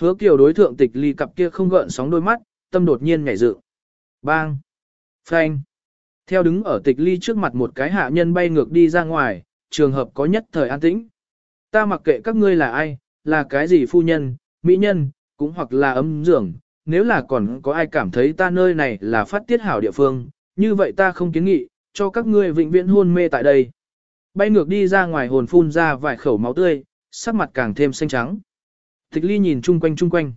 Hứa kiều đối thượng tịch ly cặp kia không gợn sóng đôi mắt, tâm đột nhiên nhảy dựng. Bang! Phanh! Theo đứng ở tịch ly trước mặt một cái hạ nhân bay ngược đi ra ngoài, trường hợp có nhất thời an tĩnh. Ta mặc kệ các ngươi là ai, là cái gì phu nhân, mỹ nhân, cũng hoặc là ấm giường, nếu là còn có ai cảm thấy ta nơi này là phát tiết hảo địa phương, như vậy ta không kiến nghị, cho các ngươi vĩnh viễn hôn mê tại đây. Bay ngược đi ra ngoài hồn phun ra vài khẩu máu tươi, sắc mặt càng thêm xanh trắng. Tịch ly nhìn chung quanh chung quanh.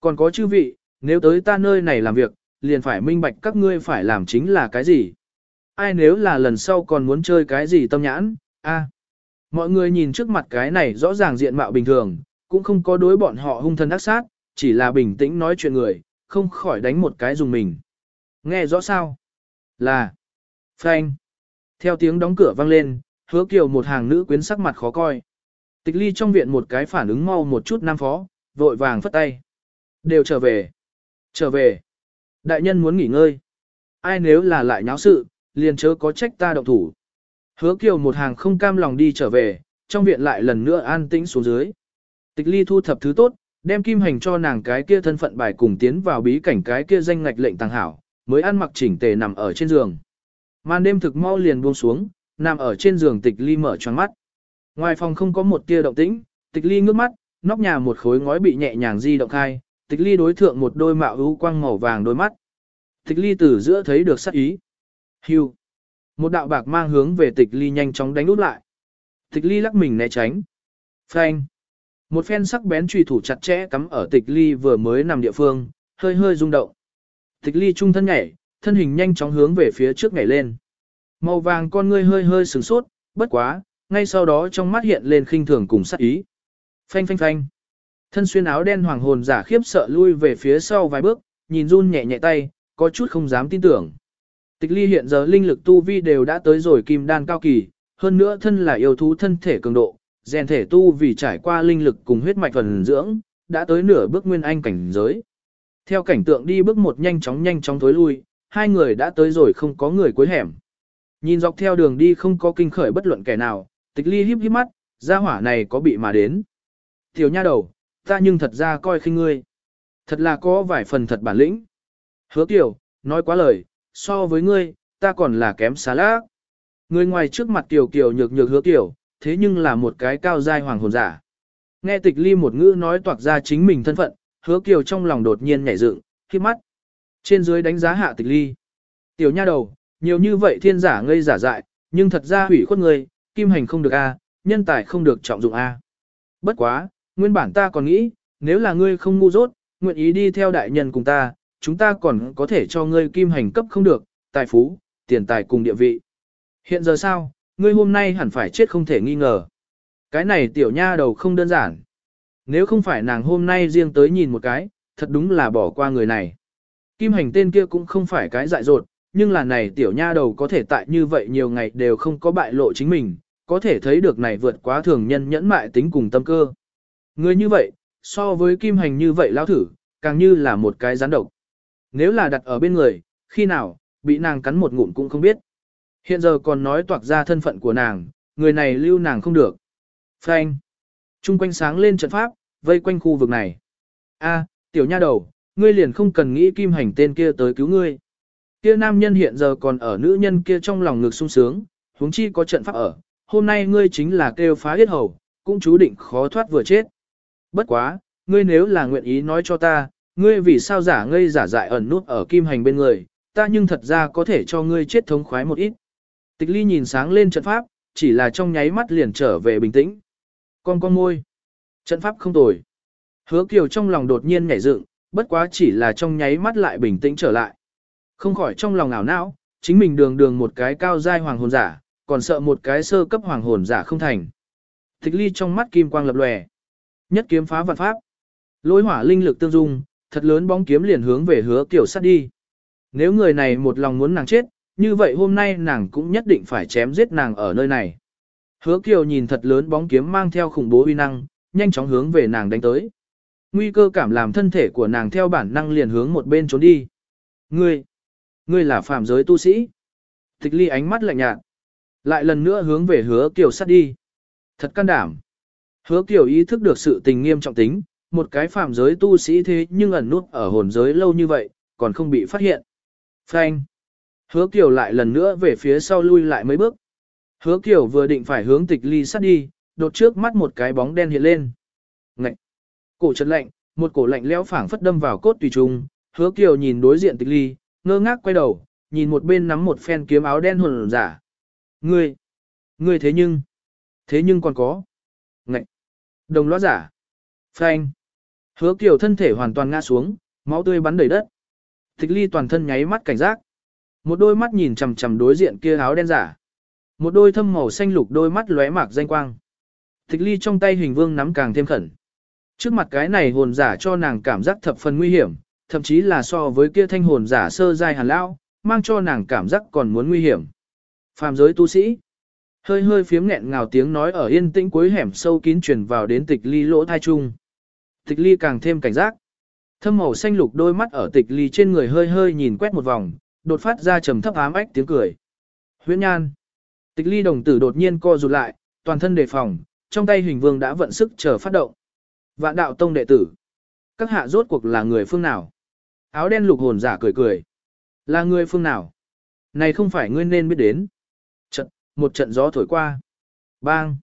Còn có chư vị, nếu tới ta nơi này làm việc, liền phải minh bạch các ngươi phải làm chính là cái gì. Ai nếu là lần sau còn muốn chơi cái gì tâm nhãn, a Mọi người nhìn trước mặt cái này rõ ràng diện mạo bình thường, cũng không có đối bọn họ hung thân ác sát, chỉ là bình tĩnh nói chuyện người, không khỏi đánh một cái dùng mình. Nghe rõ sao? Là. Phanh. Theo tiếng đóng cửa vang lên, hứa kiều một hàng nữ quyến sắc mặt khó coi. Tịch ly trong viện một cái phản ứng mau một chút nam phó, vội vàng phất tay. Đều trở về. Trở về. Đại nhân muốn nghỉ ngơi. Ai nếu là lại nháo sự, liền chớ có trách ta động thủ. Hứa kiều một hàng không cam lòng đi trở về, trong viện lại lần nữa an tĩnh xuống dưới. Tịch ly thu thập thứ tốt, đem kim hành cho nàng cái kia thân phận bài cùng tiến vào bí cảnh cái kia danh ngạch lệnh tàng hảo, mới ăn mặc chỉnh tề nằm ở trên giường. Màn đêm thực mau liền buông xuống, nằm ở trên giường tịch ly mở choáng mắt. Ngoài phòng không có một tia động tĩnh, tịch ly ngước mắt, nóc nhà một khối ngói bị nhẹ nhàng di động khai, tịch ly đối thượng một đôi mạo ưu quang màu vàng đôi mắt. Tịch ly từ giữa thấy được sắc ý. Hưu. Một đạo bạc mang hướng về tịch ly nhanh chóng đánh úp lại. Tịch ly lắc mình né tránh. Phanh. Một phen sắc bén truy thủ chặt chẽ cắm ở tịch ly vừa mới nằm địa phương, hơi hơi rung động. Tịch ly trung thân nhảy, thân hình nhanh chóng hướng về phía trước nhảy lên. Màu vàng con ngươi hơi hơi sửng sốt, bất quá, ngay sau đó trong mắt hiện lên khinh thường cùng sát ý. Phanh phanh phanh. Thân xuyên áo đen hoàng hồn giả khiếp sợ lui về phía sau vài bước, nhìn run nhẹ nhẹ tay, có chút không dám tin tưởng. Tịch ly hiện giờ linh lực tu vi đều đã tới rồi kim đan cao kỳ, hơn nữa thân là yêu thú thân thể cường độ, rèn thể tu vì trải qua linh lực cùng huyết mạch thuần dưỡng, đã tới nửa bước nguyên anh cảnh giới. Theo cảnh tượng đi bước một nhanh chóng nhanh chóng thối lui, hai người đã tới rồi không có người cuối hẻm. Nhìn dọc theo đường đi không có kinh khởi bất luận kẻ nào, tịch ly híp híp mắt, gia hỏa này có bị mà đến. Tiểu nha đầu, ta nhưng thật ra coi khinh ngươi. Thật là có vài phần thật bản lĩnh. Hứa tiểu, nói quá lời, so với ngươi, ta còn là kém xá lác. Người ngoài trước mặt tiểu kiểu nhược nhược hứa tiểu, thế nhưng là một cái cao giai hoàng hồn giả. Nghe tịch ly một ngữ nói toạc ra chính mình thân phận, hứa kiều trong lòng đột nhiên nhảy dựng, khi mắt. Trên dưới đánh giá hạ tịch ly. Tiểu nha đầu, nhiều như vậy thiên giả ngây giả dại, nhưng thật ra hủy khuất người, kim hành không được a, nhân tài không được trọng dụng a. Bất quá, nguyên bản ta còn nghĩ, nếu là ngươi không ngu dốt, nguyện ý đi theo đại nhân cùng ta, chúng ta còn có thể cho ngươi kim hành cấp không được, tài phú, tiền tài cùng địa vị. Hiện giờ sao, ngươi hôm nay hẳn phải chết không thể nghi ngờ. Cái này tiểu nha đầu không đơn giản. Nếu không phải nàng hôm nay riêng tới nhìn một cái, thật đúng là bỏ qua người này. Kim hành tên kia cũng không phải cái dại dột, nhưng là này tiểu nha đầu có thể tại như vậy nhiều ngày đều không có bại lộ chính mình, có thể thấy được này vượt quá thường nhân nhẫn mại tính cùng tâm cơ. Người như vậy, so với kim hành như vậy lão thử, càng như là một cái gián độc. Nếu là đặt ở bên người, khi nào, bị nàng cắn một ngụm cũng không biết. Hiện giờ còn nói toạc ra thân phận của nàng, người này lưu nàng không được. Frank. Trung quanh sáng lên trận pháp, vây quanh khu vực này. A, tiểu nha đầu, ngươi liền không cần nghĩ kim hành tên kia tới cứu ngươi. Kia nam nhân hiện giờ còn ở nữ nhân kia trong lòng ngực sung sướng, huống chi có trận pháp ở, hôm nay ngươi chính là kêu phá hết hầu, cũng chú định khó thoát vừa chết. Bất quá, ngươi nếu là nguyện ý nói cho ta, ngươi vì sao giả ngây giả dại ẩn nút ở kim hành bên người, ta nhưng thật ra có thể cho ngươi chết thống khoái một ít. Tịch ly nhìn sáng lên trận pháp, chỉ là trong nháy mắt liền trở về bình tĩnh. Con con môi. Trận pháp không tồi. Hứa kiều trong lòng đột nhiên nhảy dựng, bất quá chỉ là trong nháy mắt lại bình tĩnh trở lại. Không khỏi trong lòng ảo não, chính mình đường đường một cái cao giai hoàng hồn giả, còn sợ một cái sơ cấp hoàng hồn giả không thành. Thích ly trong mắt kim quang lập lòe. Nhất kiếm phá vạn pháp. Lôi hỏa linh lực tương dung, thật lớn bóng kiếm liền hướng về hứa kiểu sát đi. Nếu người này một lòng muốn nàng chết, như vậy hôm nay nàng cũng nhất định phải chém giết nàng ở nơi này. Hứa kiều nhìn thật lớn bóng kiếm mang theo khủng bố uy năng, nhanh chóng hướng về nàng đánh tới. Nguy cơ cảm làm thân thể của nàng theo bản năng liền hướng một bên trốn đi. Ngươi, ngươi là phàm giới tu sĩ. Tịch ly ánh mắt lạnh nhạt. Lại lần nữa hướng về hứa kiều sát đi. Thật can đảm. Hứa kiều ý thức được sự tình nghiêm trọng tính, một cái phạm giới tu sĩ thế nhưng ẩn nút ở hồn giới lâu như vậy, còn không bị phát hiện. Phanh. Hứa Kiều lại lần nữa về phía sau lui lại mấy bước. Hứa Kiều vừa định phải hướng tịch ly sát đi, đột trước mắt một cái bóng đen hiện lên. Ngậy. Cổ chật lạnh, một cổ lạnh lẽo phảng phất đâm vào cốt tùy trùng. Hứa Kiều nhìn đối diện tịch ly, ngơ ngác quay đầu, nhìn một bên nắm một phen kiếm áo đen hồn giả. Ngươi, ngươi thế nhưng, thế nhưng còn có. Ngậy. Đồng loa giả. Phanh. Hứa Kiều thân thể hoàn toàn ngã xuống, máu tươi bắn đầy đất. Tịch ly toàn thân nháy mắt cảnh giác. Một đôi mắt nhìn chằm chằm đối diện kia áo đen giả. Một đôi thâm màu xanh lục đôi mắt lóe mạc danh quang. Tịch ly trong tay hình vương nắm càng thêm khẩn. Trước mặt cái này hồn giả cho nàng cảm giác thập phần nguy hiểm, thậm chí là so với kia thanh hồn giả sơ giai hàn lão, mang cho nàng cảm giác còn muốn nguy hiểm. Phàm giới tu sĩ. Hơi hơi phiếm nghẹn ngào tiếng nói ở yên tĩnh cuối hẻm sâu kín truyền vào đến tịch ly lỗ thai trung. Tịch ly càng thêm cảnh giác. Thâm màu xanh lục đôi mắt ở tịch ly trên người hơi hơi nhìn quét một vòng, đột phát ra trầm thấp ám ách tiếng cười. Huyễn nhan. Tịch ly đồng tử đột nhiên co rụt lại, toàn thân đề phòng, trong tay hình vương đã vận sức chờ phát động. Vạn đạo tông đệ tử. Các hạ rốt cuộc là người phương nào? Áo đen lục hồn giả cười cười. Là người phương nào? Này không phải ngươi nên biết đến. Một trận gió thổi qua. Bang.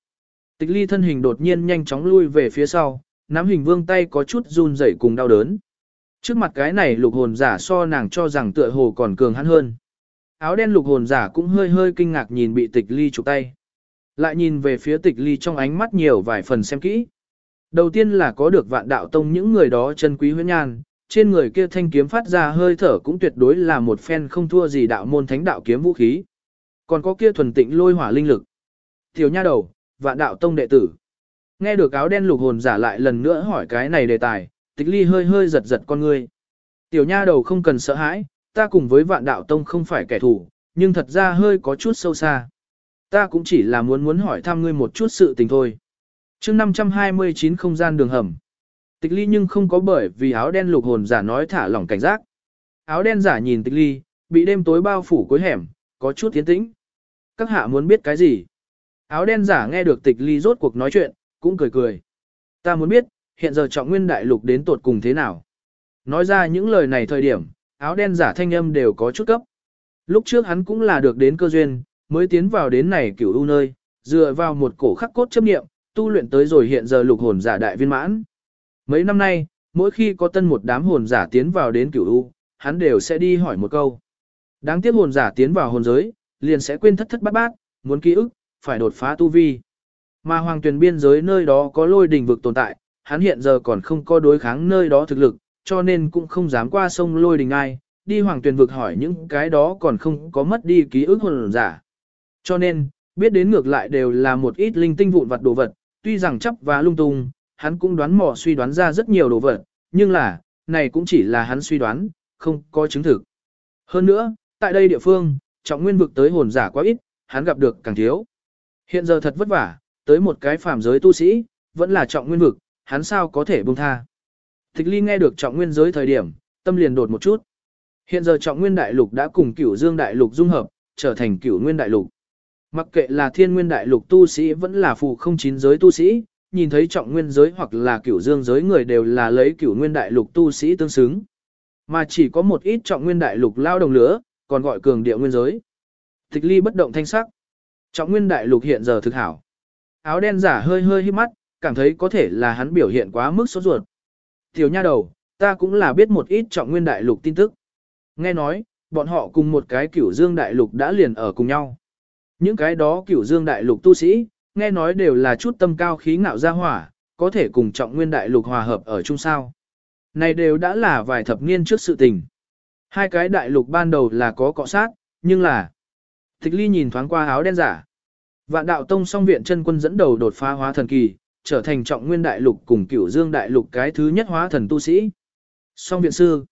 Tịch ly thân hình đột nhiên nhanh chóng lui về phía sau, nắm hình vương tay có chút run rẩy cùng đau đớn. Trước mặt cái này lục hồn giả so nàng cho rằng tựa hồ còn cường hắn hơn. Áo đen lục hồn giả cũng hơi hơi kinh ngạc nhìn bị tịch ly chụp tay. Lại nhìn về phía tịch ly trong ánh mắt nhiều vài phần xem kỹ. Đầu tiên là có được vạn đạo tông những người đó chân quý huyết nhan, trên người kia thanh kiếm phát ra hơi thở cũng tuyệt đối là một phen không thua gì đạo môn thánh đạo kiếm vũ khí. Còn có kia thuần tịnh lôi hỏa linh lực. Tiểu nha đầu, vạn đạo tông đệ tử. Nghe được áo đen lục hồn giả lại lần nữa hỏi cái này đề tài, tịch ly hơi hơi giật giật con ngươi. Tiểu nha đầu không cần sợ hãi, ta cùng với vạn đạo tông không phải kẻ thù, nhưng thật ra hơi có chút sâu xa. Ta cũng chỉ là muốn muốn hỏi thăm ngươi một chút sự tình thôi. chương 529 không gian đường hầm. Tịch ly nhưng không có bởi vì áo đen lục hồn giả nói thả lỏng cảnh giác. Áo đen giả nhìn tịch ly, bị đêm tối bao phủ cuối hẻm, có chút tiến tĩnh. Các hạ muốn biết cái gì? Áo đen giả nghe được tịch ly rốt cuộc nói chuyện, cũng cười cười. Ta muốn biết, hiện giờ trọng nguyên đại lục đến tột cùng thế nào? Nói ra những lời này thời điểm, áo đen giả thanh âm đều có chút cấp. Lúc trước hắn cũng là được đến cơ duyên, mới tiến vào đến này cửu u nơi, dựa vào một cổ khắc cốt chấp nghiệm, tu luyện tới rồi hiện giờ lục hồn giả đại viên mãn. Mấy năm nay, mỗi khi có tân một đám hồn giả tiến vào đến cửu u, hắn đều sẽ đi hỏi một câu. Đáng tiếc hồn giả tiến vào hồn giới, liền sẽ quên thất thất bát bát, muốn ký ức, phải đột phá tu vi. Mà hoàng tuyển biên giới nơi đó có lôi đỉnh vực tồn tại, hắn hiện giờ còn không có đối kháng nơi đó thực lực, cho nên cũng không dám qua sông lôi đình ai, đi hoàng tuyển vực hỏi những cái đó còn không có mất đi ký ức hồn giả. Cho nên, biết đến ngược lại đều là một ít linh tinh vụn vặt đồ vật, tuy rằng chấp và lung tung, hắn cũng đoán mò suy đoán ra rất nhiều đồ vật, nhưng là, này cũng chỉ là hắn suy đoán, không có chứng thực. Hơn nữa, tại đây địa phương, trọng nguyên vực tới hồn giả quá ít, hắn gặp được càng thiếu. Hiện giờ thật vất vả, tới một cái phàm giới tu sĩ, vẫn là trọng nguyên vực, hắn sao có thể buông tha. Thích ly nghe được trọng nguyên giới thời điểm, tâm liền đột một chút. Hiện giờ trọng nguyên đại lục đã cùng cửu dương đại lục dung hợp, trở thành cửu nguyên đại lục. Mặc kệ là thiên nguyên đại lục tu sĩ vẫn là phù không chín giới tu sĩ, nhìn thấy trọng nguyên giới hoặc là cửu dương giới người đều là lấy cửu nguyên đại lục tu sĩ tương xứng. Mà chỉ có một ít trọng nguyên đại lục lao đồng lửa, còn gọi cường địa nguyên giới. Tịch ly bất động thanh sắc. Trọng nguyên đại lục hiện giờ thực hảo. Áo đen giả hơi hơi hít mắt, cảm thấy có thể là hắn biểu hiện quá mức sốt ruột. Tiểu nha đầu, ta cũng là biết một ít trọng nguyên đại lục tin tức. Nghe nói, bọn họ cùng một cái cửu dương đại lục đã liền ở cùng nhau. Những cái đó cửu dương đại lục tu sĩ, nghe nói đều là chút tâm cao khí ngạo ra hỏa, có thể cùng trọng nguyên đại lục hòa hợp ở chung sao. Này đều đã là vài thập niên trước sự tình. Hai cái đại lục ban đầu là có cọ sát, nhưng là... Thích ly nhìn thoáng qua áo đen giả. Vạn đạo tông song viện chân quân dẫn đầu đột phá hóa thần kỳ, trở thành trọng nguyên đại lục cùng cửu dương đại lục cái thứ nhất hóa thần tu sĩ. Song viện sư.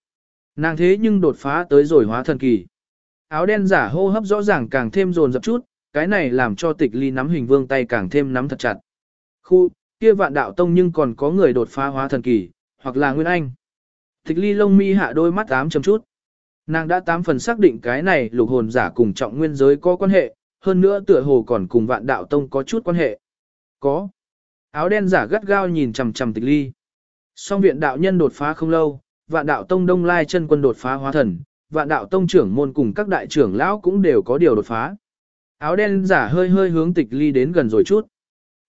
Nàng thế nhưng đột phá tới rồi hóa thần kỳ. Áo đen giả hô hấp rõ ràng càng thêm dồn dập chút, cái này làm cho tịch ly nắm hình vương tay càng thêm nắm thật chặt. Khu, kia vạn đạo tông nhưng còn có người đột phá hóa thần kỳ, hoặc là nguyên anh. Tịch ly lông mi hạ đôi mắt ám chấm chút. Nàng đã tám phần xác định cái này lục hồn giả cùng trọng nguyên giới có quan hệ, hơn nữa tựa hồ còn cùng vạn đạo tông có chút quan hệ. Có. Áo đen giả gắt gao nhìn chằm chằm tịch ly. Song viện đạo nhân đột phá không lâu, vạn đạo tông đông lai chân quân đột phá hóa thần, vạn đạo tông trưởng môn cùng các đại trưởng lão cũng đều có điều đột phá. Áo đen giả hơi hơi hướng tịch ly đến gần rồi chút.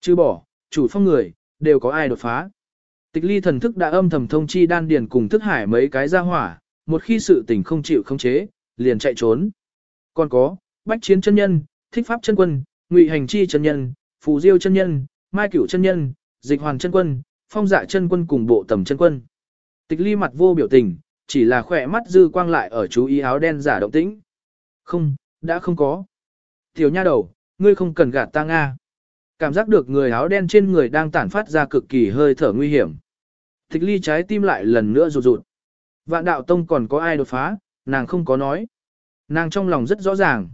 Chứ bỏ, chủ phong người, đều có ai đột phá. Tịch ly thần thức đã âm thầm thông chi đan điền cùng thức hải mấy cái ra hỏa, một khi sự tình không chịu không chế, liền chạy trốn. Còn có, bách chiến chân nhân, thích pháp chân quân, ngụy hành chi chân nhân, phù diêu chân nhân, mai cửu chân nhân, dịch hoàn chân quân, phong dạ chân quân cùng bộ tầm chân quân. Tịch ly mặt vô biểu tình, chỉ là khỏe mắt dư quang lại ở chú ý áo đen giả động tĩnh. Không, đã không có. Tiểu nha đầu, ngươi không cần gạt ta Nga. Cảm giác được người áo đen trên người đang tản phát ra cực kỳ hơi thở nguy hiểm. Tịch ly trái tim lại lần nữa rụt rụt. Vạn đạo tông còn có ai đột phá, nàng không có nói. Nàng trong lòng rất rõ ràng.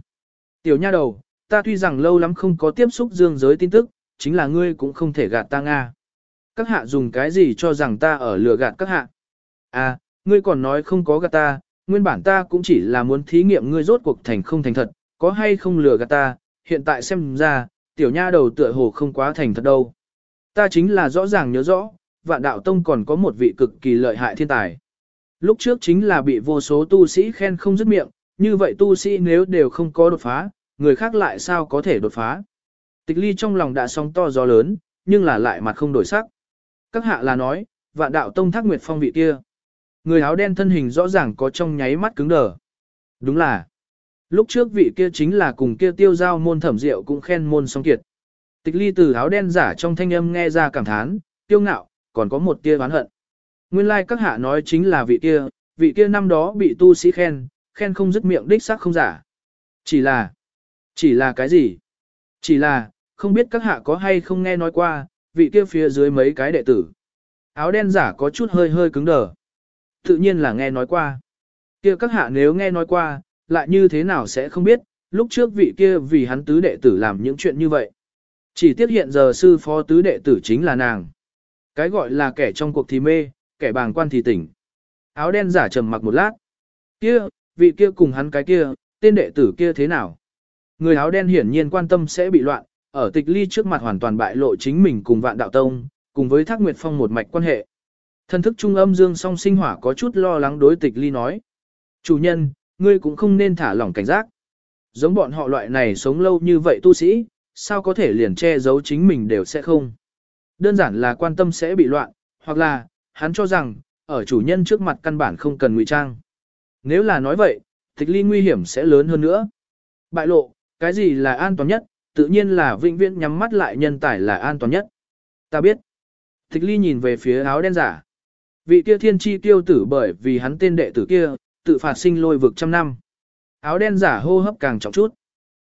Tiểu nha đầu, ta tuy rằng lâu lắm không có tiếp xúc dương giới tin tức, chính là ngươi cũng không thể gạt ta Nga. Các hạ dùng cái gì cho rằng ta ở lừa gạt các hạ? À, ngươi còn nói không có gạt ta, nguyên bản ta cũng chỉ là muốn thí nghiệm ngươi rốt cuộc thành không thành thật, có hay không lừa gạt ta, hiện tại xem ra, tiểu nha đầu tựa hồ không quá thành thật đâu. Ta chính là rõ ràng nhớ rõ, vạn đạo tông còn có một vị cực kỳ lợi hại thiên tài. Lúc trước chính là bị vô số tu sĩ khen không dứt miệng, như vậy tu sĩ nếu đều không có đột phá, người khác lại sao có thể đột phá. Tịch ly trong lòng đã sóng to gió lớn, nhưng là lại mặt không đổi sắc. Các hạ là nói, vạn đạo tông thác nguyệt phong vị kia. Người áo đen thân hình rõ ràng có trong nháy mắt cứng đờ. Đúng là, lúc trước vị kia chính là cùng kia tiêu giao môn thẩm diệu cũng khen môn song kiệt. Tịch ly từ áo đen giả trong thanh âm nghe ra cảm thán, tiêu ngạo, còn có một tia oán hận. Nguyên lai like các hạ nói chính là vị kia, vị kia năm đó bị tu sĩ khen, khen không dứt miệng đích xác không giả. Chỉ là, chỉ là cái gì? Chỉ là, không biết các hạ có hay không nghe nói qua, vị kia phía dưới mấy cái đệ tử. Áo đen giả có chút hơi hơi cứng đờ. Tự nhiên là nghe nói qua. Kia các hạ nếu nghe nói qua, lại như thế nào sẽ không biết, lúc trước vị kia vì hắn tứ đệ tử làm những chuyện như vậy. Chỉ tiếc hiện giờ sư phó tứ đệ tử chính là nàng. Cái gọi là kẻ trong cuộc thì mê, kẻ bàng quan thì tỉnh. Áo đen giả trầm mặc một lát. Kia, vị kia cùng hắn cái kia, tên đệ tử kia thế nào? Người áo đen hiển nhiên quan tâm sẽ bị loạn, ở tịch ly trước mặt hoàn toàn bại lộ chính mình cùng vạn đạo tông, cùng với thác nguyệt phong một mạch quan hệ. Thân thức trung âm dương song sinh hỏa có chút lo lắng đối tịch ly nói. Chủ nhân, ngươi cũng không nên thả lỏng cảnh giác. Giống bọn họ loại này sống lâu như vậy tu sĩ, sao có thể liền che giấu chính mình đều sẽ không. Đơn giản là quan tâm sẽ bị loạn, hoặc là, hắn cho rằng, ở chủ nhân trước mặt căn bản không cần ngụy trang. Nếu là nói vậy, tịch ly nguy hiểm sẽ lớn hơn nữa. Bại lộ, cái gì là an toàn nhất, tự nhiên là vĩnh viễn nhắm mắt lại nhân tài là an toàn nhất. Ta biết. Tịch ly nhìn về phía áo đen giả. Vị kia thiên chi tiêu tử bởi vì hắn tên đệ tử kia, tự phạt sinh lôi vực trăm năm. Áo đen giả hô hấp càng trọng chút.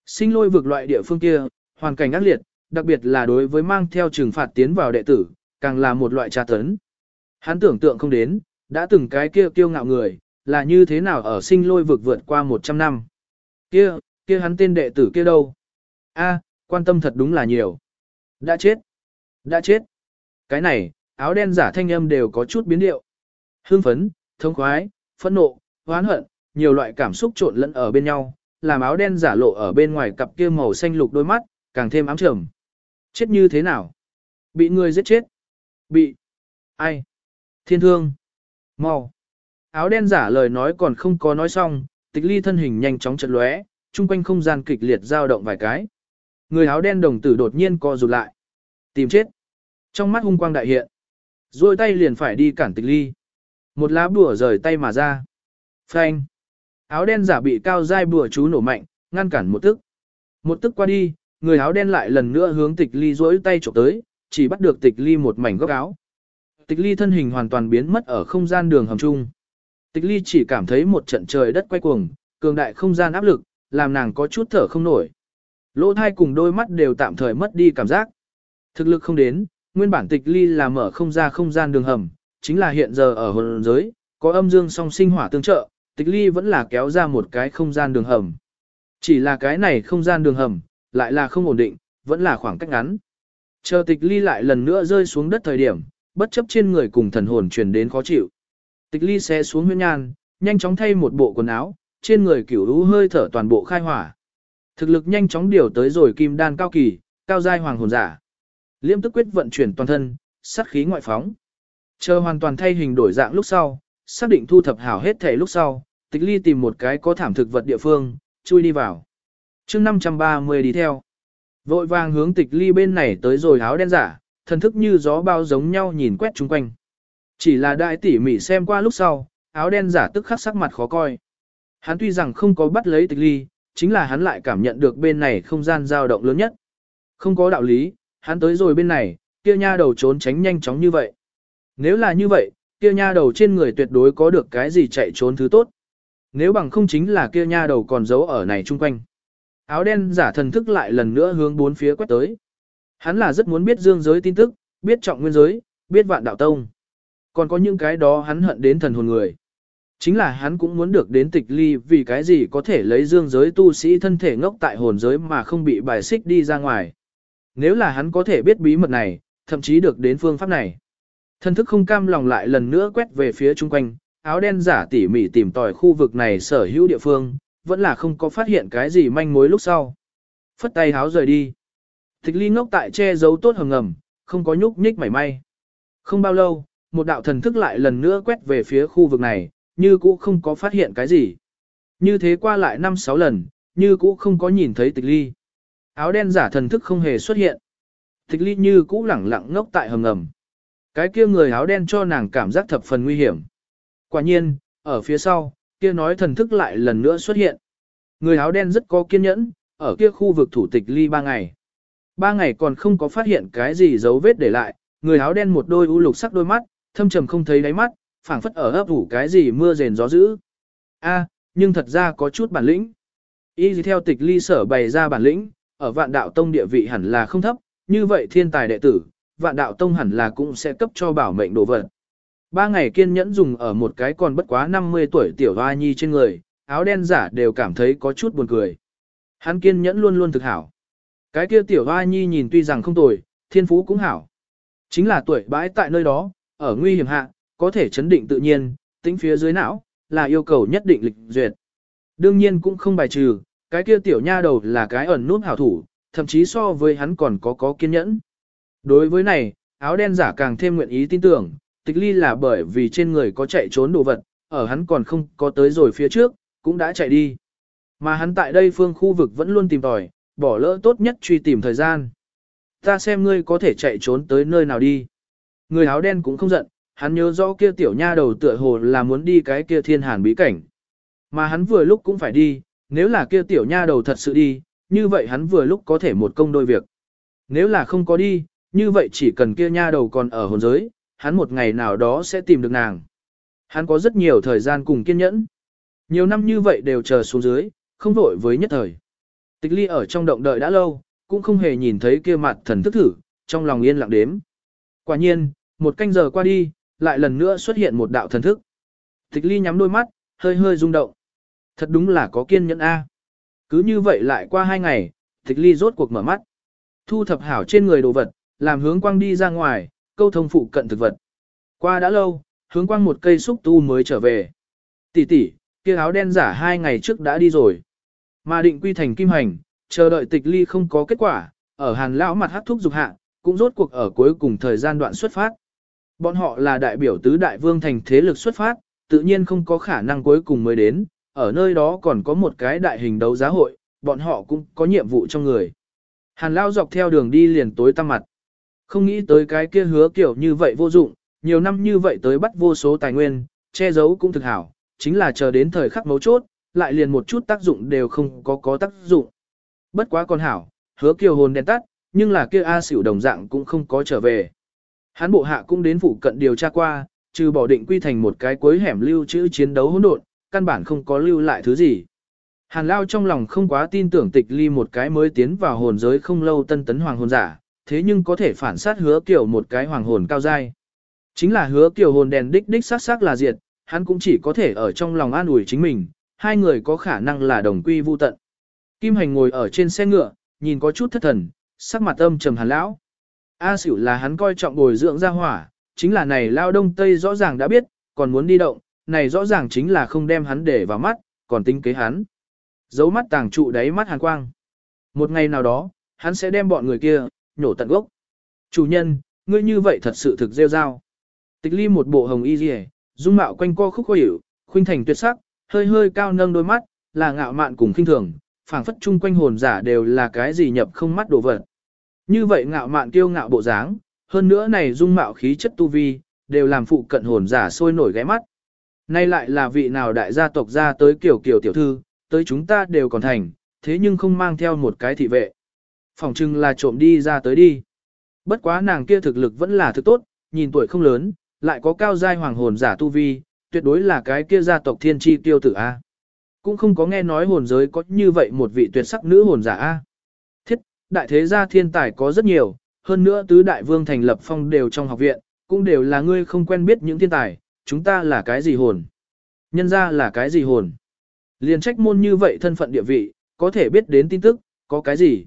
Sinh lôi vực loại địa phương kia, hoàn cảnh ác liệt, đặc biệt là đối với mang theo trừng phạt tiến vào đệ tử, càng là một loại tra tấn. Hắn tưởng tượng không đến, đã từng cái kia kiêu ngạo người, là như thế nào ở sinh lôi vực vượt qua 100 năm. Kia, kia hắn tên đệ tử kia đâu? A, quan tâm thật đúng là nhiều. Đã chết. Đã chết. Cái này, áo đen giả thanh âm đều có chút biến điệu. Hưng phấn, thông khoái, phẫn nộ, hoán hận, nhiều loại cảm xúc trộn lẫn ở bên nhau, làm áo đen giả lộ ở bên ngoài cặp kia màu xanh lục đôi mắt, càng thêm ám trầm. Chết như thế nào? Bị người giết chết. Bị. Ai? Thiên thương. Mau. Áo đen giả lời nói còn không có nói xong, tịch ly thân hình nhanh chóng chật lóe, chung quanh không gian kịch liệt dao động vài cái. Người áo đen đồng tử đột nhiên co rụt lại. Tìm chết. Trong mắt hung quang đại hiện. Rồi tay liền phải đi cản tịch ly. Một lá bùa rời tay mà ra. Phanh. Áo đen giả bị cao dai bùa chú nổ mạnh, ngăn cản một tức. Một tức qua đi, người áo đen lại lần nữa hướng tịch ly rỗi tay chụp tới, chỉ bắt được tịch ly một mảnh góc áo. Tịch ly thân hình hoàn toàn biến mất ở không gian đường hầm chung. Tịch ly chỉ cảm thấy một trận trời đất quay cuồng, cường đại không gian áp lực, làm nàng có chút thở không nổi. Lỗ thai cùng đôi mắt đều tạm thời mất đi cảm giác. Thực lực không đến, nguyên bản tịch ly là mở không ra không gian đường hầm, chính là hiện giờ ở hồn giới, có âm dương song sinh hỏa tương trợ, tịch ly vẫn là kéo ra một cái không gian đường hầm. Chỉ là cái này không gian đường hầm, lại là không ổn định, vẫn là khoảng cách ngắn. Chờ tịch ly lại lần nữa rơi xuống đất thời điểm, bất chấp trên người cùng thần hồn truyền đến khó chịu. Tịch ly xé xuống huyên nhan, nhanh chóng thay một bộ quần áo, trên người kiểu lũ hơi thở toàn bộ khai hỏa. Thực lực nhanh chóng điều tới rồi kim đan cao kỳ, cao giai hoàng hồn giả. Liêm tức quyết vận chuyển toàn thân, sát khí ngoại phóng. Chờ hoàn toàn thay hình đổi dạng lúc sau, xác định thu thập hảo hết thể lúc sau, tịch ly tìm một cái có thảm thực vật địa phương, chui đi vào. chương 530 đi theo. Vội vàng hướng tịch ly bên này tới rồi áo đen giả, thần thức như gió bao giống nhau nhìn quét chung quanh. Chỉ là đại tỉ mỉ xem qua lúc sau, áo đen giả tức khắc sắc mặt khó coi. Hắn tuy rằng không có bắt lấy tịch ly, chính là hắn lại cảm nhận được bên này không gian dao động lớn nhất. Không có đạo lý, hắn tới rồi bên này, kia nha đầu trốn tránh nhanh chóng như vậy. Nếu là như vậy, kia nha đầu trên người tuyệt đối có được cái gì chạy trốn thứ tốt. Nếu bằng không chính là kia nha đầu còn giấu ở này chung quanh. Áo đen giả thần thức lại lần nữa hướng bốn phía quét tới. Hắn là rất muốn biết dương giới tin tức, biết trọng nguyên giới, biết vạn đạo tông. Còn có những cái đó hắn hận đến thần hồn người. Chính là hắn cũng muốn được đến tịch ly vì cái gì có thể lấy dương giới tu sĩ thân thể ngốc tại hồn giới mà không bị bài xích đi ra ngoài. Nếu là hắn có thể biết bí mật này, thậm chí được đến phương pháp này. Thân thức không cam lòng lại lần nữa quét về phía chung quanh, áo đen giả tỉ mỉ tìm tòi khu vực này sở hữu địa phương, vẫn là không có phát hiện cái gì manh mối lúc sau. Phất tay háo rời đi. Tịch ly ngốc tại che giấu tốt hầm ngầm, không có nhúc nhích mảy may. Không bao lâu, một đạo thần thức lại lần nữa quét về phía khu vực này, như cũ không có phát hiện cái gì. Như thế qua lại 5-6 lần, như cũ không có nhìn thấy tịch ly. Áo đen giả thần thức không hề xuất hiện. Tịch ly như cũ lẳng lặng ngốc tại hầm ngầm. Cái kia người áo đen cho nàng cảm giác thập phần nguy hiểm. Quả nhiên, ở phía sau, kia nói thần thức lại lần nữa xuất hiện. Người áo đen rất có kiên nhẫn, ở kia khu vực thủ tịch ly ba ngày. Ba ngày còn không có phát hiện cái gì dấu vết để lại, người áo đen một đôi u lục sắc đôi mắt, thâm trầm không thấy đáy mắt, phảng phất ở ấp ủ cái gì mưa rền gió dữ. A, nhưng thật ra có chút bản lĩnh. Y gì theo tịch ly sở bày ra bản lĩnh, ở vạn đạo tông địa vị hẳn là không thấp, như vậy thiên tài đệ tử, vạn đạo tông hẳn là cũng sẽ cấp cho bảo mệnh đồ vật. Ba ngày kiên nhẫn dùng ở một cái còn bất quá 50 tuổi tiểu hoa nhi trên người, áo đen giả đều cảm thấy có chút buồn cười. Hắn kiên nhẫn luôn luôn thực hảo. Cái kia tiểu hoa nhi nhìn tuy rằng không tồi, thiên phú cũng hảo. Chính là tuổi bãi tại nơi đó, ở nguy hiểm hạ, có thể chấn định tự nhiên, tính phía dưới não, là yêu cầu nhất định lịch duyệt. Đương nhiên cũng không bài trừ, cái kia tiểu nha đầu là cái ẩn nút hảo thủ, thậm chí so với hắn còn có có kiên nhẫn. Đối với này, áo đen giả càng thêm nguyện ý tin tưởng, tịch ly là bởi vì trên người có chạy trốn đồ vật, ở hắn còn không có tới rồi phía trước, cũng đã chạy đi. Mà hắn tại đây phương khu vực vẫn luôn tìm tòi, bỏ lỡ tốt nhất truy tìm thời gian. Ta xem ngươi có thể chạy trốn tới nơi nào đi. Người áo đen cũng không giận, hắn nhớ rõ kia tiểu nha đầu tựa hồ là muốn đi cái kia thiên hàn bí cảnh. Mà hắn vừa lúc cũng phải đi, nếu là kia tiểu nha đầu thật sự đi, như vậy hắn vừa lúc có thể một công đôi việc. Nếu là không có đi, như vậy chỉ cần kia nha đầu còn ở hồn giới, hắn một ngày nào đó sẽ tìm được nàng. Hắn có rất nhiều thời gian cùng kiên nhẫn. Nhiều năm như vậy đều chờ xuống dưới, không vội với nhất thời. Tịch ly ở trong động đợi đã lâu, cũng không hề nhìn thấy kia mặt thần thức thử, trong lòng yên lặng đếm. Quả nhiên, một canh giờ qua đi, lại lần nữa xuất hiện một đạo thần thức. Tịch ly nhắm đôi mắt, hơi hơi rung động. Thật đúng là có kiên nhẫn A. Cứ như vậy lại qua hai ngày, tịch ly rốt cuộc mở mắt. Thu thập hảo trên người đồ vật, làm hướng quang đi ra ngoài, câu thông phụ cận thực vật. Qua đã lâu, hướng quang một cây xúc tu mới trở về. Tỷ tỷ, kia áo đen giả hai ngày trước đã đi rồi. Mà định quy thành kim hành, chờ đợi tịch ly không có kết quả, ở hàn lão mặt hát thuốc dục hạ, cũng rốt cuộc ở cuối cùng thời gian đoạn xuất phát. Bọn họ là đại biểu tứ đại vương thành thế lực xuất phát, tự nhiên không có khả năng cuối cùng mới đến, ở nơi đó còn có một cái đại hình đấu giá hội, bọn họ cũng có nhiệm vụ trong người. Hàn Lao dọc theo đường đi liền tối tăm mặt. Không nghĩ tới cái kia hứa kiểu như vậy vô dụng, nhiều năm như vậy tới bắt vô số tài nguyên, che giấu cũng thực hảo, chính là chờ đến thời khắc mấu chốt, lại liền một chút tác dụng đều không có có tác dụng. Bất quá con hảo, hứa kiều hồn đèn tắt, nhưng là kia A xỉu đồng dạng cũng không có trở về. Hán bộ hạ cũng đến phụ cận điều tra qua, trừ bỏ định quy thành một cái cuối hẻm lưu trữ chiến đấu hỗn độn, căn bản không có lưu lại thứ gì. Hàn Lao trong lòng không quá tin tưởng tịch ly một cái mới tiến vào hồn giới không lâu tân tấn hoàng hồn giả, thế nhưng có thể phản sát hứa kiểu một cái hoàng hồn cao dai. Chính là hứa kiểu hồn đèn đích đích sắc sắc là diệt, hắn cũng chỉ có thể ở trong lòng an ủi chính mình, hai người có khả năng là đồng quy vu tận. Kim Hành ngồi ở trên xe ngựa, nhìn có chút thất thần, sắc mặt âm trầm hàn lão. A Sửu là hắn coi trọng bồi dưỡng ra hỏa, chính là này lao đông tây rõ ràng đã biết, còn muốn đi động, này rõ ràng chính là không đem hắn để vào mắt, còn tính kế hắn. Giấu mắt tàng trụ đáy mắt hàn quang. Một ngày nào đó, hắn sẽ đem bọn người kia, nhổ tận gốc. Chủ nhân, ngươi như vậy thật sự thực rêu rao. Tịch ly một bộ hồng y rìa, dung mạo quanh co khúc khó hiểu, khuynh thành tuyệt sắc, hơi hơi cao nâng đôi mắt, là ngạo mạn cùng khinh thường, phảng phất chung quanh hồn giả đều là cái gì nhập không mắt đồ vật. Như vậy ngạo mạn kiêu ngạo bộ dáng, hơn nữa này dung mạo khí chất tu vi, đều làm phụ cận hồn giả sôi nổi ghé mắt. Nay lại là vị nào đại gia tộc ra tới kiểu kiểu tiểu thư, tới chúng ta đều còn thành, thế nhưng không mang theo một cái thị vệ. Phòng trưng là trộm đi ra tới đi. Bất quá nàng kia thực lực vẫn là thực tốt, nhìn tuổi không lớn, lại có cao giai hoàng hồn giả tu vi, tuyệt đối là cái kia gia tộc thiên chi tiêu tử A. Cũng không có nghe nói hồn giới có như vậy một vị tuyệt sắc nữ hồn giả A. Thiết, đại thế gia thiên tài có rất nhiều, hơn nữa tứ đại vương thành lập phong đều trong học viện, cũng đều là ngươi không quen biết những thiên tài, chúng ta là cái gì hồn. Nhân ra là cái gì hồn. Liền trách môn như vậy thân phận địa vị, có thể biết đến tin tức, có cái gì.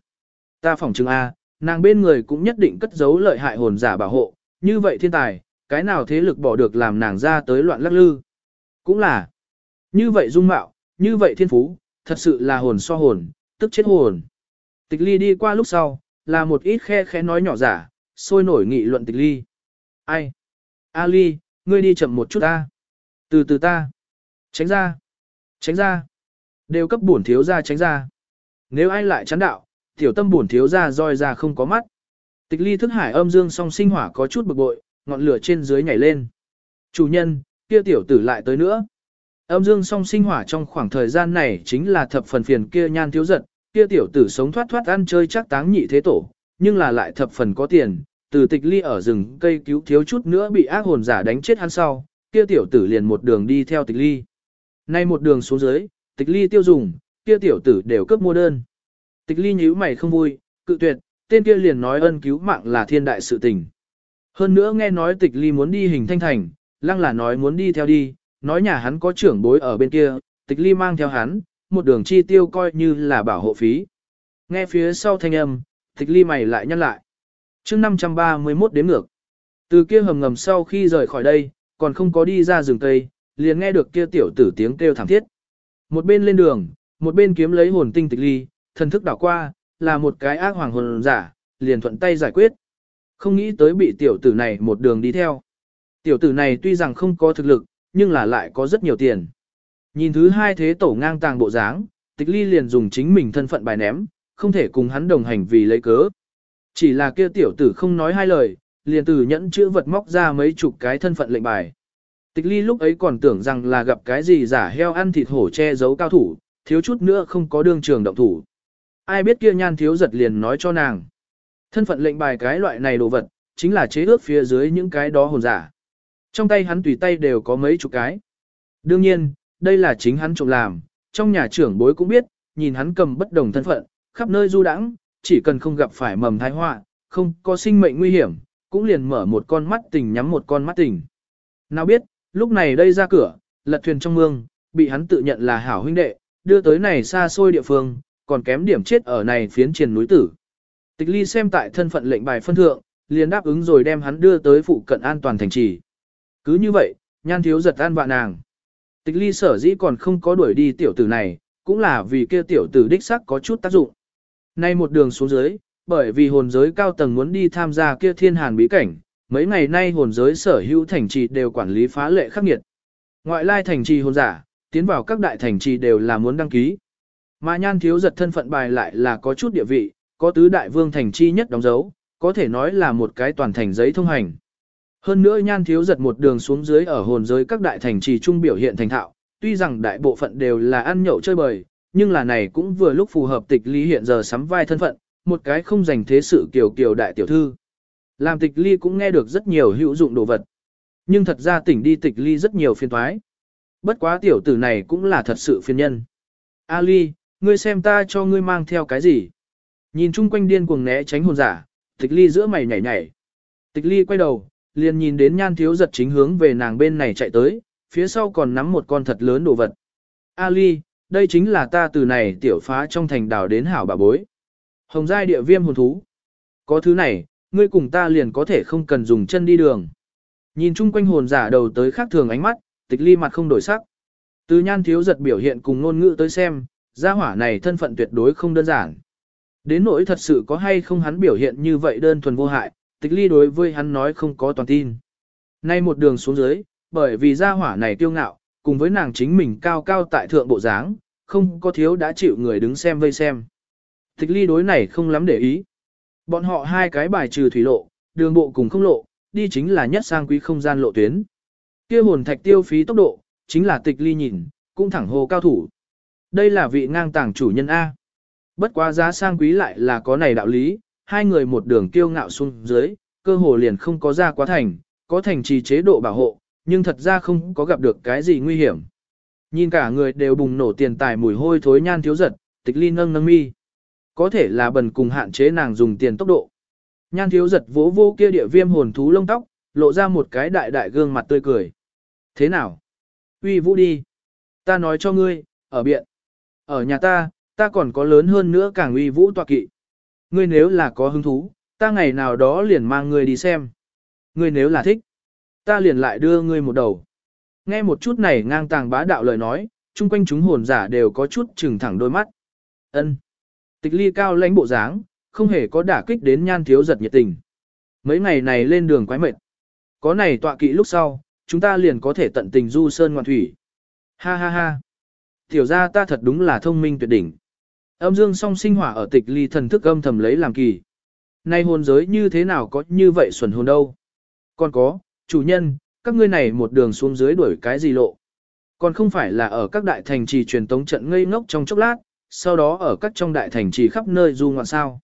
Ta phỏng chừng A, nàng bên người cũng nhất định cất giấu lợi hại hồn giả bảo hộ, như vậy thiên tài, cái nào thế lực bỏ được làm nàng ra tới loạn lắc lư. Cũng là, như vậy dung mạo, như vậy thiên phú, thật sự là hồn so hồn, tức chết hồn. Tịch ly đi qua lúc sau, là một ít khe khẽ nói nhỏ giả, sôi nổi nghị luận tịch ly. Ai? A ly, ngươi đi chậm một chút ta. Từ từ ta. Tránh ra. Tránh ra. Đều cấp bổn thiếu ra tránh ra. Nếu ai lại chán đạo, tiểu tâm bổn thiếu ra roi ra không có mắt. Tịch ly thức hải âm dương song sinh hỏa có chút bực bội, ngọn lửa trên dưới nhảy lên. Chủ nhân, kia tiểu tử lại tới nữa. Âm dương song sinh hỏa trong khoảng thời gian này chính là thập phần phiền kia nhan thiếu giật, kia tiểu tử sống thoát thoát ăn chơi chắc táng nhị thế tổ, nhưng là lại thập phần có tiền, từ tịch ly ở rừng cây cứu thiếu chút nữa bị ác hồn giả đánh chết hắn sau, kia tiểu tử liền một đường đi theo tịch ly. Nay một đường xuống dưới, tịch ly tiêu dùng, kia tiểu tử đều cướp mua đơn. Tịch ly nhíu mày không vui, cự tuyệt, tên kia liền nói ân cứu mạng là thiên đại sự tình. Hơn nữa nghe nói tịch ly muốn đi hình thanh thành, lăng là nói muốn đi theo đi, nói nhà hắn có trưởng bối ở bên kia, tịch ly mang theo hắn, một đường chi tiêu coi như là bảo hộ phí. Nghe phía sau thanh âm, tịch ly mày lại nhăn lại. mươi 531 đếm ngược. Từ kia hầm ngầm sau khi rời khỏi đây, còn không có đi ra rừng cây, liền nghe được kia tiểu tử tiếng kêu thảm thiết. Một bên lên đường, một bên kiếm lấy hồn tinh tịch ly, thần thức đảo qua, là một cái ác hoàng hồn giả, liền thuận tay giải quyết. Không nghĩ tới bị tiểu tử này một đường đi theo. Tiểu tử này tuy rằng không có thực lực, nhưng là lại có rất nhiều tiền. Nhìn thứ hai thế tổ ngang tàng bộ dáng, tịch ly liền dùng chính mình thân phận bài ném, không thể cùng hắn đồng hành vì lấy cớ. Chỉ là kia tiểu tử không nói hai lời, liền từ nhẫn chữ vật móc ra mấy chục cái thân phận lệnh bài. Tịch ly lúc ấy còn tưởng rằng là gặp cái gì giả heo ăn thịt hổ che giấu cao thủ, thiếu chút nữa không có đương trường động thủ. Ai biết kia nhan thiếu giật liền nói cho nàng. Thân phận lệnh bài cái loại này đồ vật, chính là chế ước phía dưới những cái đó hồn giả. Trong tay hắn tùy tay đều có mấy chục cái. Đương nhiên, đây là chính hắn trộm làm, trong nhà trưởng bối cũng biết, nhìn hắn cầm bất đồng thân phận, khắp nơi du đãng, chỉ cần không gặp phải mầm tai họa, không có sinh mệnh nguy hiểm, cũng liền mở một con mắt tình nhắm một con mắt tình. Nào biết, lúc này đây ra cửa, lật thuyền trong mương, bị hắn tự nhận là hảo huynh đệ, đưa tới này xa xôi địa phương, còn kém điểm chết ở này phiến triền núi tử. Tịch ly xem tại thân phận lệnh bài phân thượng, liền đáp ứng rồi đem hắn đưa tới phụ cận an toàn thành trì. Cứ như vậy, nhan thiếu giật an bạn nàng. Tịch ly sở dĩ còn không có đuổi đi tiểu tử này, cũng là vì kia tiểu tử đích sắc có chút tác dụng. Nay một đường xuống dưới, bởi vì hồn giới cao tầng muốn đi tham gia kia thiên hàn bí cảnh, mấy ngày nay hồn giới sở hữu thành trì đều quản lý phá lệ khắc nghiệt. Ngoại lai thành trì hồn giả, tiến vào các đại thành trì đều là muốn đăng ký. Mà nhan thiếu giật thân phận bài lại là có chút địa vị, có tứ đại vương thành chi nhất đóng dấu, có thể nói là một cái toàn thành giấy thông hành. Hơn nữa nhan thiếu giật một đường xuống dưới ở hồn giới các đại thành trì trung biểu hiện thành thạo, tuy rằng đại bộ phận đều là ăn nhậu chơi bời, nhưng là này cũng vừa lúc phù hợp tịch lý hiện giờ sắm vai thân phận, một cái không dành thế sự kiểu kiểu đại tiểu thư. Làm tịch ly cũng nghe được rất nhiều hữu dụng đồ vật. Nhưng thật ra tỉnh đi tịch ly rất nhiều phiên thoái. Bất quá tiểu tử này cũng là thật sự phiên nhân. A ly, ngươi xem ta cho ngươi mang theo cái gì? Nhìn chung quanh điên cuồng né tránh hồn giả, tịch ly giữa mày nhảy nhảy. Tịch ly quay đầu, liền nhìn đến nhan thiếu giật chính hướng về nàng bên này chạy tới, phía sau còn nắm một con thật lớn đồ vật. A ly, đây chính là ta từ này tiểu phá trong thành đảo đến hảo bà bối. Hồng giai địa viêm hồn thú. Có thứ này, ngươi cùng ta liền có thể không cần dùng chân đi đường. Nhìn chung quanh hồn giả đầu tới khác thường ánh mắt, tịch ly mặt không đổi sắc. Từ nhan thiếu giật biểu hiện cùng ngôn ngữ tới xem, gia hỏa này thân phận tuyệt đối không đơn giản. Đến nỗi thật sự có hay không hắn biểu hiện như vậy đơn thuần vô hại, tịch ly đối với hắn nói không có toàn tin. Nay một đường xuống dưới, bởi vì gia hỏa này tiêu ngạo, cùng với nàng chính mình cao cao tại thượng bộ dáng, không có thiếu đã chịu người đứng xem vây xem. Tịch ly đối này không lắm để ý. Bọn họ hai cái bài trừ thủy lộ, đường bộ cùng không lộ, đi chính là nhất sang quý không gian lộ tuyến. Kia hồn thạch tiêu phí tốc độ, chính là tịch ly nhìn, cũng thẳng hồ cao thủ. Đây là vị ngang tàng chủ nhân A. Bất quá giá sang quý lại là có này đạo lý, hai người một đường kiêu ngạo xuống dưới, cơ hồ liền không có ra quá thành, có thành trì chế độ bảo hộ, nhưng thật ra không có gặp được cái gì nguy hiểm. Nhìn cả người đều bùng nổ tiền tài mùi hôi thối nhan thiếu giật, tịch ly nâng nâng mi. Có thể là bần cùng hạn chế nàng dùng tiền tốc độ. Nhan thiếu giật vỗ vô kia địa viêm hồn thú lông tóc, lộ ra một cái đại đại gương mặt tươi cười. Thế nào? Uy vũ đi. Ta nói cho ngươi, ở biện. Ở nhà ta, ta còn có lớn hơn nữa càng uy vũ tọa kỵ. Ngươi nếu là có hứng thú, ta ngày nào đó liền mang ngươi đi xem. Ngươi nếu là thích, ta liền lại đưa ngươi một đầu. Nghe một chút này ngang tàng bá đạo lời nói, chung quanh chúng hồn giả đều có chút trừng thẳng đôi mắt. Ân. Tịch ly cao lãnh bộ dáng, không hề có đả kích đến nhan thiếu giật nhiệt tình. Mấy ngày này lên đường quái mệt. Có này tọa kỵ lúc sau, chúng ta liền có thể tận tình du sơn ngoạn thủy. Ha ha ha. Tiểu ra ta thật đúng là thông minh tuyệt đỉnh. Âm dương song sinh hỏa ở tịch ly thần thức âm thầm lấy làm kỳ. Nay hồn giới như thế nào có như vậy xuẩn hồn đâu. Còn có, chủ nhân, các ngươi này một đường xuống dưới đuổi cái gì lộ. Còn không phải là ở các đại thành trì truyền tống trận ngây ngốc trong chốc lát, sau đó ở các trong đại thành trì khắp nơi du ngoạn sao.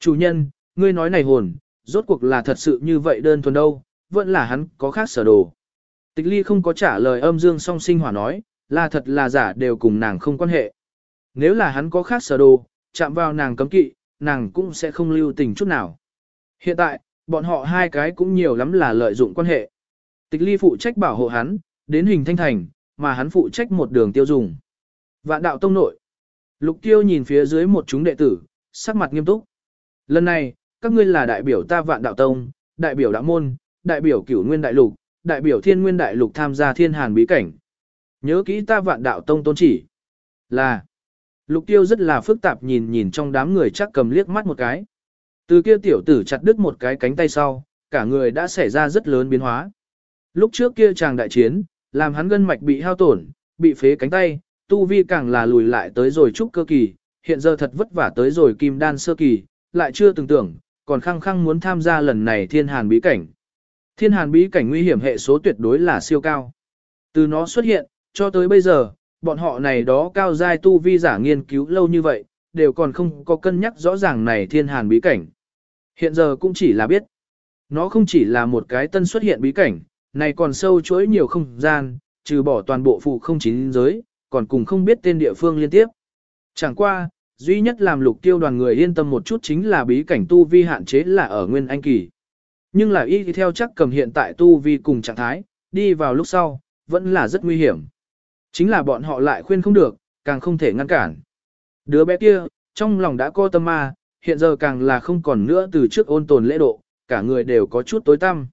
Chủ nhân, ngươi nói này hồn, rốt cuộc là thật sự như vậy đơn thuần đâu, vẫn là hắn có khác sở đồ. Tịch ly không có trả lời âm dương song sinh hỏa nói, là thật là giả đều cùng nàng không quan hệ. Nếu là hắn có khác sở đồ, chạm vào nàng cấm kỵ, nàng cũng sẽ không lưu tình chút nào. Hiện tại, bọn họ hai cái cũng nhiều lắm là lợi dụng quan hệ. Tịch ly phụ trách bảo hộ hắn, đến hình thanh thành, mà hắn phụ trách một đường tiêu dùng. Vạn đạo tông nội. Lục tiêu nhìn phía dưới một chúng đệ tử, sắc mặt nghiêm túc. Lần này, các ngươi là đại biểu ta vạn đạo tông, đại biểu đạo môn, đại biểu cửu nguyên đại lục, đại biểu thiên nguyên đại lục tham gia thiên hàn bí cảnh. Nhớ kỹ ta vạn đạo tông tôn chỉ. Là. Lục tiêu rất là phức tạp nhìn nhìn trong đám người chắc cầm liếc mắt một cái. Từ kia tiểu tử chặt đứt một cái cánh tay sau, cả người đã xảy ra rất lớn biến hóa. Lúc trước kia chàng đại chiến, làm hắn gân mạch bị hao tổn, bị phế cánh tay, tu vi càng là lùi lại tới rồi trúc cơ kỳ, hiện giờ thật vất vả tới rồi kim đan sơ kỳ, lại chưa từng tưởng, còn khăng khăng muốn tham gia lần này thiên hàn bí cảnh. Thiên hàn bí cảnh nguy hiểm hệ số tuyệt đối là siêu cao. Từ nó xuất hiện, cho tới bây giờ, bọn họ này đó cao giai tu vi giả nghiên cứu lâu như vậy, đều còn không có cân nhắc rõ ràng này thiên hàn bí cảnh. Hiện giờ cũng chỉ là biết, nó không chỉ là một cái tân xuất hiện bí cảnh, này còn sâu chuỗi nhiều không gian, trừ bỏ toàn bộ phụ không chín giới, còn cùng không biết tên địa phương liên tiếp. Chẳng qua, duy nhất làm lục tiêu đoàn người yên tâm một chút chính là bí cảnh tu vi hạn chế là ở nguyên anh kỳ. Nhưng là y theo chắc cầm hiện tại tu vi cùng trạng thái, đi vào lúc sau, vẫn là rất nguy hiểm. Chính là bọn họ lại khuyên không được, càng không thể ngăn cản. Đứa bé kia, trong lòng đã có tâm ma, hiện giờ càng là không còn nữa từ trước ôn tồn lễ độ, cả người đều có chút tối tăm.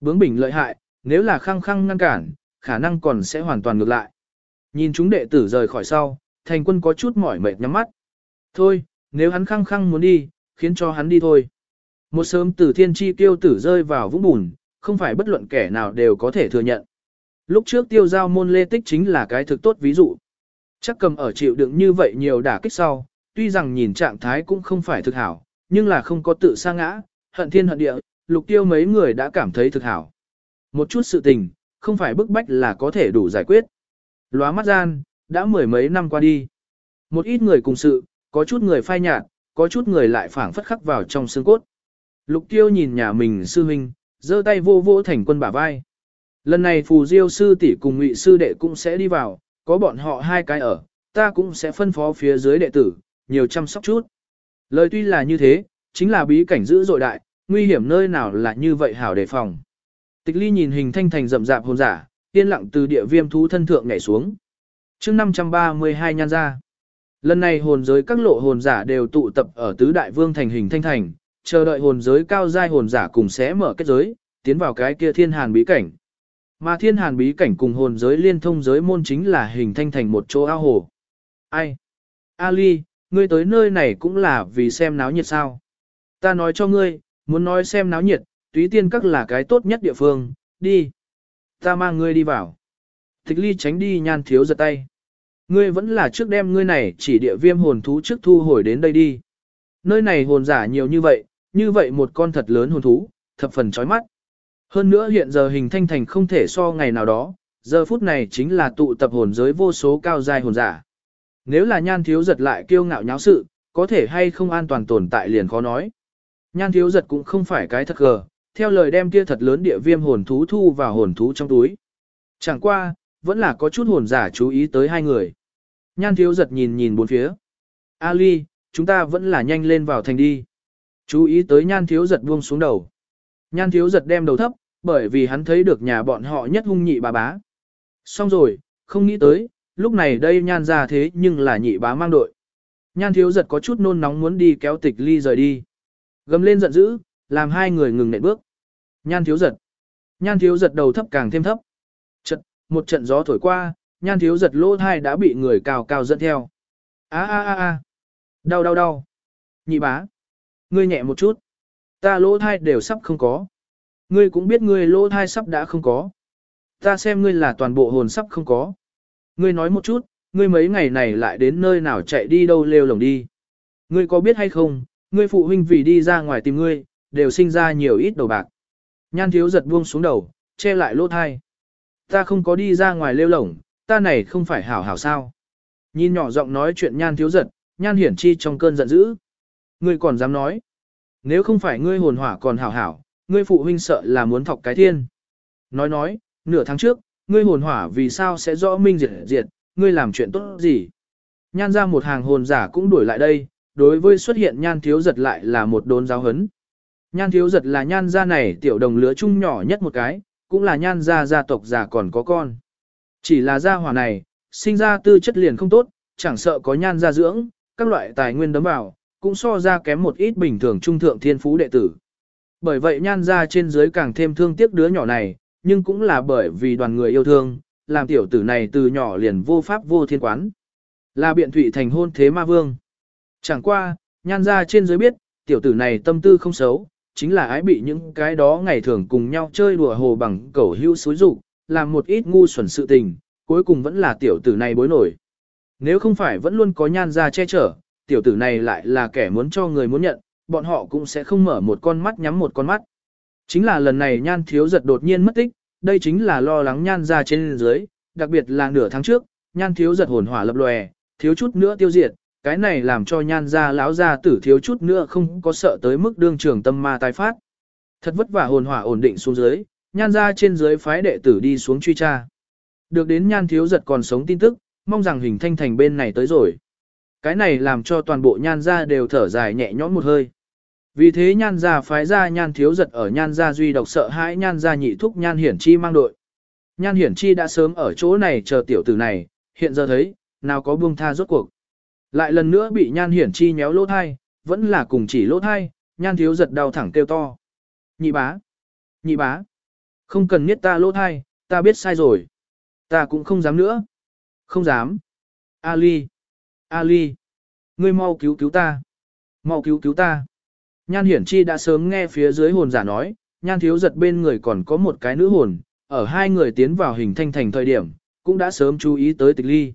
Bướng bỉnh lợi hại, nếu là khăng khăng ngăn cản, khả năng còn sẽ hoàn toàn ngược lại. Nhìn chúng đệ tử rời khỏi sau, thành quân có chút mỏi mệt nhắm mắt. Thôi, nếu hắn khăng khăng muốn đi, khiến cho hắn đi thôi. Một sớm từ thiên chi tiêu tử rơi vào vũng bùn, không phải bất luận kẻ nào đều có thể thừa nhận. Lúc trước tiêu giao môn lê tích chính là cái thực tốt ví dụ. Chắc cầm ở chịu đựng như vậy nhiều đả kích sau, tuy rằng nhìn trạng thái cũng không phải thực hảo, nhưng là không có tự sa ngã, hận thiên hận địa, lục tiêu mấy người đã cảm thấy thực hảo. Một chút sự tình, không phải bức bách là có thể đủ giải quyết. Lóa mắt gian, đã mười mấy năm qua đi. Một ít người cùng sự, có chút người phai nhạt, có chút người lại phảng phất khắc vào trong xương cốt. Lục tiêu nhìn nhà mình sư huynh, giơ tay vô vô thành quân bả vai. Lần này phù diêu sư tỷ cùng ngụy sư đệ cũng sẽ đi vào, có bọn họ hai cái ở, ta cũng sẽ phân phó phía dưới đệ tử, nhiều chăm sóc chút. Lời tuy là như thế, chính là bí cảnh giữ dội đại, nguy hiểm nơi nào là như vậy hảo đề phòng. Tịch ly nhìn hình thanh thành rậm rạp hồn giả, yên lặng từ địa viêm thú thân thượng nhảy xuống. chương 532 nhan ra. Lần này hồn giới các lộ hồn giả đều tụ tập ở tứ đại vương thành hình thanh thành, chờ đợi hồn giới cao giai hồn giả cùng sẽ mở kết giới, tiến vào cái kia thiên hàn bí cảnh. Mà thiên hàn bí cảnh cùng hồn giới liên thông giới môn chính là hình thanh thành một chỗ ao hồ. Ai? Ali, ngươi tới nơi này cũng là vì xem náo nhiệt sao. Ta nói cho ngươi, muốn nói xem náo nhiệt, túy tiên các là cái tốt nhất địa phương, đi. Ta mang ngươi đi vào. Tịch ly tránh đi nhan thiếu giật tay. Ngươi vẫn là trước đem ngươi này chỉ địa viêm hồn thú trước thu hồi đến đây đi. Nơi này hồn giả nhiều như vậy, như vậy một con thật lớn hồn thú, thập phần chói mắt. Hơn nữa hiện giờ hình thanh thành không thể so ngày nào đó, giờ phút này chính là tụ tập hồn giới vô số cao dài hồn giả. Nếu là nhan thiếu giật lại kiêu ngạo nháo sự, có thể hay không an toàn tồn tại liền khó nói. Nhan thiếu giật cũng không phải cái thật gờ, theo lời đem kia thật lớn địa viêm hồn thú thu vào hồn thú trong túi. Chẳng qua, vẫn là có chút hồn giả chú ý tới hai người. Nhan thiếu giật nhìn nhìn bốn phía. Ali, chúng ta vẫn là nhanh lên vào thành đi. Chú ý tới nhan thiếu giật buông xuống đầu. Nhan thiếu giật đem đầu thấp, bởi vì hắn thấy được nhà bọn họ nhất hung nhị bà bá. Xong rồi, không nghĩ tới, lúc này đây nhan ra thế nhưng là nhị bá mang đội. Nhan thiếu giật có chút nôn nóng muốn đi kéo tịch ly rời đi. Gầm lên giận dữ, làm hai người ngừng nện bước. Nhan thiếu giật. Nhan thiếu giật đầu thấp càng thêm thấp. Trận, một trận gió thổi qua, nhan thiếu giật lỗ thai đã bị người cao cao dẫn theo. a a a a Đau đau đau. Nhị bá. Ngươi nhẹ một chút. Ta lỗ thai đều sắp không có. Ngươi cũng biết ngươi lỗ thai sắp đã không có. Ta xem ngươi là toàn bộ hồn sắp không có. Ngươi nói một chút, ngươi mấy ngày này lại đến nơi nào chạy đi đâu lêu lồng đi. Ngươi có biết hay không, ngươi phụ huynh vì đi ra ngoài tìm ngươi, đều sinh ra nhiều ít đầu bạc. Nhan thiếu giật buông xuống đầu, che lại lỗ thai. Ta không có đi ra ngoài lêu lồng, ta này không phải hảo hảo sao. Nhìn nhỏ giọng nói chuyện nhan thiếu giật, nhan hiển chi trong cơn giận dữ. Ngươi còn dám nói. Nếu không phải ngươi hồn hỏa còn hảo hảo, ngươi phụ huynh sợ là muốn thọc cái thiên. Nói nói, nửa tháng trước, ngươi hồn hỏa vì sao sẽ rõ minh diệt diệt, ngươi làm chuyện tốt gì. Nhan ra một hàng hồn giả cũng đuổi lại đây, đối với xuất hiện nhan thiếu giật lại là một đốn giáo hấn. Nhan thiếu giật là nhan gia này tiểu đồng lứa chung nhỏ nhất một cái, cũng là nhan gia gia tộc già còn có con. Chỉ là gia hỏa này, sinh ra tư chất liền không tốt, chẳng sợ có nhan gia dưỡng, các loại tài nguyên đấm vào, cũng so ra kém một ít bình thường trung thượng thiên phú đệ tử. Bởi vậy nhan gia trên dưới càng thêm thương tiếc đứa nhỏ này, nhưng cũng là bởi vì đoàn người yêu thương, làm tiểu tử này từ nhỏ liền vô pháp vô thiên quán. Là biện thụy thành hôn thế ma vương. Chẳng qua, nhan gia trên dưới biết, tiểu tử này tâm tư không xấu, chính là ái bị những cái đó ngày thường cùng nhau chơi đùa hồ bằng cẩu hưu xối rủ, làm một ít ngu xuẩn sự tình, cuối cùng vẫn là tiểu tử này bối nổi. Nếu không phải vẫn luôn có nhan gia che chở, tiểu tử này lại là kẻ muốn cho người muốn nhận, bọn họ cũng sẽ không mở một con mắt nhắm một con mắt. Chính là lần này nhan thiếu giật đột nhiên mất tích, đây chính là lo lắng nhan ra trên dưới, đặc biệt là nửa tháng trước, nhan thiếu giật hồn hỏa lập lòe, thiếu chút nữa tiêu diệt, cái này làm cho nhan ra lão ra tử thiếu chút nữa không có sợ tới mức đương trường tâm ma tái phát. Thật vất vả hồn hỏa ổn định xuống dưới, nhan ra trên dưới phái đệ tử đi xuống truy tra. Được đến nhan thiếu giật còn sống tin tức, mong rằng hình thanh thành bên này tới rồi. Cái này làm cho toàn bộ nhan gia đều thở dài nhẹ nhõm một hơi. Vì thế nhan gia phái ra nhan thiếu giật ở nhan gia duy độc sợ hãi nhan gia nhị thúc nhan hiển chi mang đội. Nhan hiển chi đã sớm ở chỗ này chờ tiểu tử này, hiện giờ thấy, nào có buông tha rốt cuộc. Lại lần nữa bị nhan hiển chi nhéo lỗ thai, vẫn là cùng chỉ lỗ thai, nhan thiếu giật đau thẳng kêu to. Nhị bá, nhị bá, không cần biết ta lỗ thai, ta biết sai rồi. Ta cũng không dám nữa. Không dám. Ali, Ali, ngươi mau cứu cứu ta. Mau cứu cứu ta. Nhan hiển chi đã sớm nghe phía dưới hồn giả nói, nhan thiếu giật bên người còn có một cái nữ hồn, ở hai người tiến vào hình thanh thành thời điểm, cũng đã sớm chú ý tới tịch ly.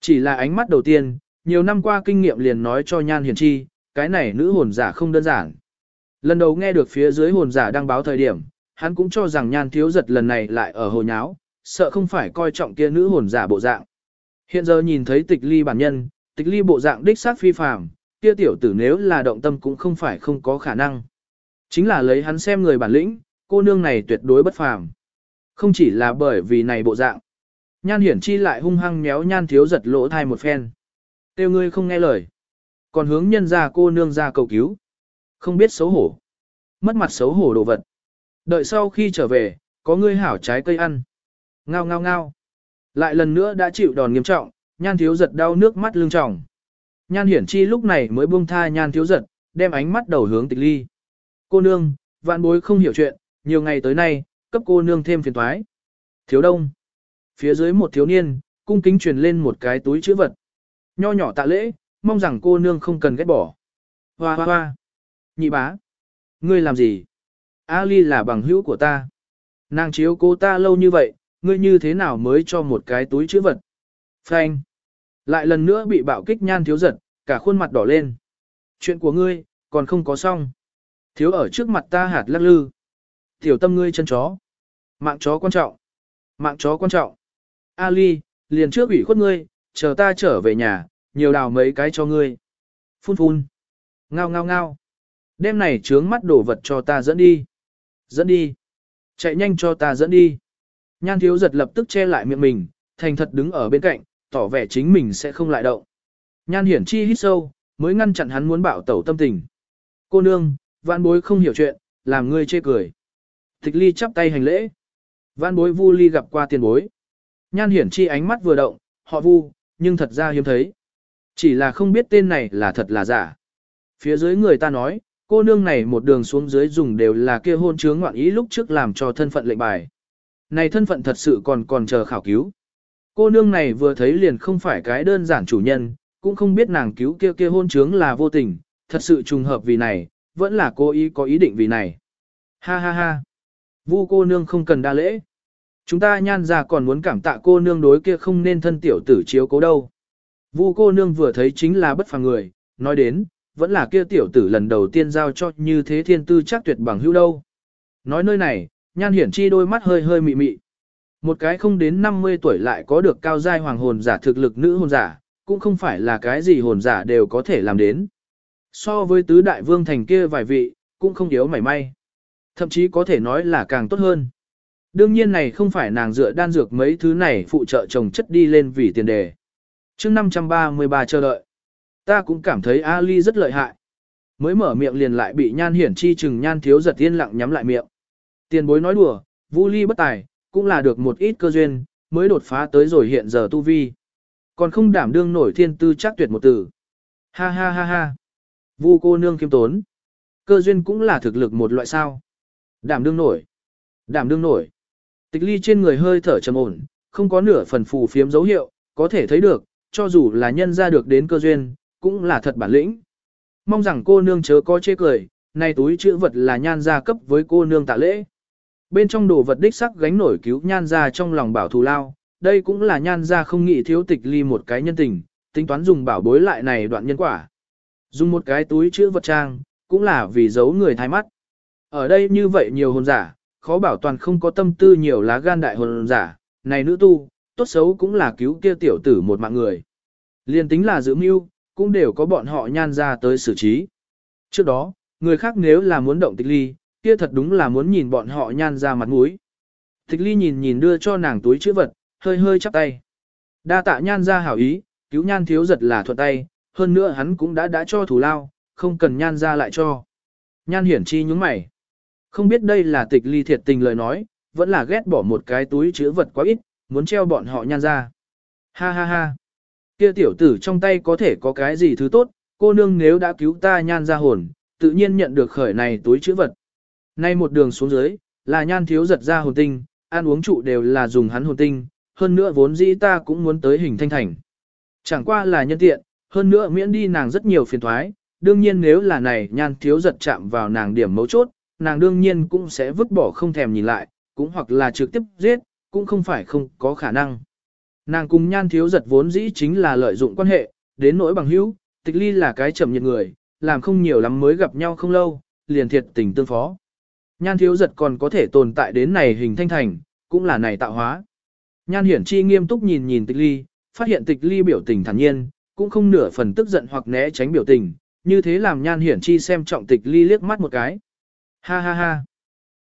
Chỉ là ánh mắt đầu tiên, nhiều năm qua kinh nghiệm liền nói cho nhan hiển chi, cái này nữ hồn giả không đơn giản. Lần đầu nghe được phía dưới hồn giả đăng báo thời điểm, hắn cũng cho rằng nhan thiếu giật lần này lại ở hồ nháo, sợ không phải coi trọng kia nữ hồn giả bộ dạng. Hiện giờ nhìn thấy tịch ly bản nhân, tịch ly bộ dạng đích xác phi phàm, kia tiểu tử nếu là động tâm cũng không phải không có khả năng. Chính là lấy hắn xem người bản lĩnh, cô nương này tuyệt đối bất phàm. Không chỉ là bởi vì này bộ dạng. Nhan hiển chi lại hung hăng méo nhan thiếu giật lỗ thai một phen. Tiêu ngươi không nghe lời. Còn hướng nhân ra cô nương ra cầu cứu. Không biết xấu hổ. Mất mặt xấu hổ đồ vật. Đợi sau khi trở về, có ngươi hảo trái cây ăn. Ngao ngao ngao. Lại lần nữa đã chịu đòn nghiêm trọng, nhan thiếu giật đau nước mắt lưng tròng. Nhan hiển chi lúc này mới buông tha nhan thiếu giật, đem ánh mắt đầu hướng tịch ly. Cô nương, vạn bối không hiểu chuyện, nhiều ngày tới nay, cấp cô nương thêm phiền thoái. Thiếu đông. Phía dưới một thiếu niên, cung kính truyền lên một cái túi chữ vật. Nho nhỏ tạ lễ, mong rằng cô nương không cần ghét bỏ. Hoa hoa hoa. Nhị bá. Ngươi làm gì? Ali là bằng hữu của ta. Nàng chiếu cô ta lâu như vậy, ngươi như thế nào mới cho một cái túi chữ vật. Phanh. Lại lần nữa bị bạo kích nhan thiếu giật, cả khuôn mặt đỏ lên. Chuyện của ngươi, còn không có xong. Thiếu ở trước mặt ta hạt lắc lư. Tiểu tâm ngươi chân chó. Mạng chó quan trọng. Mạng chó quan trọng. Ali, liền trước ủy khuất ngươi, chờ ta trở về nhà, nhiều đào mấy cái cho ngươi. Phun phun. Ngao ngao ngao. Đêm này trướng mắt đổ vật cho ta dẫn đi. Dẫn đi. Chạy nhanh cho ta dẫn đi. Nhan thiếu giật lập tức che lại miệng mình, thành thật đứng ở bên cạnh, tỏ vẻ chính mình sẽ không lại động. Nhan hiển chi hít sâu, mới ngăn chặn hắn muốn bảo tẩu tâm tình. Cô nương, vạn bối không hiểu chuyện, làm ngươi chê cười. Tịch ly chắp tay hành lễ. Vạn bối vu ly gặp qua tiền bối. Nhan hiển chi ánh mắt vừa động, họ vu, nhưng thật ra hiếm thấy. Chỉ là không biết tên này là thật là giả. Phía dưới người ta nói, cô nương này một đường xuống dưới dùng đều là kia hôn chướng ngoạn ý lúc trước làm cho thân phận lệnh bài. Này thân phận thật sự còn còn chờ khảo cứu. Cô nương này vừa thấy liền không phải cái đơn giản chủ nhân, cũng không biết nàng cứu kia kia hôn trướng là vô tình, thật sự trùng hợp vì này, vẫn là cô ý có ý định vì này. Ha ha ha. Vu cô nương không cần đa lễ. Chúng ta nhan ra còn muốn cảm tạ cô nương đối kia không nên thân tiểu tử chiếu cố đâu. Vu cô nương vừa thấy chính là bất phàm người, nói đến, vẫn là kia tiểu tử lần đầu tiên giao cho như thế thiên tư chắc tuyệt bằng hữu đâu. Nói nơi này, nhan hiển chi đôi mắt hơi hơi mị mị. Một cái không đến 50 tuổi lại có được cao giai hoàng hồn giả thực lực nữ hồn giả, cũng không phải là cái gì hồn giả đều có thể làm đến. So với tứ đại vương thành kia vài vị, cũng không yếu mảy may. Thậm chí có thể nói là càng tốt hơn. Đương nhiên này không phải nàng dựa đan dược mấy thứ này phụ trợ chồng chất đi lên vì tiền đề. chương 533 chờ đợi. Ta cũng cảm thấy Ali rất lợi hại. Mới mở miệng liền lại bị nhan hiển chi chừng nhan thiếu giật yên lặng nhắm lại miệng. Tiền bối nói đùa, Vu ly bất tài, cũng là được một ít cơ duyên, mới đột phá tới rồi hiện giờ tu vi. Còn không đảm đương nổi thiên tư chắc tuyệt một tử Ha ha ha ha. Vu cô nương kiêm tốn. Cơ duyên cũng là thực lực một loại sao. Đảm đương nổi. Đảm đương nổi. Tịch ly trên người hơi thở trầm ổn, không có nửa phần phù phiếm dấu hiệu, có thể thấy được, cho dù là nhân ra được đến cơ duyên, cũng là thật bản lĩnh. Mong rằng cô nương chớ có chê cười, nay túi chữ vật là nhan gia cấp với cô nương tạ lễ. Bên trong đồ vật đích sắc gánh nổi cứu nhan gia trong lòng bảo thù lao, đây cũng là nhan gia không nghĩ thiếu tịch ly một cái nhân tình, tính toán dùng bảo bối lại này đoạn nhân quả. Dùng một cái túi chữ vật trang, cũng là vì giấu người thái mắt. Ở đây như vậy nhiều hồn giả, khó bảo toàn không có tâm tư nhiều lá gan đại hồn giả, này nữ tu, tốt xấu cũng là cứu kia tiểu tử một mạng người. Liên tính là giữ mưu, cũng đều có bọn họ nhan ra tới xử trí. Trước đó, người khác nếu là muốn động tịch ly, kia thật đúng là muốn nhìn bọn họ nhan ra mặt mũi. Tịch ly nhìn nhìn đưa cho nàng túi chữ vật, hơi hơi chắp tay. Đa tạ nhan ra hảo ý, cứu nhan thiếu giật là thuận tay, hơn nữa hắn cũng đã đã cho thủ lao, không cần nhan ra lại cho. Nhan hiển chi nhúng mày. Không biết đây là tịch ly thiệt tình lời nói, vẫn là ghét bỏ một cái túi chữ vật quá ít, muốn treo bọn họ nhan ra. Ha ha ha. Kia tiểu tử trong tay có thể có cái gì thứ tốt, cô nương nếu đã cứu ta nhan ra hồn, tự nhiên nhận được khởi này túi chữ vật. Nay một đường xuống dưới, là nhan thiếu giật ra hồn tinh, ăn uống trụ đều là dùng hắn hồn tinh, hơn nữa vốn dĩ ta cũng muốn tới hình thanh thành. Chẳng qua là nhân tiện, hơn nữa miễn đi nàng rất nhiều phiền thoái, đương nhiên nếu là này nhan thiếu giật chạm vào nàng điểm mấu chốt, nàng đương nhiên cũng sẽ vứt bỏ không thèm nhìn lại, cũng hoặc là trực tiếp giết, cũng không phải không có khả năng. Nàng cùng nhan thiếu giật vốn dĩ chính là lợi dụng quan hệ, đến nỗi bằng hữu, tịch ly là cái chậm nhiệt người, làm không nhiều lắm mới gặp nhau không lâu, liền thiệt tình tương phó. Nhan thiếu giật còn có thể tồn tại đến này hình thanh thành, cũng là này tạo hóa. Nhan hiển chi nghiêm túc nhìn nhìn tịch ly, phát hiện tịch ly biểu tình thản nhiên, cũng không nửa phần tức giận hoặc né tránh biểu tình, như thế làm nhan hiển chi xem trọng tịch ly liếc mắt một cái. Ha ha ha.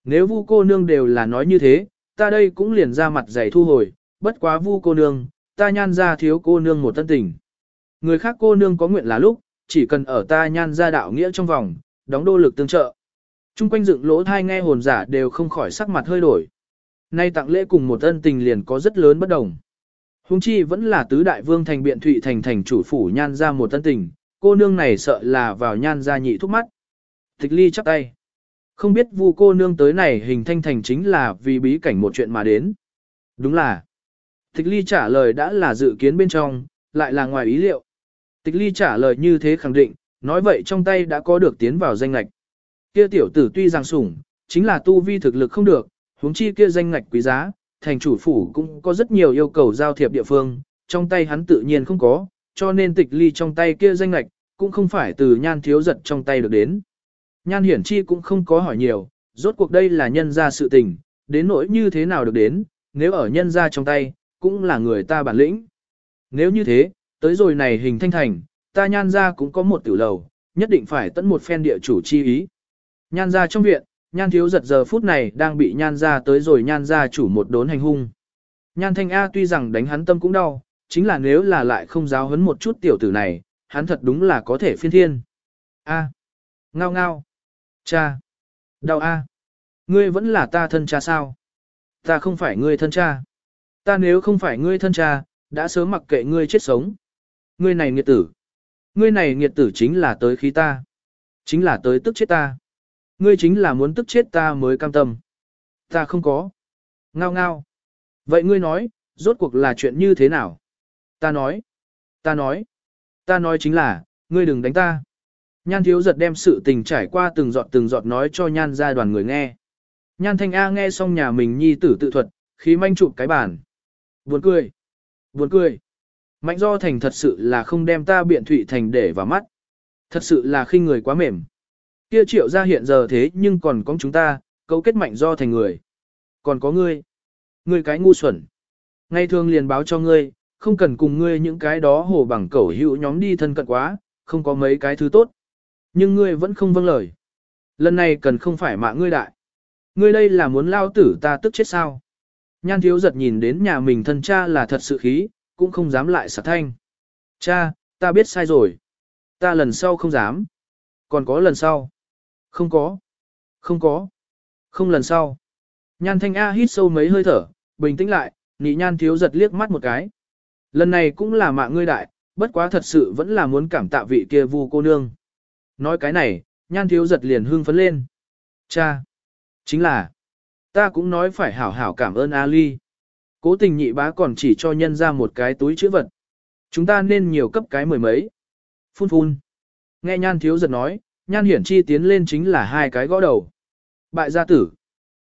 Nếu vu cô nương đều là nói như thế, ta đây cũng liền ra mặt dày thu hồi, bất quá vu cô nương, ta nhan ra thiếu cô nương một tân tình. Người khác cô nương có nguyện là lúc, chỉ cần ở ta nhan ra đạo nghĩa trong vòng, đóng đô lực tương trợ. Trung quanh dựng lỗ thai nghe hồn giả đều không khỏi sắc mặt hơi đổi. Nay tặng lễ cùng một ân tình liền có rất lớn bất đồng. Hùng chi vẫn là tứ đại vương thành biện thụy thành thành chủ phủ nhan ra một tân tình, cô nương này sợ là vào nhan ra nhị thúc mắt. Tịch ly chắp tay. Không biết vu cô nương tới này hình thanh thành chính là vì bí cảnh một chuyện mà đến. Đúng là. Tịch ly trả lời đã là dự kiến bên trong, lại là ngoài ý liệu. Tịch ly trả lời như thế khẳng định, nói vậy trong tay đã có được tiến vào danh lạch. Kia tiểu tử tuy rằng sủng, chính là tu vi thực lực không được, huống chi kia danh ngạch quý giá, thành chủ phủ cũng có rất nhiều yêu cầu giao thiệp địa phương, trong tay hắn tự nhiên không có, cho nên tịch ly trong tay kia danh ngạch, cũng không phải từ nhan thiếu giật trong tay được đến. Nhan hiển chi cũng không có hỏi nhiều, rốt cuộc đây là nhân ra sự tình, đến nỗi như thế nào được đến, nếu ở nhân ra trong tay, cũng là người ta bản lĩnh. Nếu như thế, tới rồi này hình thanh thành, ta nhan ra cũng có một tiểu lầu, nhất định phải tận một phen địa chủ chi ý. Nhan ra trong viện, nhan thiếu giật giờ phút này đang bị nhan ra tới rồi nhan ra chủ một đốn hành hung. Nhan thanh A tuy rằng đánh hắn tâm cũng đau, chính là nếu là lại không giáo hấn một chút tiểu tử này, hắn thật đúng là có thể phiên thiên. A. Ngao ngao. Cha. Đau A. Ngươi vẫn là ta thân cha sao? Ta không phải ngươi thân cha. Ta nếu không phải ngươi thân cha, đã sớm mặc kệ ngươi chết sống. Ngươi này nghiệt tử. Ngươi này nghiệt tử chính là tới khí ta. Chính là tới tức chết ta. Ngươi chính là muốn tức chết ta mới cam tâm. Ta không có. Ngao ngao. Vậy ngươi nói, rốt cuộc là chuyện như thế nào? Ta nói. Ta nói. Ta nói chính là, ngươi đừng đánh ta. Nhan thiếu giật đem sự tình trải qua từng giọt từng giọt nói cho nhan ra đoàn người nghe. Nhan thanh A nghe xong nhà mình nhi tử tự thuật, khí manh chụp cái bàn. Buồn cười. Buồn cười. Mạnh do thành thật sự là không đem ta biện thụy thành để vào mắt. Thật sự là khinh người quá mềm. Kia triệu ra hiện giờ thế nhưng còn có chúng ta, cấu kết mạnh do thành người. Còn có ngươi. Ngươi cái ngu xuẩn. Ngay thường liền báo cho ngươi, không cần cùng ngươi những cái đó hồ bằng cẩu hữu nhóm đi thân cận quá, không có mấy cái thứ tốt. Nhưng ngươi vẫn không vâng lời. Lần này cần không phải mạng ngươi đại. Ngươi đây là muốn lao tử ta tức chết sao. Nhan thiếu giật nhìn đến nhà mình thân cha là thật sự khí, cũng không dám lại sạc thanh. Cha, ta biết sai rồi. Ta lần sau không dám. Còn có lần sau. Không có. Không có. Không lần sau. Nhan thanh A hít sâu mấy hơi thở, bình tĩnh lại, nị nhan thiếu giật liếc mắt một cái. Lần này cũng là mạng ngươi đại, bất quá thật sự vẫn là muốn cảm tạ vị kia vu cô nương. Nói cái này, nhan thiếu giật liền hưng phấn lên. Cha! Chính là, ta cũng nói phải hảo hảo cảm ơn Ali. Cố tình nhị bá còn chỉ cho nhân ra một cái túi chữ vật. Chúng ta nên nhiều cấp cái mười mấy. Phun phun. Nghe nhan thiếu giật nói, nhan hiển chi tiến lên chính là hai cái gõ đầu. Bại gia tử.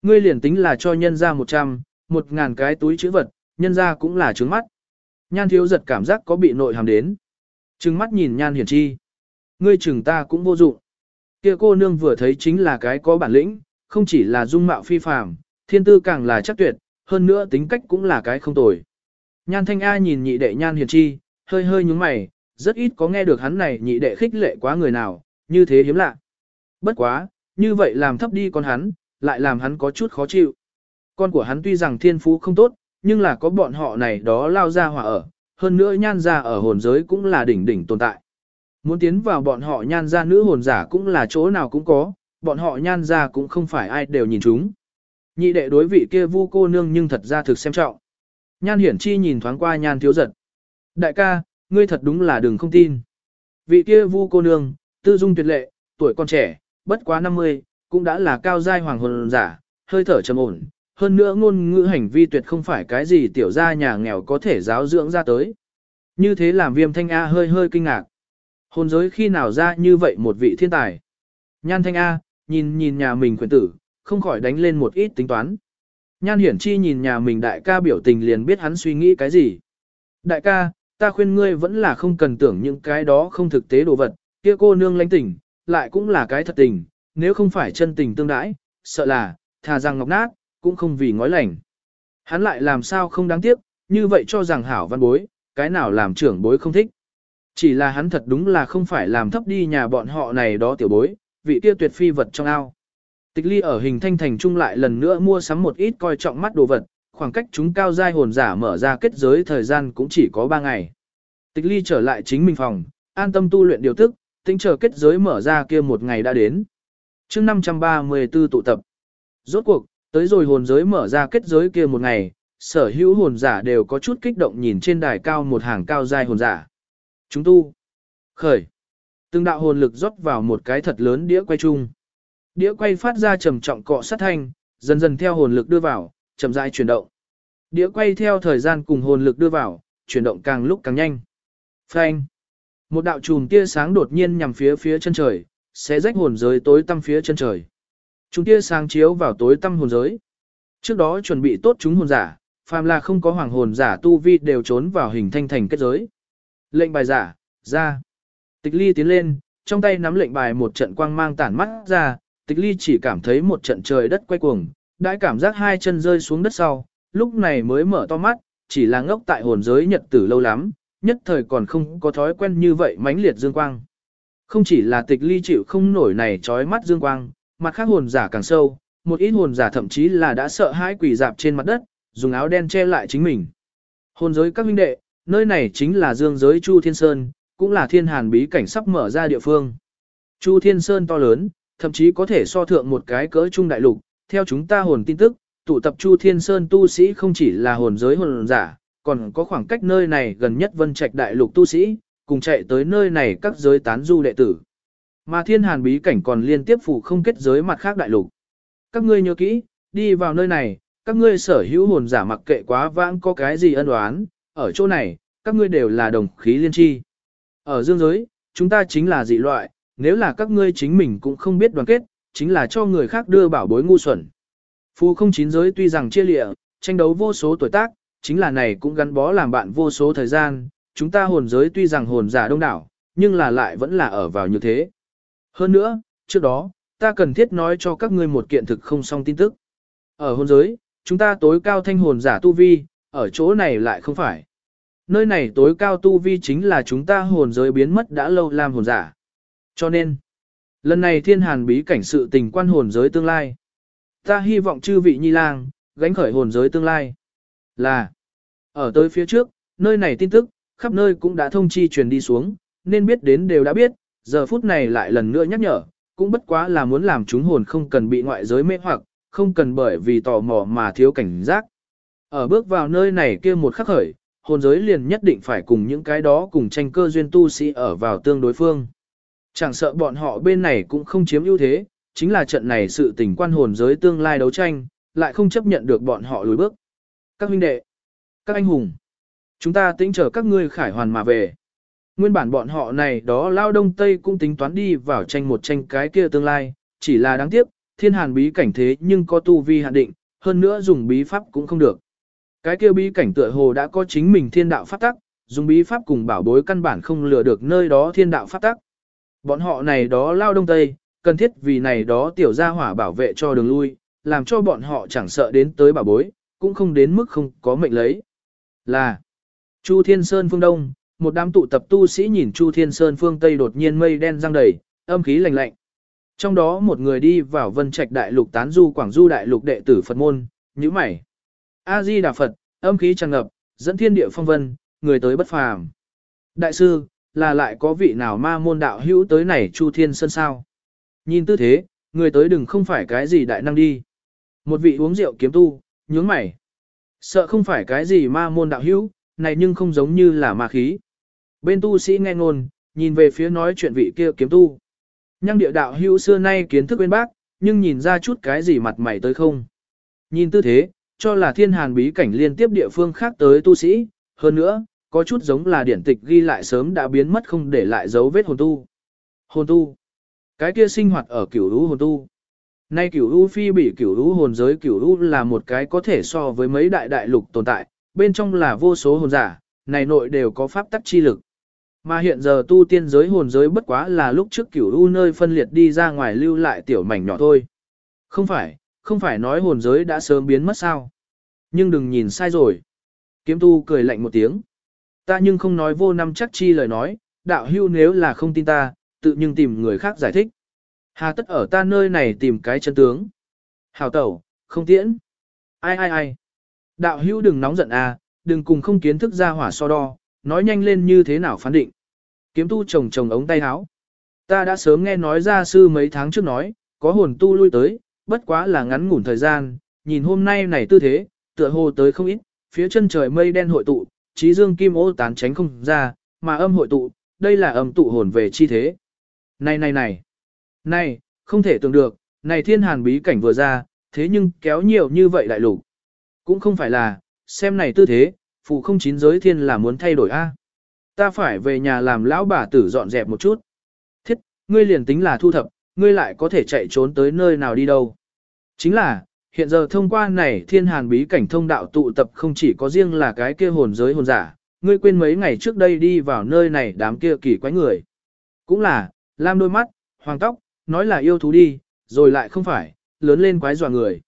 Ngươi liền tính là cho nhân ra một trăm, một ngàn cái túi chữ vật, nhân ra cũng là trứng mắt. Nhan thiếu giật cảm giác có bị nội hàm đến. Trừng mắt nhìn nhan hiển chi. Ngươi chừng ta cũng vô dụng. Kia cô nương vừa thấy chính là cái có bản lĩnh, không chỉ là dung mạo phi phàm, thiên tư càng là chắc tuyệt, hơn nữa tính cách cũng là cái không tồi. Nhan thanh A nhìn nhị đệ nhan hiển chi, hơi hơi nhúng mày, rất ít có nghe được hắn này nhị đệ khích lệ quá người nào, như thế hiếm lạ. Bất quá, như vậy làm thấp đi con hắn, lại làm hắn có chút khó chịu. Con của hắn tuy rằng thiên phú không tốt, nhưng là có bọn họ này đó lao ra hỏa ở, hơn nữa nhan ra ở hồn giới cũng là đỉnh đỉnh tồn tại. Muốn tiến vào bọn họ nhan ra nữ hồn giả cũng là chỗ nào cũng có, bọn họ nhan ra cũng không phải ai đều nhìn chúng. Nhị đệ đối vị kia vu cô nương nhưng thật ra thực xem trọng. Nhan hiển chi nhìn thoáng qua nhan thiếu giật. Đại ca, ngươi thật đúng là đừng không tin. Vị kia vu cô nương, tư dung tuyệt lệ, tuổi còn trẻ, bất quá 50, cũng đã là cao giai hoàng hồn giả, hơi thở trầm ổn, hơn nữa ngôn ngữ hành vi tuyệt không phải cái gì tiểu gia nhà nghèo có thể giáo dưỡng ra tới. Như thế làm viêm thanh A hơi hơi kinh ngạc. Hồn giới khi nào ra như vậy một vị thiên tài. Nhan thanh A, nhìn nhìn nhà mình quyền tử, không khỏi đánh lên một ít tính toán. Nhan hiển chi nhìn nhà mình đại ca biểu tình liền biết hắn suy nghĩ cái gì. Đại ca, ta khuyên ngươi vẫn là không cần tưởng những cái đó không thực tế đồ vật, kia cô nương lãnh tình, lại cũng là cái thật tình, nếu không phải chân tình tương đãi, sợ là, thà rằng ngọc nát, cũng không vì ngói lành. Hắn lại làm sao không đáng tiếc, như vậy cho rằng hảo văn bối, cái nào làm trưởng bối không thích. Chỉ là hắn thật đúng là không phải làm thấp đi nhà bọn họ này đó tiểu bối, vị kia tuyệt phi vật trong ao. Tịch ly ở hình thanh thành trung lại lần nữa mua sắm một ít coi trọng mắt đồ vật, khoảng cách chúng cao giai hồn giả mở ra kết giới thời gian cũng chỉ có 3 ngày. Tịch ly trở lại chính mình phòng, an tâm tu luyện điều tức, tính chờ kết giới mở ra kia một ngày đã đến. chương 534 tụ tập. Rốt cuộc, tới rồi hồn giới mở ra kết giới kia một ngày, sở hữu hồn giả đều có chút kích động nhìn trên đài cao một hàng cao dài hồn giả. Chúng tu. Khởi. Từng đạo hồn lực rót vào một cái thật lớn đĩa quay chung. Đĩa quay phát ra trầm trọng cọ sát thanh, dần dần theo hồn lực đưa vào, chậm rãi chuyển động. Đĩa quay theo thời gian cùng hồn lực đưa vào, chuyển động càng lúc càng nhanh. Phanh. Một đạo chùm tia sáng đột nhiên nhằm phía phía chân trời, sẽ rách hồn giới tối tăm phía chân trời. Chúng tia sáng chiếu vào tối tăm hồn giới. Trước đó chuẩn bị tốt chúng hồn giả, phàm là không có hoàng hồn giả tu vi đều trốn vào hình thanh thành kết giới. Lệnh bài giả, ra. Tịch ly tiến lên, trong tay nắm lệnh bài một trận quang mang tản mắt ra, tịch ly chỉ cảm thấy một trận trời đất quay cuồng, đã cảm giác hai chân rơi xuống đất sau, lúc này mới mở to mắt, chỉ là ngốc tại hồn giới nhật tử lâu lắm, nhất thời còn không có thói quen như vậy mãnh liệt dương quang. Không chỉ là tịch ly chịu không nổi này trói mắt dương quang, mặt khác hồn giả càng sâu, một ít hồn giả thậm chí là đã sợ hãi quỷ dạp trên mặt đất, dùng áo đen che lại chính mình. Hồn giới các huynh đệ, nơi này chính là dương giới Chu Thiên Sơn, cũng là thiên hàn bí cảnh sắp mở ra địa phương. Chu Thiên Sơn to lớn, thậm chí có thể so thượng một cái cỡ trung đại lục, theo chúng ta hồn tin tức, tụ tập Chu Thiên Sơn tu sĩ không chỉ là hồn giới hồn giả, còn có khoảng cách nơi này gần nhất vân trạch đại lục tu sĩ, cùng chạy tới nơi này các giới tán du đệ tử. Mà thiên hàn bí cảnh còn liên tiếp phủ không kết giới mặt khác đại lục. Các ngươi nhớ kỹ, đi vào nơi này, các ngươi sở hữu hồn giả mặc kệ quá vãng có cái gì ân oán, ở chỗ này, các ngươi đều là đồng khí liên tri. Ở dương giới, chúng ta chính là dị loại, nếu là các ngươi chính mình cũng không biết đoàn kết, chính là cho người khác đưa bảo bối ngu xuẩn. Phù không chín giới tuy rằng chia lịa, tranh đấu vô số tuổi tác, chính là này cũng gắn bó làm bạn vô số thời gian, chúng ta hồn giới tuy rằng hồn giả đông đảo, nhưng là lại vẫn là ở vào như thế. Hơn nữa, trước đó, ta cần thiết nói cho các ngươi một kiện thực không song tin tức. Ở hồn giới, chúng ta tối cao thanh hồn giả tu vi, ở chỗ này lại không phải. Nơi này tối cao tu vi chính là chúng ta hồn giới biến mất đã lâu làm hồn giả. Cho nên, lần này thiên hàn bí cảnh sự tình quan hồn giới tương lai. Ta hy vọng chư vị nhi lang, gánh khởi hồn giới tương lai. Là, ở tới phía trước, nơi này tin tức, khắp nơi cũng đã thông chi truyền đi xuống, nên biết đến đều đã biết, giờ phút này lại lần nữa nhắc nhở, cũng bất quá là muốn làm chúng hồn không cần bị ngoại giới mê hoặc, không cần bởi vì tò mò mà thiếu cảnh giác. Ở bước vào nơi này kia một khắc khởi, hồn giới liền nhất định phải cùng những cái đó cùng tranh cơ duyên tu sĩ ở vào tương đối phương. Chẳng sợ bọn họ bên này cũng không chiếm ưu thế, chính là trận này sự tình quan hồn giới tương lai đấu tranh, lại không chấp nhận được bọn họ lùi bước. Các huynh đệ, các anh hùng, chúng ta tính chờ các ngươi khải hoàn mà về. Nguyên bản bọn họ này đó lao đông tây cũng tính toán đi vào tranh một tranh cái kia tương lai, chỉ là đáng tiếc, thiên hàn bí cảnh thế nhưng có tu vi hạn định, hơn nữa dùng bí pháp cũng không được. Cái kia bí cảnh tựa hồ đã có chính mình thiên đạo pháp tắc, dùng bí pháp cùng bảo bối căn bản không lừa được nơi đó thiên đạo pháp tắc. Bọn họ này đó lao đông tây, cần thiết vì này đó tiểu gia hỏa bảo vệ cho đường lui, làm cho bọn họ chẳng sợ đến tới bảo bối, cũng không đến mức không có mệnh lấy. Là Chu Thiên Sơn phương Đông, một đám tụ tập tu sĩ nhìn Chu Thiên Sơn phương Tây đột nhiên mây đen răng đầy, âm khí lạnh lạnh. Trong đó một người đi vào vân trạch đại lục tán du quảng du đại lục đệ tử Phật môn, nhíu mày. A-di Đà Phật, âm khí tràn ngập, dẫn thiên địa phong vân, người tới bất phàm. Đại sư, là lại có vị nào ma môn đạo hữu tới này Chu Thiên Sơn sao? Nhìn tư thế, người tới đừng không phải cái gì đại năng đi. Một vị uống rượu kiếm tu, nhướng mày. Sợ không phải cái gì ma môn đạo hữu, này nhưng không giống như là ma khí. Bên tu sĩ nghe ngôn, nhìn về phía nói chuyện vị kia kiếm tu. Nhăng địa đạo hữu xưa nay kiến thức bên bác, nhưng nhìn ra chút cái gì mặt mày tới không. Nhìn tư thế, cho là thiên hàn bí cảnh liên tiếp địa phương khác tới tu sĩ, hơn nữa, có chút giống là điển tịch ghi lại sớm đã biến mất không để lại dấu vết hồn tu. Hồn tu. Cái kia sinh hoạt ở cửu lũ hồn tu. Nay cửu lũ phi bị cửu lũ hồn giới cửu lũ là một cái có thể so với mấy đại đại lục tồn tại, bên trong là vô số hồn giả, này nội đều có pháp tắc chi lực. Mà hiện giờ tu tiên giới hồn giới bất quá là lúc trước cửu u nơi phân liệt đi ra ngoài lưu lại tiểu mảnh nhỏ thôi. Không phải, không phải nói hồn giới đã sớm biến mất sao. Nhưng đừng nhìn sai rồi. Kiếm tu cười lạnh một tiếng. Ta nhưng không nói vô năm chắc chi lời nói, đạo hưu nếu là không tin ta, tự nhưng tìm người khác giải thích. Hà tất ở ta nơi này tìm cái chân tướng. Hào tẩu, không tiễn. Ai ai ai. Đạo hữu đừng nóng giận à, đừng cùng không kiến thức ra hỏa so đo, nói nhanh lên như thế nào phán định. Kiếm tu chồng chồng ống tay áo. Ta đã sớm nghe nói ra sư mấy tháng trước nói, có hồn tu lui tới, bất quá là ngắn ngủn thời gian, nhìn hôm nay này tư thế, tựa hồ tới không ít, phía chân trời mây đen hội tụ, trí dương kim ô tán tránh không ra, mà âm hội tụ, đây là âm tụ hồn về chi thế. Này này này, này, không thể tưởng được, này thiên hàn bí cảnh vừa ra, thế nhưng kéo nhiều như vậy đại lục. Cũng không phải là, xem này tư thế, phụ không chín giới thiên là muốn thay đổi a. Ta phải về nhà làm lão bà tử dọn dẹp một chút. Thiết, ngươi liền tính là thu thập, ngươi lại có thể chạy trốn tới nơi nào đi đâu. Chính là, hiện giờ thông qua này thiên hàn bí cảnh thông đạo tụ tập không chỉ có riêng là cái kia hồn giới hồn giả, ngươi quên mấy ngày trước đây đi vào nơi này đám kia kỳ quái người. Cũng là, lam đôi mắt, hoàng tóc, nói là yêu thú đi, rồi lại không phải, lớn lên quái dọa người.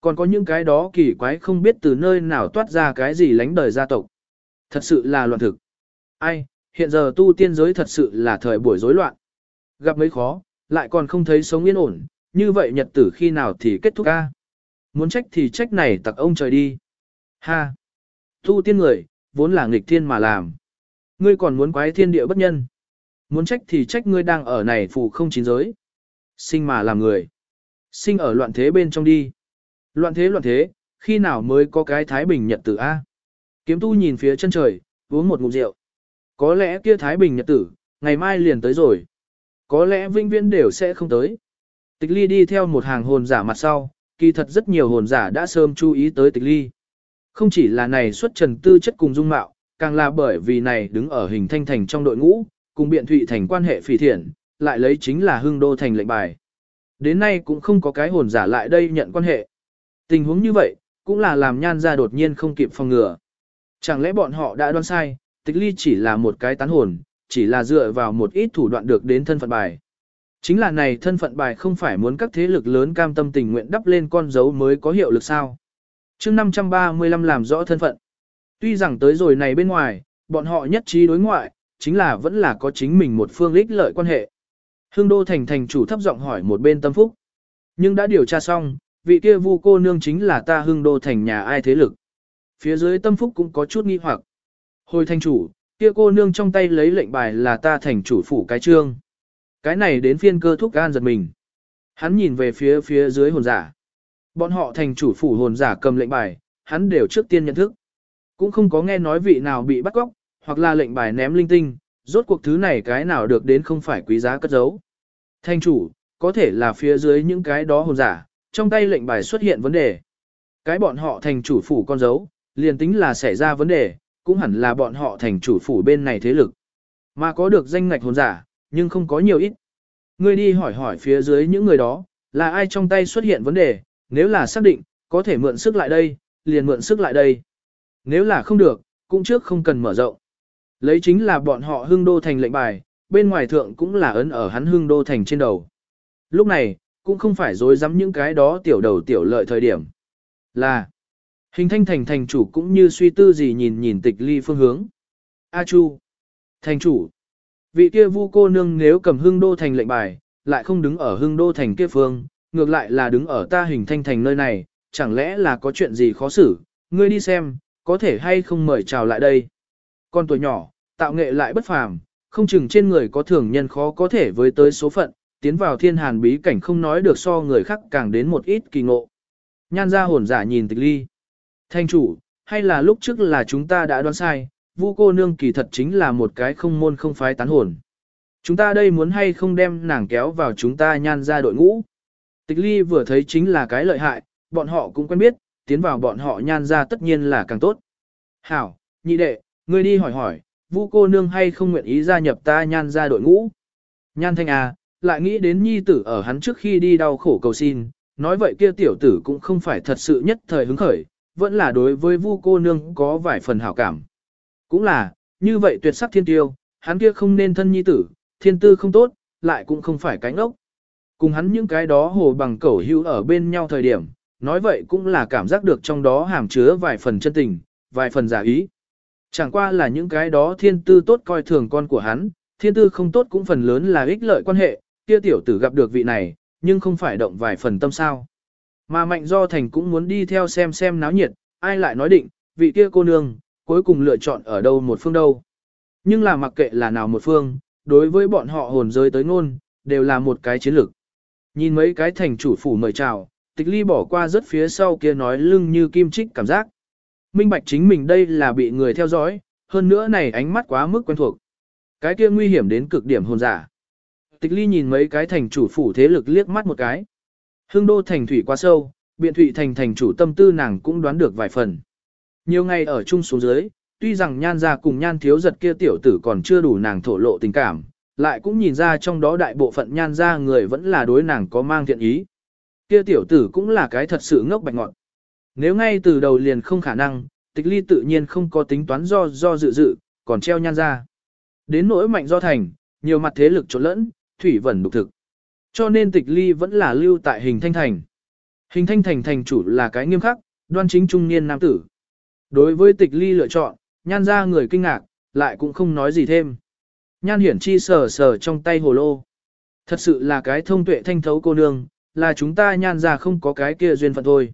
Còn có những cái đó kỳ quái không biết từ nơi nào toát ra cái gì lánh đời gia tộc. Thật sự là loạn thực. Ai, hiện giờ tu tiên giới thật sự là thời buổi rối loạn. Gặp mấy khó, lại còn không thấy sống yên ổn, như vậy nhật tử khi nào thì kết thúc ca. Muốn trách thì trách này tặc ông trời đi. Ha! Tu tiên người, vốn là nghịch thiên mà làm. Ngươi còn muốn quái thiên địa bất nhân. Muốn trách thì trách ngươi đang ở này phù không chín giới. Sinh mà làm người. Sinh ở loạn thế bên trong đi. Loạn thế loạn thế, khi nào mới có cái thái bình nhật tử A. Kiếm tu nhìn phía chân trời, uống một ngụm rượu. Có lẽ kia thái bình nhật tử, ngày mai liền tới rồi. Có lẽ vinh viễn đều sẽ không tới. Tịch ly đi theo một hàng hồn giả mặt sau, kỳ thật rất nhiều hồn giả đã sớm chú ý tới tịch ly. Không chỉ là này xuất trần tư chất cùng dung mạo, càng là bởi vì này đứng ở hình thanh thành trong đội ngũ, cùng biện thụy thành quan hệ phỉ thiện, lại lấy chính là hưng đô thành lệnh bài. Đến nay cũng không có cái hồn giả lại đây nhận quan hệ. Tình huống như vậy, cũng là làm nhan ra đột nhiên không kịp phòng ngừa. Chẳng lẽ bọn họ đã đoán sai, tịch ly chỉ là một cái tán hồn, chỉ là dựa vào một ít thủ đoạn được đến thân phận bài. Chính là này thân phận bài không phải muốn các thế lực lớn cam tâm tình nguyện đắp lên con dấu mới có hiệu lực sao. chương 535 làm rõ thân phận. Tuy rằng tới rồi này bên ngoài, bọn họ nhất trí đối ngoại, chính là vẫn là có chính mình một phương lích lợi quan hệ. Hương Đô Thành thành chủ thấp giọng hỏi một bên tâm phúc. Nhưng đã điều tra xong, vị kia vu cô nương chính là ta Hương Đô Thành nhà ai thế lực. Phía dưới tâm phúc cũng có chút nghi hoặc. Hồi thành chủ, kia cô nương trong tay lấy lệnh bài là ta thành chủ phủ cái trương. Cái này đến phiên cơ thúc gan giật mình. Hắn nhìn về phía phía dưới hồn giả. Bọn họ thành chủ phủ hồn giả cầm lệnh bài, hắn đều trước tiên nhận thức. Cũng không có nghe nói vị nào bị bắt cóc, hoặc là lệnh bài ném linh tinh, rốt cuộc thứ này cái nào được đến không phải quý giá cất giấu. Thành chủ, có thể là phía dưới những cái đó hồn giả, trong tay lệnh bài xuất hiện vấn đề. Cái bọn họ thành chủ phủ con dấu, liền tính là xảy ra vấn đề, cũng hẳn là bọn họ thành chủ phủ bên này thế lực. Mà có được danh ngạch hồn giả, nhưng không có nhiều ít. Ngươi đi hỏi hỏi phía dưới những người đó, là ai trong tay xuất hiện vấn đề, nếu là xác định, có thể mượn sức lại đây, liền mượn sức lại đây. Nếu là không được, cũng trước không cần mở rộng. Lấy chính là bọn họ hưng đô thành lệnh bài, bên ngoài thượng cũng là ấn ở hắn hưng đô thành trên đầu. Lúc này, cũng không phải dối dám những cái đó tiểu đầu tiểu lợi thời điểm. Là, hình thanh thành thành chủ cũng như suy tư gì nhìn nhìn tịch ly phương hướng. A Chu, thành chủ, vị kia vu cô nương nếu cầm hưng đô thành lệnh bài, lại không đứng ở hưng đô thành kia phương, ngược lại là đứng ở ta hình thanh thành nơi này, chẳng lẽ là có chuyện gì khó xử, ngươi đi xem, có thể hay không mời chào lại đây. Con tuổi nhỏ, tạo nghệ lại bất phàm, không chừng trên người có thường nhân khó có thể với tới số phận, tiến vào thiên hàn bí cảnh không nói được so người khác càng đến một ít kỳ ngộ. Nhan ra hồn giả nhìn tịch ly. Thanh chủ, hay là lúc trước là chúng ta đã đoán sai, vu cô nương kỳ thật chính là một cái không môn không phái tán hồn. Chúng ta đây muốn hay không đem nàng kéo vào chúng ta nhan ra đội ngũ. Tịch ly vừa thấy chính là cái lợi hại, bọn họ cũng quen biết, tiến vào bọn họ nhan ra tất nhiên là càng tốt. Hảo, nhị đệ, ngươi đi hỏi hỏi, vu cô nương hay không nguyện ý gia nhập ta nhan ra đội ngũ. Nhan thanh à, lại nghĩ đến nhi tử ở hắn trước khi đi đau khổ cầu xin, nói vậy kia tiểu tử cũng không phải thật sự nhất thời hứng khởi, vẫn là đối với vu cô nương có vài phần hảo cảm. Cũng là, như vậy tuyệt sắc thiên tiêu, hắn kia không nên thân nhi tử, thiên tư không tốt, lại cũng không phải cánh ốc. Cùng hắn những cái đó hồ bằng cẩu hữu ở bên nhau thời điểm, nói vậy cũng là cảm giác được trong đó hàm chứa vài phần chân tình, vài phần giả ý. Chẳng qua là những cái đó thiên tư tốt coi thường con của hắn, thiên tư không tốt cũng phần lớn là ích lợi quan hệ, kia tiểu tử gặp được vị này, nhưng không phải động vài phần tâm sao. Mà mạnh do thành cũng muốn đi theo xem xem náo nhiệt, ai lại nói định, vị kia cô nương, cuối cùng lựa chọn ở đâu một phương đâu. Nhưng là mặc kệ là nào một phương, đối với bọn họ hồn rơi tới ngôn, đều là một cái chiến lược. Nhìn mấy cái thành chủ phủ mời chào, tịch ly bỏ qua rất phía sau kia nói lưng như kim trích cảm giác. Minh bạch chính mình đây là bị người theo dõi, hơn nữa này ánh mắt quá mức quen thuộc. Cái kia nguy hiểm đến cực điểm hồn giả. Tịch ly nhìn mấy cái thành chủ phủ thế lực liếc mắt một cái. Hương đô thành thủy quá sâu, biện thủy thành thành chủ tâm tư nàng cũng đoán được vài phần. Nhiều ngày ở chung xuống dưới, tuy rằng nhan gia cùng nhan thiếu giật kia tiểu tử còn chưa đủ nàng thổ lộ tình cảm, lại cũng nhìn ra trong đó đại bộ phận nhan gia người vẫn là đối nàng có mang thiện ý. Kia tiểu tử cũng là cái thật sự ngốc bạch ngọn. Nếu ngay từ đầu liền không khả năng, tịch ly tự nhiên không có tính toán do do dự dự, còn treo nhan ra. Đến nỗi mạnh do thành, nhiều mặt thế lực trộn lẫn, thủy vẩn đục thực. Cho nên tịch ly vẫn là lưu tại hình thanh thành. Hình thanh thành thành chủ là cái nghiêm khắc, đoan chính trung niên nam tử. Đối với tịch ly lựa chọn, nhan ra người kinh ngạc, lại cũng không nói gì thêm. Nhan hiển chi sờ sờ trong tay hồ lô. Thật sự là cái thông tuệ thanh thấu cô nương, là chúng ta nhan ra không có cái kia duyên phận thôi.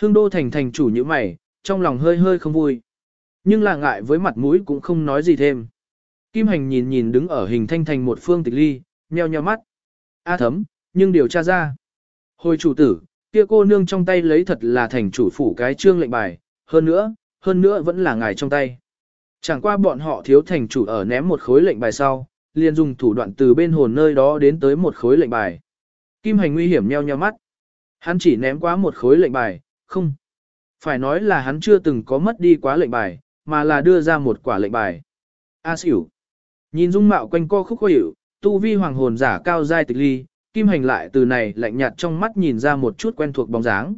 Hương đô thành thành chủ như mày, trong lòng hơi hơi không vui. Nhưng là ngại với mặt mũi cũng không nói gì thêm. Kim hành nhìn nhìn đứng ở hình thanh thành một phương tịch ly, nheo nheo mắt. A thấm, nhưng điều tra ra. Hồi chủ tử, kia cô nương trong tay lấy thật là thành chủ phủ cái trương lệnh bài, hơn nữa, hơn nữa vẫn là ngài trong tay. Chẳng qua bọn họ thiếu thành chủ ở ném một khối lệnh bài sau, liền dùng thủ đoạn từ bên hồn nơi đó đến tới một khối lệnh bài. Kim hành nguy hiểm nheo nheo mắt. Hắn chỉ ném quá một khối lệnh bài, không. Phải nói là hắn chưa từng có mất đi quá lệnh bài, mà là đưa ra một quả lệnh bài. A xỉu. Nhìn dung mạo quanh co khúc khó hiểu, tu vi hoàng hồn giả cao giai tịch ly, kim hành lại từ này lạnh nhạt trong mắt nhìn ra một chút quen thuộc bóng dáng.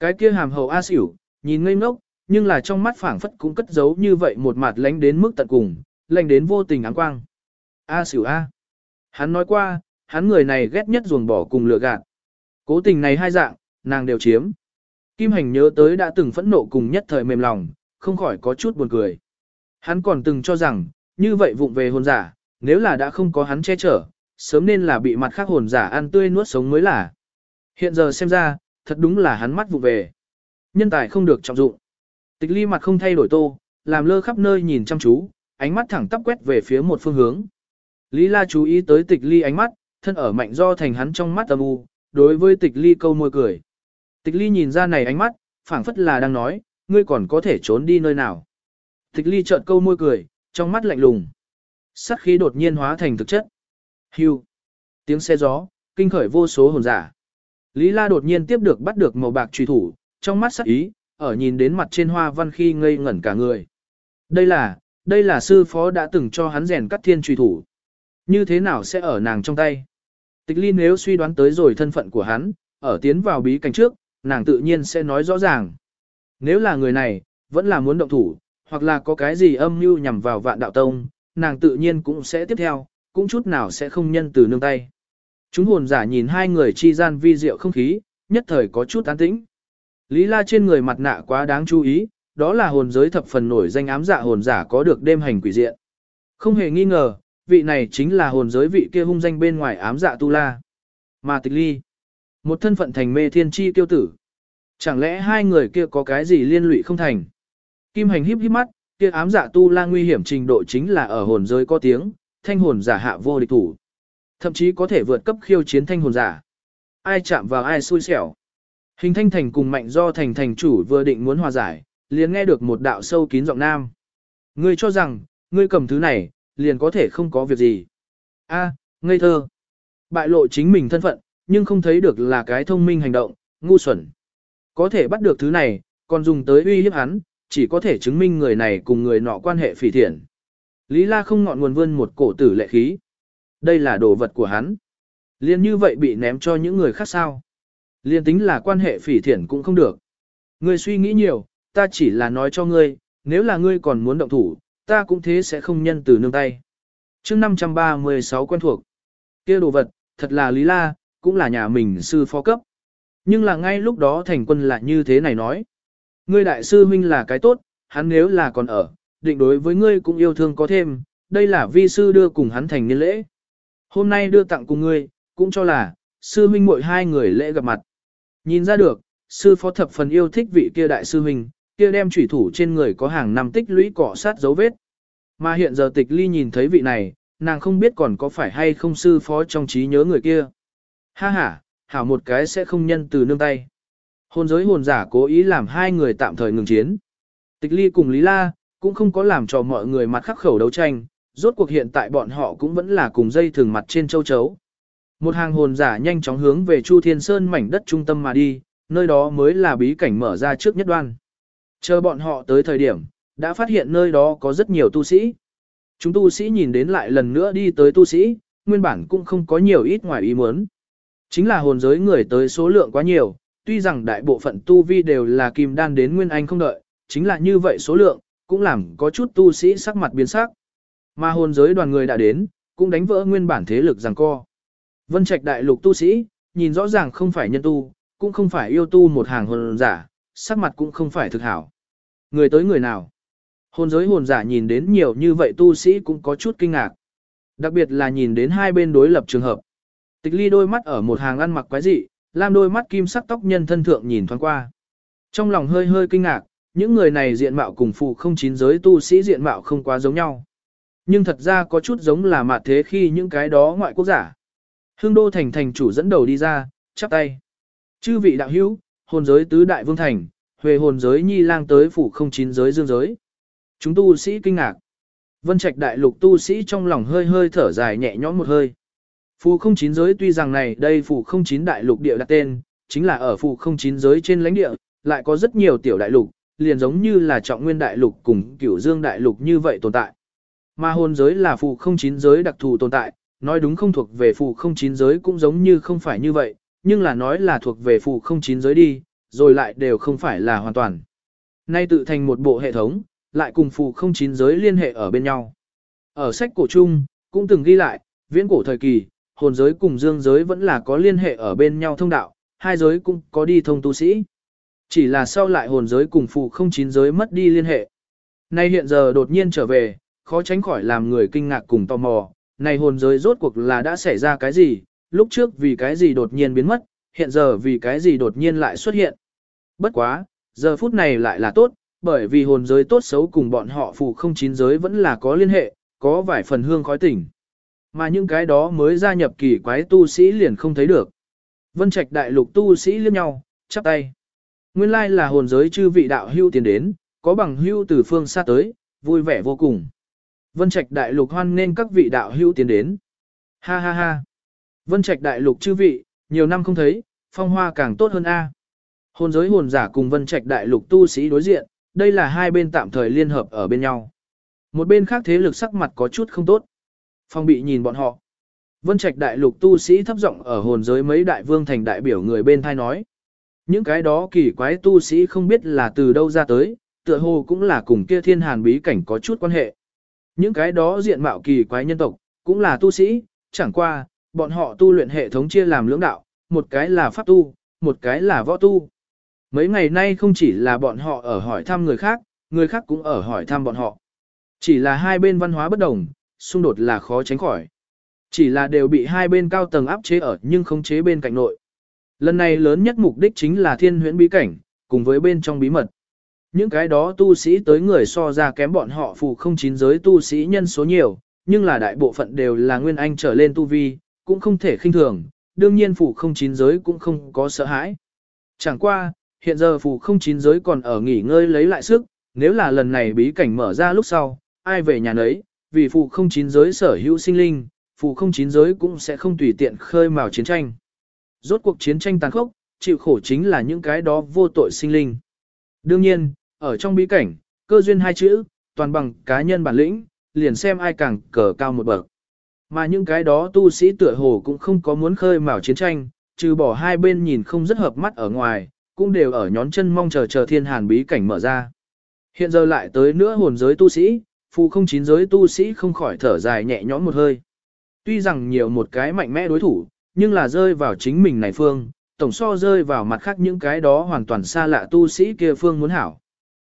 Cái kia hàm hậu A xỉu, nhìn ngây ngốc, nhưng là trong mắt phảng phất cũng cất giấu như vậy một mặt lánh đến mức tận cùng, lạnh đến vô tình áng quang. A xỉu A. Hắn nói qua, hắn người này ghét nhất ruồng bỏ cùng lừa gạt. Cố tình này hai dạng, nàng đều chiếm. Kim hành nhớ tới đã từng phẫn nộ cùng nhất thời mềm lòng, không khỏi có chút buồn cười. Hắn còn từng cho rằng, như vậy vụng về hồn giả, nếu là đã không có hắn che chở, sớm nên là bị mặt khác hồn giả ăn tươi nuốt sống mới là. Hiện giờ xem ra, thật đúng là hắn mắt vụ về. Nhân tài không được trọng dụng. Tịch ly mặt không thay đổi tô, làm lơ khắp nơi nhìn chăm chú, ánh mắt thẳng tắp quét về phía một phương hướng. Lý la chú ý tới tịch ly ánh mắt, thân ở mạnh do thành hắn trong mắt âm u, đối với tịch ly câu môi cười. Tịch ly nhìn ra này ánh mắt, phảng phất là đang nói, ngươi còn có thể trốn đi nơi nào. Tịch ly trợn câu môi cười, trong mắt lạnh lùng. Sát khí đột nhiên hóa thành thực chất. Hưu. Tiếng xe gió, kinh khởi vô số hồn giả. Lý La đột nhiên tiếp được bắt được màu bạc truy thủ, trong mắt sắc ý, ở nhìn đến mặt trên hoa văn khi ngây ngẩn cả người. Đây là, đây là sư phó đã từng cho hắn rèn cắt thiên truy thủ. Như thế nào sẽ ở nàng trong tay? Tịch ly nếu suy đoán tới rồi thân phận của hắn, ở tiến vào bí cảnh trước, nàng tự nhiên sẽ nói rõ ràng. Nếu là người này, vẫn là muốn động thủ, hoặc là có cái gì âm mưu nhằm vào vạn đạo tông, nàng tự nhiên cũng sẽ tiếp theo, cũng chút nào sẽ không nhân từ nương tay. Chúng hồn giả nhìn hai người chi gian vi diệu không khí, nhất thời có chút an tĩnh. Lý la trên người mặt nạ quá đáng chú ý, đó là hồn giới thập phần nổi danh ám dạ hồn giả có được đêm hành quỷ diện. Không hề nghi ngờ, vị này chính là hồn giới vị kia hung danh bên ngoài ám dạ tu la. Mà tịch ly, một thân phận thành mê thiên chi tiêu tử. Chẳng lẽ hai người kia có cái gì liên lụy không thành? Kim hành híp híp mắt, kia ám giả tu la nguy hiểm trình độ chính là ở hồn giới có tiếng, thanh hồn giả hạ vô địch thủ. Thậm chí có thể vượt cấp khiêu chiến thanh hồn giả. Ai chạm vào ai xui xẻo. Hình thanh thành cùng mạnh do thành thành chủ vừa định muốn hòa giải, liền nghe được một đạo sâu kín giọng nam. Ngươi cho rằng, ngươi cầm thứ này, liền có thể không có việc gì. A, ngây thơ. Bại lộ chính mình thân phận, nhưng không thấy được là cái thông minh hành động, ngu xuẩn. Có thể bắt được thứ này, còn dùng tới uy hiếp hắn, chỉ có thể chứng minh người này cùng người nọ quan hệ phỉ thiện. Lý La không ngọn nguồn vươn một cổ tử lệ khí. Đây là đồ vật của hắn. Liên như vậy bị ném cho những người khác sao. Liên tính là quan hệ phỉ thiện cũng không được. Ngươi suy nghĩ nhiều, ta chỉ là nói cho ngươi, nếu là ngươi còn muốn động thủ, ta cũng thế sẽ không nhân từ nương tay. chương 536 quen thuộc. kia đồ vật, thật là Lý La, cũng là nhà mình sư phó cấp. Nhưng là ngay lúc đó thành quân lại như thế này nói. Ngươi đại sư huynh là cái tốt, hắn nếu là còn ở, định đối với ngươi cũng yêu thương có thêm, đây là vi sư đưa cùng hắn thành niên lễ. Hôm nay đưa tặng cùng ngươi, cũng cho là, sư huynh mỗi hai người lễ gặp mặt. Nhìn ra được, sư phó thập phần yêu thích vị kia đại sư huynh, kia đem chủy thủ trên người có hàng năm tích lũy cọ sát dấu vết. Mà hiện giờ tịch ly nhìn thấy vị này, nàng không biết còn có phải hay không sư phó trong trí nhớ người kia. Ha ha, hảo một cái sẽ không nhân từ nương tay. Hồn giới hồn giả cố ý làm hai người tạm thời ngừng chiến. Tịch ly cùng Lý La, cũng không có làm cho mọi người mặt khắc khẩu đấu tranh, rốt cuộc hiện tại bọn họ cũng vẫn là cùng dây thường mặt trên châu chấu. Một hàng hồn giả nhanh chóng hướng về Chu Thiên Sơn mảnh đất trung tâm mà đi, nơi đó mới là bí cảnh mở ra trước nhất đoan. Chờ bọn họ tới thời điểm, đã phát hiện nơi đó có rất nhiều tu sĩ. Chúng tu sĩ nhìn đến lại lần nữa đi tới tu sĩ, nguyên bản cũng không có nhiều ít ngoài ý muốn. Chính là hồn giới người tới số lượng quá nhiều, tuy rằng đại bộ phận tu vi đều là kim đan đến nguyên anh không đợi, chính là như vậy số lượng, cũng làm có chút tu sĩ sắc mặt biến sắc. Mà hồn giới đoàn người đã đến, cũng đánh vỡ nguyên bản thế lực giằng co. Vân Trạch đại lục tu sĩ, nhìn rõ ràng không phải nhân tu, cũng không phải yêu tu một hàng hồn giả, sắc mặt cũng không phải thực hảo. Người tới người nào? Hồn giới hồn giả nhìn đến nhiều như vậy tu sĩ cũng có chút kinh ngạc. Đặc biệt là nhìn đến hai bên đối lập trường hợp. Tịch ly đôi mắt ở một hàng ăn mặc quái dị, lam đôi mắt kim sắc tóc nhân thân thượng nhìn thoáng qua. Trong lòng hơi hơi kinh ngạc, những người này diện mạo cùng phụ không chín giới tu sĩ diện mạo không quá giống nhau. Nhưng thật ra có chút giống là mặt thế khi những cái đó ngoại quốc giả. Hương đô thành thành chủ dẫn đầu đi ra, chắp tay. Chư vị đạo hữu, hồn giới tứ đại vương thành, huề hồn giới nhi lang tới phủ không chín giới dương giới. Chúng tu sĩ kinh ngạc. Vân trạch đại lục tu sĩ trong lòng hơi hơi thở dài nhẹ nhõm một hơi. Phù không chín giới tuy rằng này đây phù không chín đại lục địa đặt tên, chính là ở phù không chín giới trên lãnh địa, lại có rất nhiều tiểu đại lục, liền giống như là trọng nguyên đại lục cùng cửu dương đại lục như vậy tồn tại. Mà hồn giới là phù không chín giới đặc thù tồn tại, nói đúng không thuộc về phù không chín giới cũng giống như không phải như vậy, nhưng là nói là thuộc về phù không chín giới đi, rồi lại đều không phải là hoàn toàn. Nay tự thành một bộ hệ thống, lại cùng phù không chín giới liên hệ ở bên nhau. Ở sách cổ chung, cũng từng ghi lại, viễn cổ thời kỳ, hồn giới cùng dương giới vẫn là có liên hệ ở bên nhau thông đạo, hai giới cũng có đi thông tu sĩ. Chỉ là sau lại hồn giới cùng phụ không chín giới mất đi liên hệ. Nay hiện giờ đột nhiên trở về, khó tránh khỏi làm người kinh ngạc cùng tò mò, này hồn giới rốt cuộc là đã xảy ra cái gì, lúc trước vì cái gì đột nhiên biến mất, hiện giờ vì cái gì đột nhiên lại xuất hiện. Bất quá, giờ phút này lại là tốt, bởi vì hồn giới tốt xấu cùng bọn họ phù không chín giới vẫn là có liên hệ, có vài phần hương khói tỉnh. Mà những cái đó mới gia nhập kỳ quái tu sĩ liền không thấy được. Vân Trạch đại lục tu sĩ liếc nhau, chắp tay. Nguyên lai là hồn giới chư vị đạo hưu tiến đến, có bằng hưu từ phương xa tới, vui vẻ vô cùng. Vân Trạch đại lục hoan nên các vị đạo hưu tiến đến. Ha ha ha. Vân Trạch đại lục chư vị, nhiều năm không thấy, phong hoa càng tốt hơn a. Hồn giới hồn giả cùng Vân Trạch đại lục tu sĩ đối diện, đây là hai bên tạm thời liên hợp ở bên nhau. Một bên khác thế lực sắc mặt có chút không tốt. Phong bị nhìn bọn họ. Vân Trạch đại lục tu sĩ thấp giọng ở hồn giới mấy đại vương thành đại biểu người bên thai nói. Những cái đó kỳ quái tu sĩ không biết là từ đâu ra tới, tựa hồ cũng là cùng kia thiên hàn bí cảnh có chút quan hệ. Những cái đó diện mạo kỳ quái nhân tộc, cũng là tu sĩ, chẳng qua, bọn họ tu luyện hệ thống chia làm lưỡng đạo, một cái là pháp tu, một cái là võ tu. Mấy ngày nay không chỉ là bọn họ ở hỏi thăm người khác, người khác cũng ở hỏi thăm bọn họ. Chỉ là hai bên văn hóa bất đồng, xung đột là khó tránh khỏi. Chỉ là đều bị hai bên cao tầng áp chế ở nhưng không chế bên cạnh nội. Lần này lớn nhất mục đích chính là thiên huyễn bí cảnh, cùng với bên trong bí mật. Những cái đó tu sĩ tới người so ra kém bọn họ phù không chín giới tu sĩ nhân số nhiều, nhưng là đại bộ phận đều là nguyên anh trở lên tu vi, cũng không thể khinh thường, đương nhiên phù không chín giới cũng không có sợ hãi. Chẳng qua, hiện giờ phù không chín giới còn ở nghỉ ngơi lấy lại sức, nếu là lần này bí cảnh mở ra lúc sau, ai về nhà nấy, vì phụ không chín giới sở hữu sinh linh, phụ không chín giới cũng sẽ không tùy tiện khơi mào chiến tranh. Rốt cuộc chiến tranh tàn khốc, chịu khổ chính là những cái đó vô tội sinh linh. Đương nhiên, ở trong bí cảnh, cơ duyên hai chữ, toàn bằng cá nhân bản lĩnh, liền xem ai càng cờ cao một bậc. Mà những cái đó tu sĩ tựa hồ cũng không có muốn khơi mào chiến tranh, trừ bỏ hai bên nhìn không rất hợp mắt ở ngoài, cũng đều ở nhón chân mong chờ chờ thiên hàn bí cảnh mở ra. Hiện giờ lại tới nữa hồn giới tu sĩ, Phụ không chín giới tu sĩ không khỏi thở dài nhẹ nhõm một hơi. Tuy rằng nhiều một cái mạnh mẽ đối thủ, nhưng là rơi vào chính mình này phương, tổng so rơi vào mặt khác những cái đó hoàn toàn xa lạ tu sĩ kia phương muốn hảo.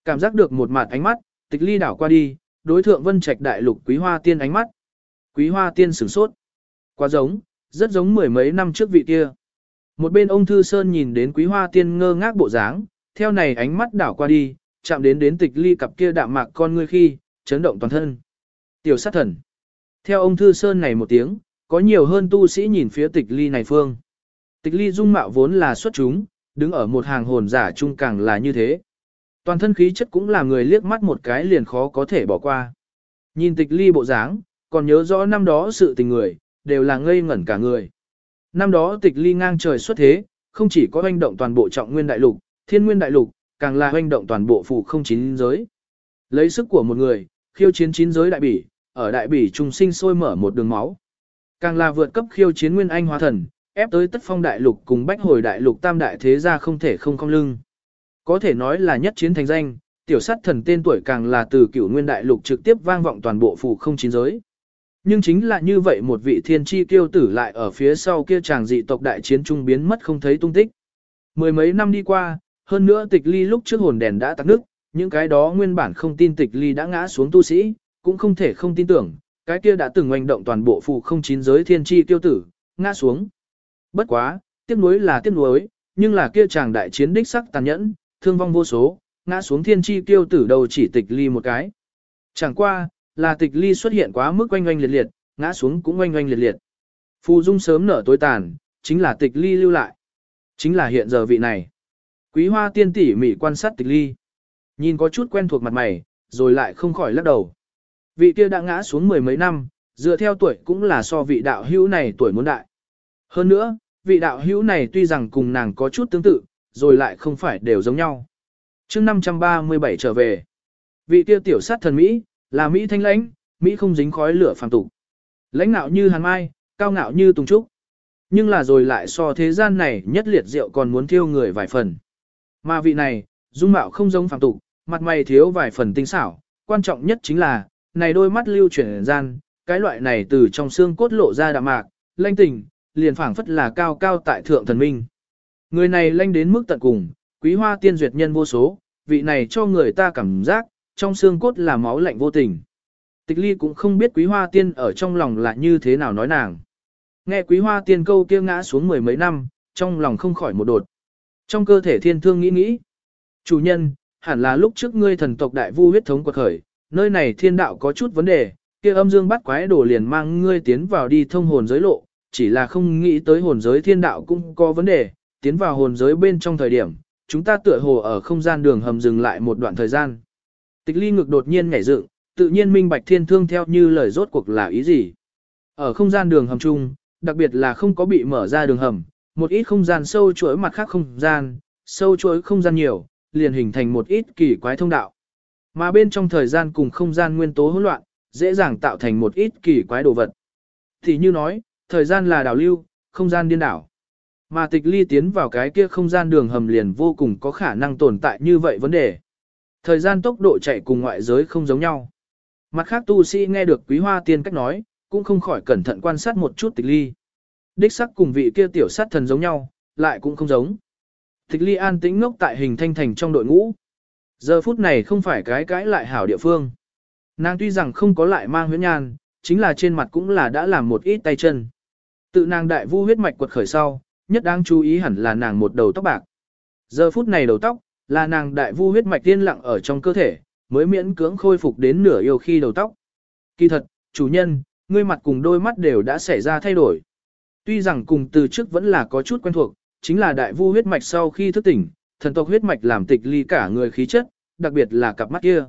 Cảm giác được một mặt ánh mắt, tịch ly đảo qua đi, đối thượng vân trạch đại lục quý hoa tiên ánh mắt. Quý hoa tiên sửng sốt. Quá giống, rất giống mười mấy năm trước vị kia. Một bên ông Thư Sơn nhìn đến quý hoa tiên ngơ ngác bộ dáng, theo này ánh mắt đảo qua đi, chạm đến đến tịch ly cặp kia đạm mạc con ngươi khi, chấn động toàn thân. Tiểu sát thần. Theo ông Thư Sơn này một tiếng, có nhiều hơn tu sĩ nhìn phía tịch ly này phương. Tịch ly dung mạo vốn là xuất chúng, đứng ở một hàng hồn giả chung càng là như thế. Toàn thân khí chất cũng là người liếc mắt một cái liền khó có thể bỏ qua. Nhìn tịch ly bộ dáng, còn nhớ rõ năm đó sự tình người, đều là ngây ngẩn cả người. Năm đó tịch ly ngang trời xuất thế, không chỉ có hoành động toàn bộ trọng nguyên đại lục, thiên nguyên đại lục, càng là hoành động toàn bộ phủ không chín giới. Lấy sức của một người, khiêu chiến chín giới đại bỉ, ở đại bỉ trùng sinh sôi mở một đường máu. Càng là vượt cấp khiêu chiến nguyên anh hóa thần, ép tới tất phong đại lục cùng bách hồi đại lục tam đại thế gia không thể không cong lưng. Có thể nói là nhất chiến thành danh, tiểu sát thần tên tuổi càng là từ cửu nguyên đại lục trực tiếp vang vọng toàn bộ phủ không chín giới. Nhưng chính là như vậy một vị thiên chi kiêu tử lại ở phía sau kia chàng dị tộc đại chiến trung biến mất không thấy tung tích. Mười mấy năm đi qua, hơn nữa tịch ly lúc trước hồn đèn đã tắt nước, những cái đó nguyên bản không tin tịch ly đã ngã xuống tu sĩ, cũng không thể không tin tưởng, cái kia đã từng hành động toàn bộ phù không chín giới thiên chi tiêu tử, ngã xuống. Bất quá, tiếc nuối là tiếc nuối, nhưng là kia chàng đại chiến đích sắc tàn nhẫn, thương vong vô số, ngã xuống thiên chi tiêu tử đầu chỉ tịch ly một cái. Chẳng qua, là tịch ly xuất hiện quá mức oanh oanh liệt liệt, ngã xuống cũng oanh oanh liệt liệt. Phù dung sớm nở tối tàn, chính là tịch ly lưu lại. Chính là hiện giờ vị này. Quý hoa tiên tỉ mỉ quan sát tịch ly. Nhìn có chút quen thuộc mặt mày, rồi lại không khỏi lắc đầu. Vị kia đã ngã xuống mười mấy năm, dựa theo tuổi cũng là so vị đạo hữu này tuổi muốn đại. Hơn nữa, vị đạo hữu này tuy rằng cùng nàng có chút tương tự, rồi lại không phải đều giống nhau. chương 537 trở về, vị kia tiểu sát thần Mỹ, là Mỹ thanh lãnh, Mỹ không dính khói lửa phàm tục. Lãnh nạo như hàn mai, cao ngạo như tùng trúc. Nhưng là rồi lại so thế gian này nhất liệt rượu còn muốn thiêu người vài phần. Mà vị này, dung mạo không giống phàm tục, mặt mày thiếu vài phần tinh xảo, quan trọng nhất chính là, này đôi mắt lưu chuyển gian, cái loại này từ trong xương cốt lộ ra đạm mạc, lanh tình, liền phảng phất là cao cao tại thượng thần minh. Người này lanh đến mức tận cùng, quý hoa tiên duyệt nhân vô số, vị này cho người ta cảm giác, trong xương cốt là máu lạnh vô tình. Tịch ly cũng không biết quý hoa tiên ở trong lòng là như thế nào nói nàng. Nghe quý hoa tiên câu kia ngã xuống mười mấy năm, trong lòng không khỏi một đột. Trong cơ thể thiên thương nghĩ nghĩ. Chủ nhân, hẳn là lúc trước ngươi thần tộc đại vu huyết thống quật khởi, nơi này thiên đạo có chút vấn đề, kia âm dương bắt quái đồ liền mang ngươi tiến vào đi thông hồn giới lộ, chỉ là không nghĩ tới hồn giới thiên đạo cũng có vấn đề, tiến vào hồn giới bên trong thời điểm, chúng ta tựa hồ ở không gian đường hầm dừng lại một đoạn thời gian. Tịch ly ngực đột nhiên nhảy dựng, tự nhiên minh bạch thiên thương theo như lời rốt cuộc là ý gì. Ở không gian đường hầm chung, đặc biệt là không có bị mở ra đường hầm, một ít không gian sâu chuỗi mặt khác không gian, sâu chuỗi không gian nhiều, liền hình thành một ít kỳ quái thông đạo. Mà bên trong thời gian cùng không gian nguyên tố hỗn loạn, dễ dàng tạo thành một ít kỳ quái đồ vật. Thì như nói, thời gian là đảo lưu, không gian điên đảo. Mà tịch ly tiến vào cái kia không gian đường hầm liền vô cùng có khả năng tồn tại như vậy vấn đề. Thời gian tốc độ chạy cùng ngoại giới không giống nhau. Mặt khác tu sĩ nghe được quý hoa tiên cách nói, cũng không khỏi cẩn thận quan sát một chút tịch ly. Đích sắc cùng vị kia tiểu sát thần giống nhau, lại cũng không giống. Thích ly an tĩnh ngốc tại hình thanh thành trong đội ngũ. Giờ phút này không phải cái cãi lại hảo địa phương. Nàng tuy rằng không có lại mang huyết nhan, chính là trên mặt cũng là đã làm một ít tay chân. Tự nàng đại vu huyết mạch quật khởi sau, nhất đáng chú ý hẳn là nàng một đầu tóc bạc. Giờ phút này đầu tóc, là nàng đại vu huyết mạch tiên lặng ở trong cơ thể, mới miễn cưỡng khôi phục đến nửa yêu khi đầu tóc. Kỳ thật, chủ nhân, ngươi mặt cùng đôi mắt đều đã xảy ra thay đổi. Tuy rằng cùng từ trước vẫn là có chút quen thuộc, chính là đại vu huyết mạch sau khi thức tỉnh, thần tộc huyết mạch làm tịch ly cả người khí chất, đặc biệt là cặp mắt kia.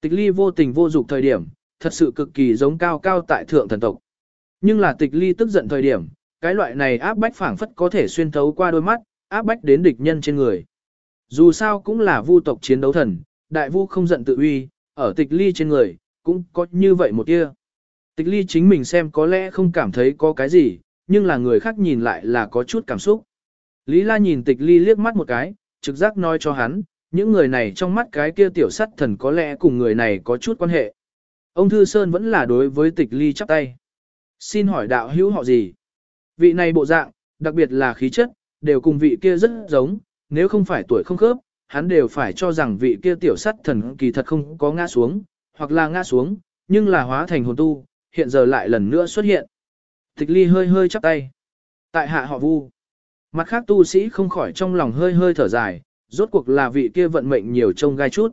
Tịch ly vô tình vô dục thời điểm, thật sự cực kỳ giống cao cao tại thượng thần tộc. Nhưng là tịch ly tức giận thời điểm, cái loại này áp bách phảng phất có thể xuyên thấu qua đôi mắt, áp bách đến địch nhân trên người. Dù sao cũng là vu tộc chiến đấu thần, đại vu không giận tự uy, ở tịch ly trên người, cũng có như vậy một kia. Tịch ly chính mình xem có lẽ không cảm thấy có cái gì, nhưng là người khác nhìn lại là có chút cảm xúc. Lý la nhìn tịch ly liếc mắt một cái, trực giác nói cho hắn, những người này trong mắt cái kia tiểu sắt thần có lẽ cùng người này có chút quan hệ. Ông Thư Sơn vẫn là đối với tịch ly chắp tay. Xin hỏi đạo hữu họ gì? Vị này bộ dạng, đặc biệt là khí chất, đều cùng vị kia rất giống, nếu không phải tuổi không khớp, hắn đều phải cho rằng vị kia tiểu sắt thần kỳ thật không có ngã xuống, hoặc là ngã xuống, nhưng là hóa thành hồn tu, hiện giờ lại lần nữa xuất hiện. Tịch ly hơi hơi chắp tay. Tại hạ họ vu. Mặt khác tu sĩ không khỏi trong lòng hơi hơi thở dài, rốt cuộc là vị kia vận mệnh nhiều trông gai chút.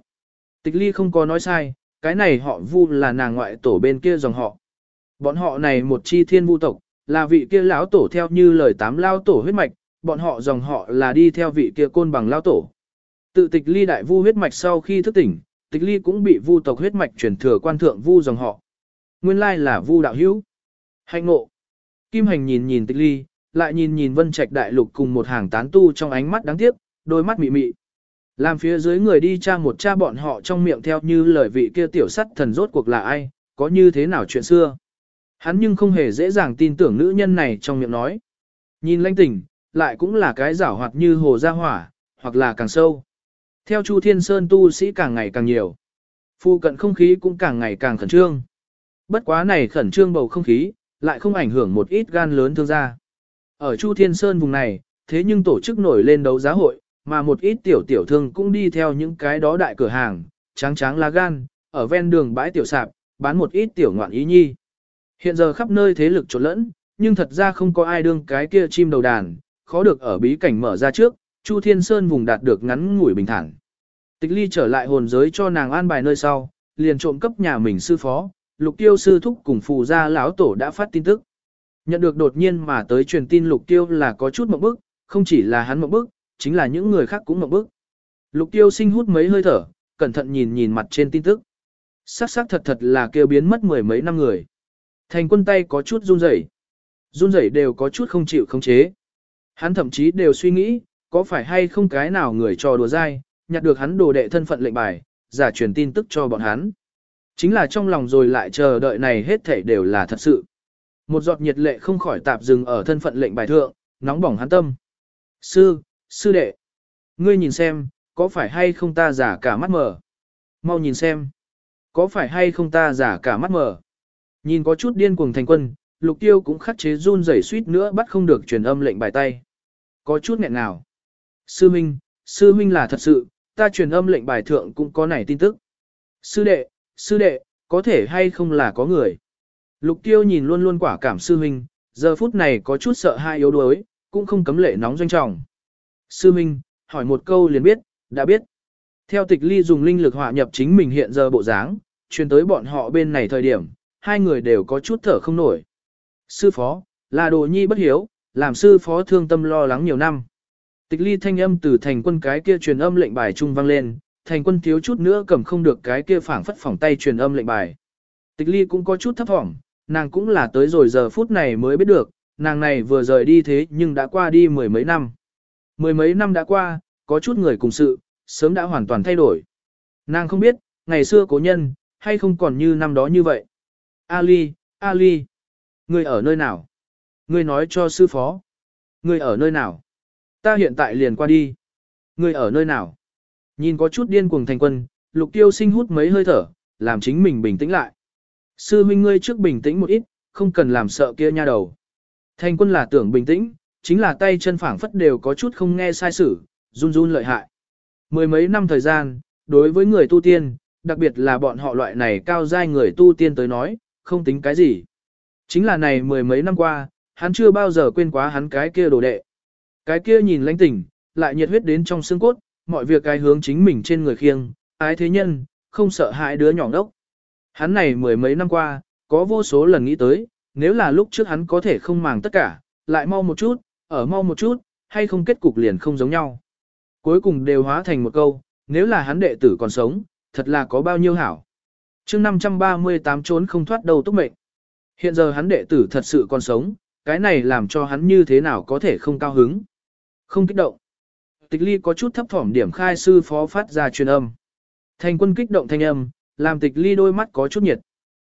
Tịch ly không có nói sai, cái này họ vu là nàng ngoại tổ bên kia dòng họ. Bọn họ này một chi thiên vu tộc, là vị kia lão tổ theo như lời tám lao tổ huyết mạch, bọn họ dòng họ là đi theo vị kia côn bằng lao tổ. Tự tịch ly đại vu huyết mạch sau khi thức tỉnh, tịch ly cũng bị vu tộc huyết mạch truyền thừa quan thượng vu dòng họ. Nguyên lai là vu đạo hữu. Hạnh ngộ. Kim hành nhìn nhìn tịch ly, lại nhìn nhìn vân trạch đại lục cùng một hàng tán tu trong ánh mắt đáng tiếc, đôi mắt mị mị. Làm phía dưới người đi tra một cha bọn họ trong miệng theo như lời vị kia tiểu sắt thần rốt cuộc là ai, có như thế nào chuyện xưa. Hắn nhưng không hề dễ dàng tin tưởng nữ nhân này trong miệng nói. Nhìn lãnh tỉnh, lại cũng là cái giảo hoạt như hồ gia hỏa, hoặc là càng sâu. Theo Chu Thiên Sơn tu sĩ càng ngày càng nhiều. Phu cận không khí cũng càng ngày càng khẩn trương. Bất quá này khẩn trương bầu không khí, lại không ảnh hưởng một ít gan lớn thương gia. Ở Chu Thiên Sơn vùng này, thế nhưng tổ chức nổi lên đấu giá hội, mà một ít tiểu tiểu thương cũng đi theo những cái đó đại cửa hàng, tráng tráng lá gan, ở ven đường bãi tiểu sạp, bán một ít tiểu ngoạn ý nhi. Hiện giờ khắp nơi thế lực trộn lẫn, nhưng thật ra không có ai đương cái kia chim đầu đàn, khó được ở bí cảnh mở ra trước, Chu Thiên Sơn vùng đạt được ngắn ngủi bình thản. Tịch ly trở lại hồn giới cho nàng an bài nơi sau, liền trộm cấp nhà mình sư phó, lục tiêu sư thúc cùng phù gia lão tổ đã phát tin tức. Nhận được đột nhiên mà tới truyền tin lục tiêu là có chút mộng bức, không chỉ là hắn mộng bức, chính là những người khác cũng mộng bức. Lục tiêu sinh hút mấy hơi thở, cẩn thận nhìn nhìn mặt trên tin tức. Sắc sắc thật thật là kêu biến mất mười mấy năm người. Thành quân tay có chút run rẩy, Run rẩy đều có chút không chịu khống chế. Hắn thậm chí đều suy nghĩ, có phải hay không cái nào người trò đùa dai, nhặt được hắn đồ đệ thân phận lệnh bài, giả truyền tin tức cho bọn hắn. Chính là trong lòng rồi lại chờ đợi này hết thảy đều là thật sự. Một giọt nhiệt lệ không khỏi tạp dừng ở thân phận lệnh bài thượng, nóng bỏng hắn tâm. Sư, sư đệ, ngươi nhìn xem, có phải hay không ta giả cả mắt mở? Mau nhìn xem, có phải hay không ta giả cả mắt mở? Nhìn có chút điên cuồng thành quân, lục tiêu cũng khắc chế run rẩy suýt nữa bắt không được truyền âm lệnh bài tay. Có chút nghẹn nào. Sư Minh, Sư Minh là thật sự, ta truyền âm lệnh bài thượng cũng có này tin tức. Sư đệ, sư đệ, có thể hay không là có người. Lục tiêu nhìn luôn luôn quả cảm sư Minh, giờ phút này có chút sợ hai yếu đuối, cũng không cấm lệ nóng doanh trọng. Sư Minh, hỏi một câu liền biết, đã biết. Theo tịch ly dùng linh lực hòa nhập chính mình hiện giờ bộ dáng, truyền tới bọn họ bên này thời điểm, hai người đều có chút thở không nổi. Sư phó, là đồ nhi bất hiếu, làm sư phó thương tâm lo lắng nhiều năm. Tịch ly thanh âm từ thành quân cái kia truyền âm lệnh bài trung vang lên, thành quân thiếu chút nữa cầm không được cái kia phảng phất phỏng tay truyền âm lệnh bài. Tịch ly cũng có chút thấp thỏm, nàng cũng là tới rồi giờ phút này mới biết được, nàng này vừa rời đi thế nhưng đã qua đi mười mấy năm. Mười mấy năm đã qua, có chút người cùng sự, sớm đã hoàn toàn thay đổi. Nàng không biết, ngày xưa cố nhân, hay không còn như năm đó như vậy. Ali, Ali, ngươi ở nơi nào? Ngươi nói cho sư phó. Ngươi ở nơi nào? Ta hiện tại liền qua đi. Ngươi ở nơi nào? Nhìn có chút điên cuồng thành quân, lục tiêu sinh hút mấy hơi thở, làm chính mình bình tĩnh lại. Sư huynh ngươi trước bình tĩnh một ít, không cần làm sợ kia nha đầu. Thành quân là tưởng bình tĩnh, chính là tay chân phảng phất đều có chút không nghe sai sử, run run lợi hại. Mười mấy năm thời gian, đối với người tu tiên, đặc biệt là bọn họ loại này cao giai người tu tiên tới nói, không tính cái gì. Chính là này mười mấy năm qua, hắn chưa bao giờ quên quá hắn cái kia đồ đệ. Cái kia nhìn lãnh tỉnh, lại nhiệt huyết đến trong xương cốt, mọi việc cái hướng chính mình trên người khiêng, ái thế nhân, không sợ hãi đứa nhỏ đốc. Hắn này mười mấy năm qua, có vô số lần nghĩ tới, nếu là lúc trước hắn có thể không màng tất cả, lại mau một chút, ở mau một chút, hay không kết cục liền không giống nhau. Cuối cùng đều hóa thành một câu, nếu là hắn đệ tử còn sống, thật là có bao nhiêu hảo. chương 538 trốn không thoát đầu túc mệnh. Hiện giờ hắn đệ tử thật sự còn sống, cái này làm cho hắn như thế nào có thể không cao hứng. Không kích động. Tịch ly có chút thấp thỏm điểm khai sư phó phát ra truyền âm. Thành quân kích động thanh âm, làm tịch ly đôi mắt có chút nhiệt.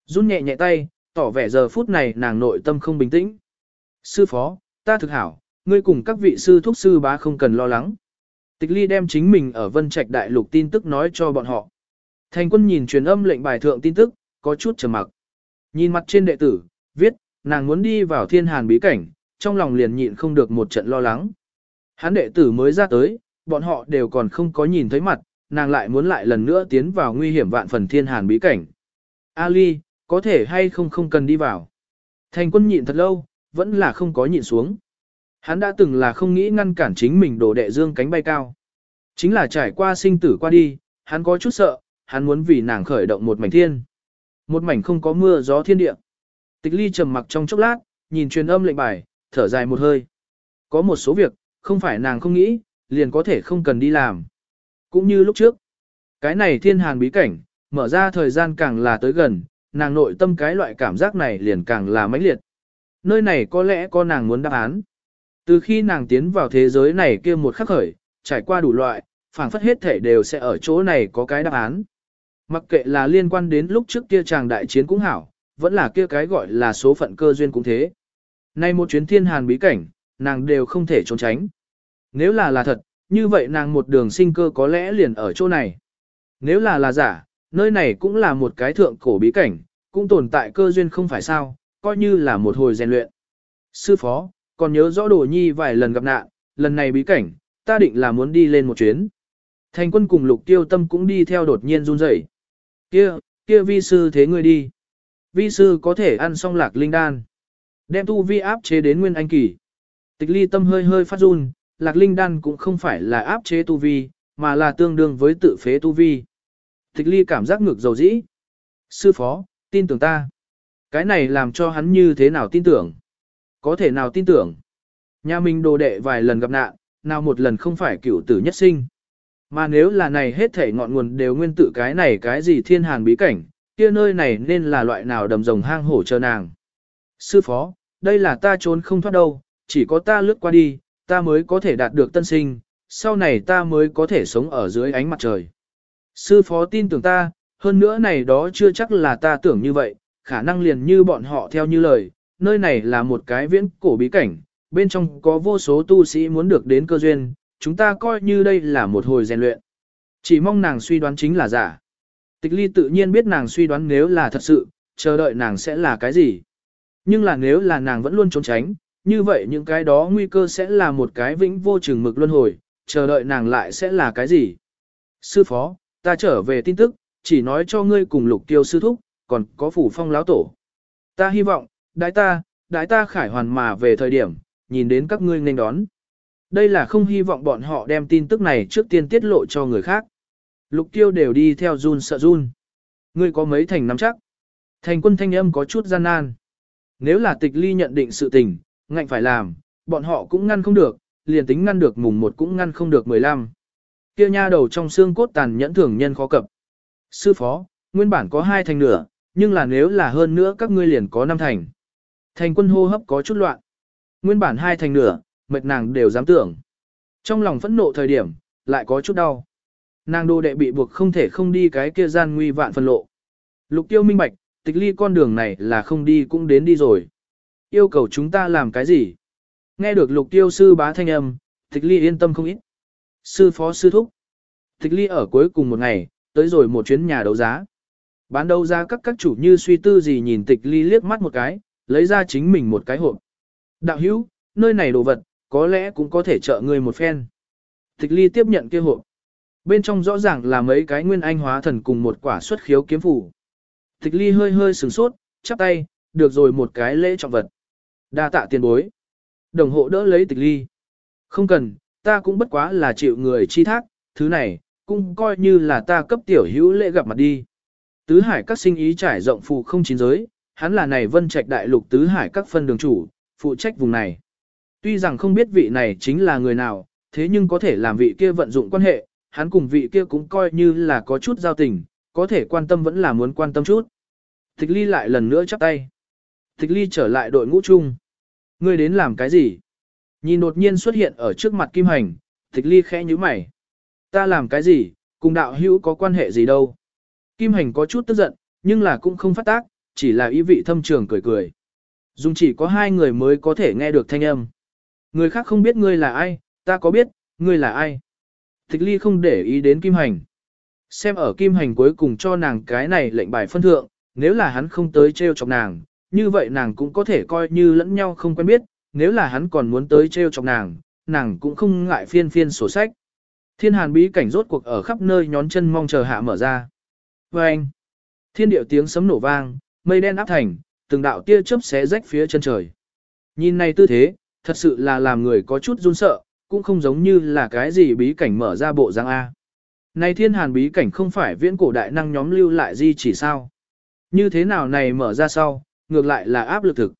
Run nhẹ nhẹ tay, tỏ vẻ giờ phút này nàng nội tâm không bình tĩnh. Sư phó, ta thực hảo, ngươi cùng các vị sư thúc sư bá không cần lo lắng. Tịch ly đem chính mình ở vân trạch đại lục tin tức nói cho bọn họ. Thành quân nhìn truyền âm lệnh bài thượng tin tức, có chút trầm mặc. Nhìn mặt trên đệ tử, viết, nàng muốn đi vào thiên hàn bí cảnh, trong lòng liền nhịn không được một trận lo lắng. Hắn đệ tử mới ra tới, bọn họ đều còn không có nhìn thấy mặt, nàng lại muốn lại lần nữa tiến vào nguy hiểm vạn phần thiên hàn bí cảnh. Ali, có thể hay không không cần đi vào. Thành quân nhịn thật lâu, vẫn là không có nhịn xuống. Hắn đã từng là không nghĩ ngăn cản chính mình đổ đệ dương cánh bay cao. Chính là trải qua sinh tử qua đi, hắn có chút sợ, hắn muốn vì nàng khởi động một mảnh thiên. Một mảnh không có mưa gió thiên địa. Tịch ly trầm mặc trong chốc lát, nhìn truyền âm lệnh bài, thở dài một hơi. Có một số việc, không phải nàng không nghĩ, liền có thể không cần đi làm. Cũng như lúc trước, cái này thiên hàn bí cảnh, mở ra thời gian càng là tới gần, nàng nội tâm cái loại cảm giác này liền càng là mãnh liệt. Nơi này có lẽ có nàng muốn đáp án. Từ khi nàng tiến vào thế giới này kia một khắc khởi, trải qua đủ loại, phảng phất hết thể đều sẽ ở chỗ này có cái đáp án. Mặc kệ là liên quan đến lúc trước kia chàng đại chiến cũng hảo, vẫn là kia cái gọi là số phận cơ duyên cũng thế. Nay một chuyến thiên hàn bí cảnh, nàng đều không thể trốn tránh. Nếu là là thật, như vậy nàng một đường sinh cơ có lẽ liền ở chỗ này. Nếu là là giả, nơi này cũng là một cái thượng cổ bí cảnh, cũng tồn tại cơ duyên không phải sao, coi như là một hồi rèn luyện. Sư phó, còn nhớ rõ đồ nhi vài lần gặp nạn, lần này bí cảnh, ta định là muốn đi lên một chuyến. Thành quân cùng lục tiêu tâm cũng đi theo đột nhiên run rẩy. Kia, kia vi sư thế ngươi đi. Vi sư có thể ăn xong lạc linh đan. Đem tu vi áp chế đến nguyên anh kỳ. Tịch ly tâm hơi hơi phát run, lạc linh đan cũng không phải là áp chế tu vi, mà là tương đương với tự phế tu vi. Tịch ly cảm giác ngược dầu dĩ. Sư phó, tin tưởng ta. Cái này làm cho hắn như thế nào tin tưởng? Có thể nào tin tưởng? Nhà mình đồ đệ vài lần gặp nạn, nào một lần không phải cửu tử nhất sinh. Mà nếu là này hết thể ngọn nguồn đều nguyên tự cái này cái gì thiên hàn bí cảnh, kia nơi này nên là loại nào đầm rồng hang hổ chờ nàng. Sư phó, đây là ta trốn không thoát đâu, chỉ có ta lướt qua đi, ta mới có thể đạt được tân sinh, sau này ta mới có thể sống ở dưới ánh mặt trời. Sư phó tin tưởng ta, hơn nữa này đó chưa chắc là ta tưởng như vậy, khả năng liền như bọn họ theo như lời, nơi này là một cái viễn cổ bí cảnh, bên trong có vô số tu sĩ muốn được đến cơ duyên, chúng ta coi như đây là một hồi rèn luyện. Chỉ mong nàng suy đoán chính là giả. Tịch ly tự nhiên biết nàng suy đoán nếu là thật sự, chờ đợi nàng sẽ là cái gì. Nhưng là nếu là nàng vẫn luôn trốn tránh, như vậy những cái đó nguy cơ sẽ là một cái vĩnh vô chừng mực luân hồi, chờ đợi nàng lại sẽ là cái gì. Sư phó, ta trở về tin tức, chỉ nói cho ngươi cùng lục tiêu sư thúc, còn có phủ phong láo tổ. Ta hy vọng, đại ta, đại ta khải hoàn mà về thời điểm, nhìn đến các ngươi nên đón. Đây là không hy vọng bọn họ đem tin tức này trước tiên tiết lộ cho người khác. Lục tiêu đều đi theo run sợ run. Ngươi có mấy thành nắm chắc. Thành quân thanh âm có chút gian nan. Nếu là tịch ly nhận định sự tình, ngạnh phải làm, bọn họ cũng ngăn không được, liền tính ngăn được mùng một cũng ngăn không được mười lăm. Kia nha đầu trong xương cốt tàn nhẫn thường nhân khó cập. Sư phó, nguyên bản có hai thành nửa, nhưng là nếu là hơn nữa các ngươi liền có năm thành. Thành quân hô hấp có chút loạn. Nguyên bản hai thành nửa, mệt nàng đều dám tưởng. Trong lòng phẫn nộ thời điểm, lại có chút đau. Nàng đô đệ bị buộc không thể không đi cái kia gian nguy vạn phân lộ. Lục tiêu minh bạch, tịch ly con đường này là không đi cũng đến đi rồi. Yêu cầu chúng ta làm cái gì? Nghe được lục tiêu sư bá thanh âm, tịch ly yên tâm không ít. Sư phó sư thúc. Tịch ly ở cuối cùng một ngày, tới rồi một chuyến nhà đấu giá. Bán đấu giá các các chủ như suy tư gì nhìn tịch ly liếc mắt một cái, lấy ra chính mình một cái hộp. Đạo hữu, nơi này đồ vật, có lẽ cũng có thể trợ người một phen. Tịch ly tiếp nhận kia hộp. Bên trong rõ ràng là mấy cái nguyên anh hóa thần cùng một quả xuất khiếu kiếm phủ. Tịch ly hơi hơi sừng sốt, chắp tay, được rồi một cái lễ trọng vật đa tạ tiền bối. Đồng hộ đỡ lấy tịch ly. Không cần, ta cũng bất quá là chịu người chi thác, thứ này, cũng coi như là ta cấp tiểu hữu lễ gặp mặt đi. Tứ hải các sinh ý trải rộng phù không chín giới, hắn là này vân trạch đại lục tứ hải các phân đường chủ, phụ trách vùng này. Tuy rằng không biết vị này chính là người nào, thế nhưng có thể làm vị kia vận dụng quan hệ, hắn cùng vị kia cũng coi như là có chút giao tình, có thể quan tâm vẫn là muốn quan tâm chút. Tịch ly lại lần nữa chắp tay. Tịch ly trở lại đội ngũ chung. Ngươi đến làm cái gì? Nhìn đột nhiên xuất hiện ở trước mặt kim hành, tịch ly khẽ như mày. Ta làm cái gì, cùng đạo hữu có quan hệ gì đâu. Kim hành có chút tức giận, nhưng là cũng không phát tác, chỉ là ý vị thâm trường cười cười. Dùng chỉ có hai người mới có thể nghe được thanh âm. Người khác không biết ngươi là ai, ta có biết, ngươi là ai. Tịch ly không để ý đến kim hành. Xem ở kim hành cuối cùng cho nàng cái này lệnh bài phân thượng, nếu là hắn không tới treo chọc nàng, như vậy nàng cũng có thể coi như lẫn nhau không quen biết, nếu là hắn còn muốn tới treo chọc nàng, nàng cũng không ngại phiên phiên sổ sách. Thiên hàn bí cảnh rốt cuộc ở khắp nơi nhón chân mong chờ hạ mở ra. Và anh, thiên điệu tiếng sấm nổ vang, mây đen áp thành, từng đạo tia chớp xé rách phía chân trời. Nhìn này tư thế, thật sự là làm người có chút run sợ, cũng không giống như là cái gì bí cảnh mở ra bộ giang A. Này thiên hàn bí cảnh không phải viễn cổ đại năng nhóm lưu lại gì chỉ sao. Như thế nào này mở ra sau, ngược lại là áp lực thực.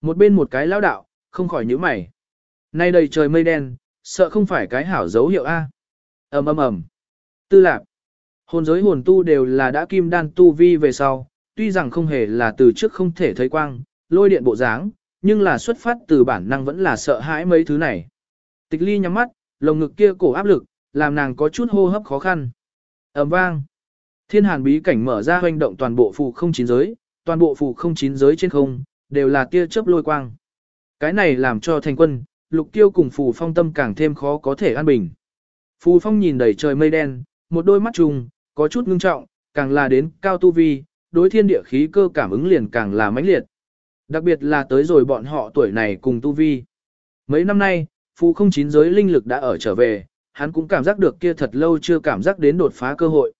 Một bên một cái lão đạo, không khỏi nhíu mày. Nay đầy trời mây đen, sợ không phải cái hảo dấu hiệu A. ầm ầm ầm. Tư lạc. Hồn giới hồn tu đều là đã kim đan tu vi về sau, tuy rằng không hề là từ trước không thể thấy quang, lôi điện bộ dáng, nhưng là xuất phát từ bản năng vẫn là sợ hãi mấy thứ này. Tịch ly nhắm mắt, lồng ngực kia cổ áp lực, làm nàng có chút hô hấp khó khăn. ầm vang. Thiên hàn bí cảnh mở ra hoành động toàn bộ phù không chín giới, toàn bộ phù không chín giới trên không, đều là tia chớp lôi quang. Cái này làm cho thành quân, lục tiêu cùng phù phong tâm càng thêm khó có thể an bình. Phù phong nhìn đầy trời mây đen, một đôi mắt trùng, có chút ngưng trọng, càng là đến cao tu vi, đối thiên địa khí cơ cảm ứng liền càng là mãnh liệt. Đặc biệt là tới rồi bọn họ tuổi này cùng tu vi. Mấy năm nay, phù không chín giới linh lực đã ở trở về, hắn cũng cảm giác được kia thật lâu chưa cảm giác đến đột phá cơ hội.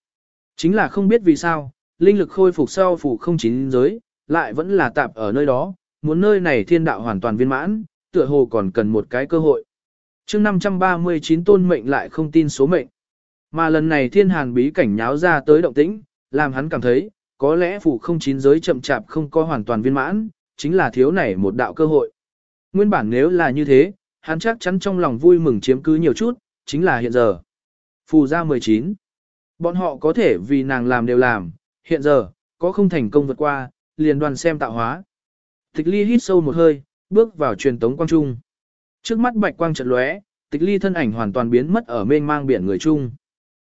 Chính là không biết vì sao, linh lực khôi phục sau phù không chín giới, lại vẫn là tạp ở nơi đó, muốn nơi này thiên đạo hoàn toàn viên mãn, tựa hồ còn cần một cái cơ hội. chương 539 tôn mệnh lại không tin số mệnh. Mà lần này thiên hàn bí cảnh nháo ra tới động tĩnh, làm hắn cảm thấy, có lẽ phủ không chín giới chậm chạp không có hoàn toàn viên mãn, chính là thiếu này một đạo cơ hội. Nguyên bản nếu là như thế, hắn chắc chắn trong lòng vui mừng chiếm cứ nhiều chút, chính là hiện giờ. Phù ra 19. Bọn họ có thể vì nàng làm đều làm, hiện giờ, có không thành công vượt qua, liền đoàn xem tạo hóa. Tịch ly hít sâu một hơi, bước vào truyền tống quang trung. Trước mắt bạch quang chợt lóe, tịch ly thân ảnh hoàn toàn biến mất ở mênh mang biển người trung.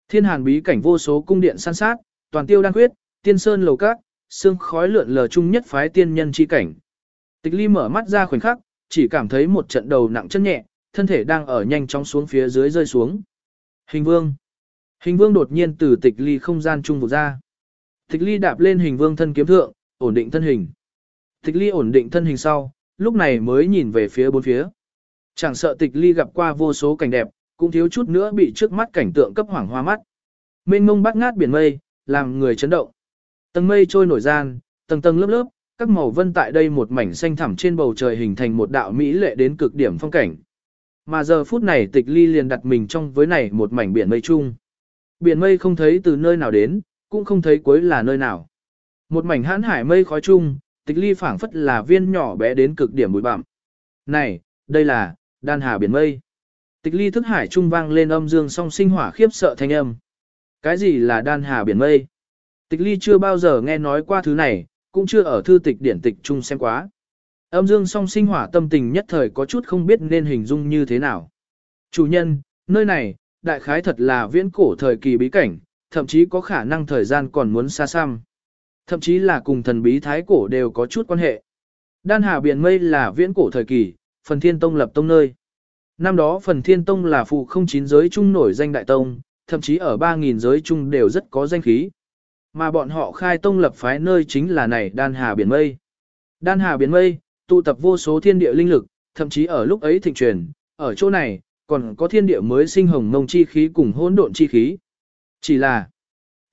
Thiên hàn bí cảnh vô số cung điện san sát, toàn tiêu đan quyết, tiên sơn lầu cát, xương khói lượn lờ chung nhất phái tiên nhân chi cảnh. Tịch ly mở mắt ra khoảnh khắc, chỉ cảm thấy một trận đầu nặng chân nhẹ, thân thể đang ở nhanh chóng xuống phía dưới rơi xuống. Hình vương. Hình vương đột nhiên từ tịch ly không gian trung vụ ra. Tịch ly đạp lên hình vương thân kiếm thượng, ổn định thân hình. Tịch ly ổn định thân hình sau, lúc này mới nhìn về phía bốn phía. Chẳng sợ tịch ly gặp qua vô số cảnh đẹp, cũng thiếu chút nữa bị trước mắt cảnh tượng cấp hoàng hoa mắt. Mênh mông bắt ngát biển mây, làm người chấn động. Tầng mây trôi nổi gian, tầng tầng lớp lớp, các màu vân tại đây một mảnh xanh thẳm trên bầu trời hình thành một đạo mỹ lệ đến cực điểm phong cảnh. Mà giờ phút này tịch ly liền đặt mình trong với này một mảnh biển mây chung. Biển mây không thấy từ nơi nào đến, cũng không thấy cuối là nơi nào. Một mảnh hãn hải mây khói chung, tịch ly phảng phất là viên nhỏ bé đến cực điểm bụi bặm. Này, đây là, đan hà biển mây. Tịch ly thức hải trung vang lên âm dương song sinh hỏa khiếp sợ thanh âm. Cái gì là đan hà biển mây? Tịch ly chưa bao giờ nghe nói qua thứ này, cũng chưa ở thư tịch điển tịch trung xem quá. Âm dương song sinh hỏa tâm tình nhất thời có chút không biết nên hình dung như thế nào. Chủ nhân, nơi này, đại khái thật là viễn cổ thời kỳ bí cảnh, thậm chí có khả năng thời gian còn muốn xa xăm. Thậm chí là cùng thần bí thái cổ đều có chút quan hệ. Đan Hà Biển Mây là viễn cổ thời kỳ, phần thiên tông lập tông nơi. Năm đó phần thiên tông là phụ không chín giới chung nổi danh đại tông, thậm chí ở 3.000 giới chung đều rất có danh khí. Mà bọn họ khai tông lập phái nơi chính là này Đan Hà Biển Mây. Đan Hà Biển Mây, tụ tập vô số thiên địa linh lực, thậm chí ở lúc ấy thịnh truyền, ở chỗ này, còn có thiên địa mới sinh hồng mông chi khí cùng hỗn độn chi khí. Chỉ là,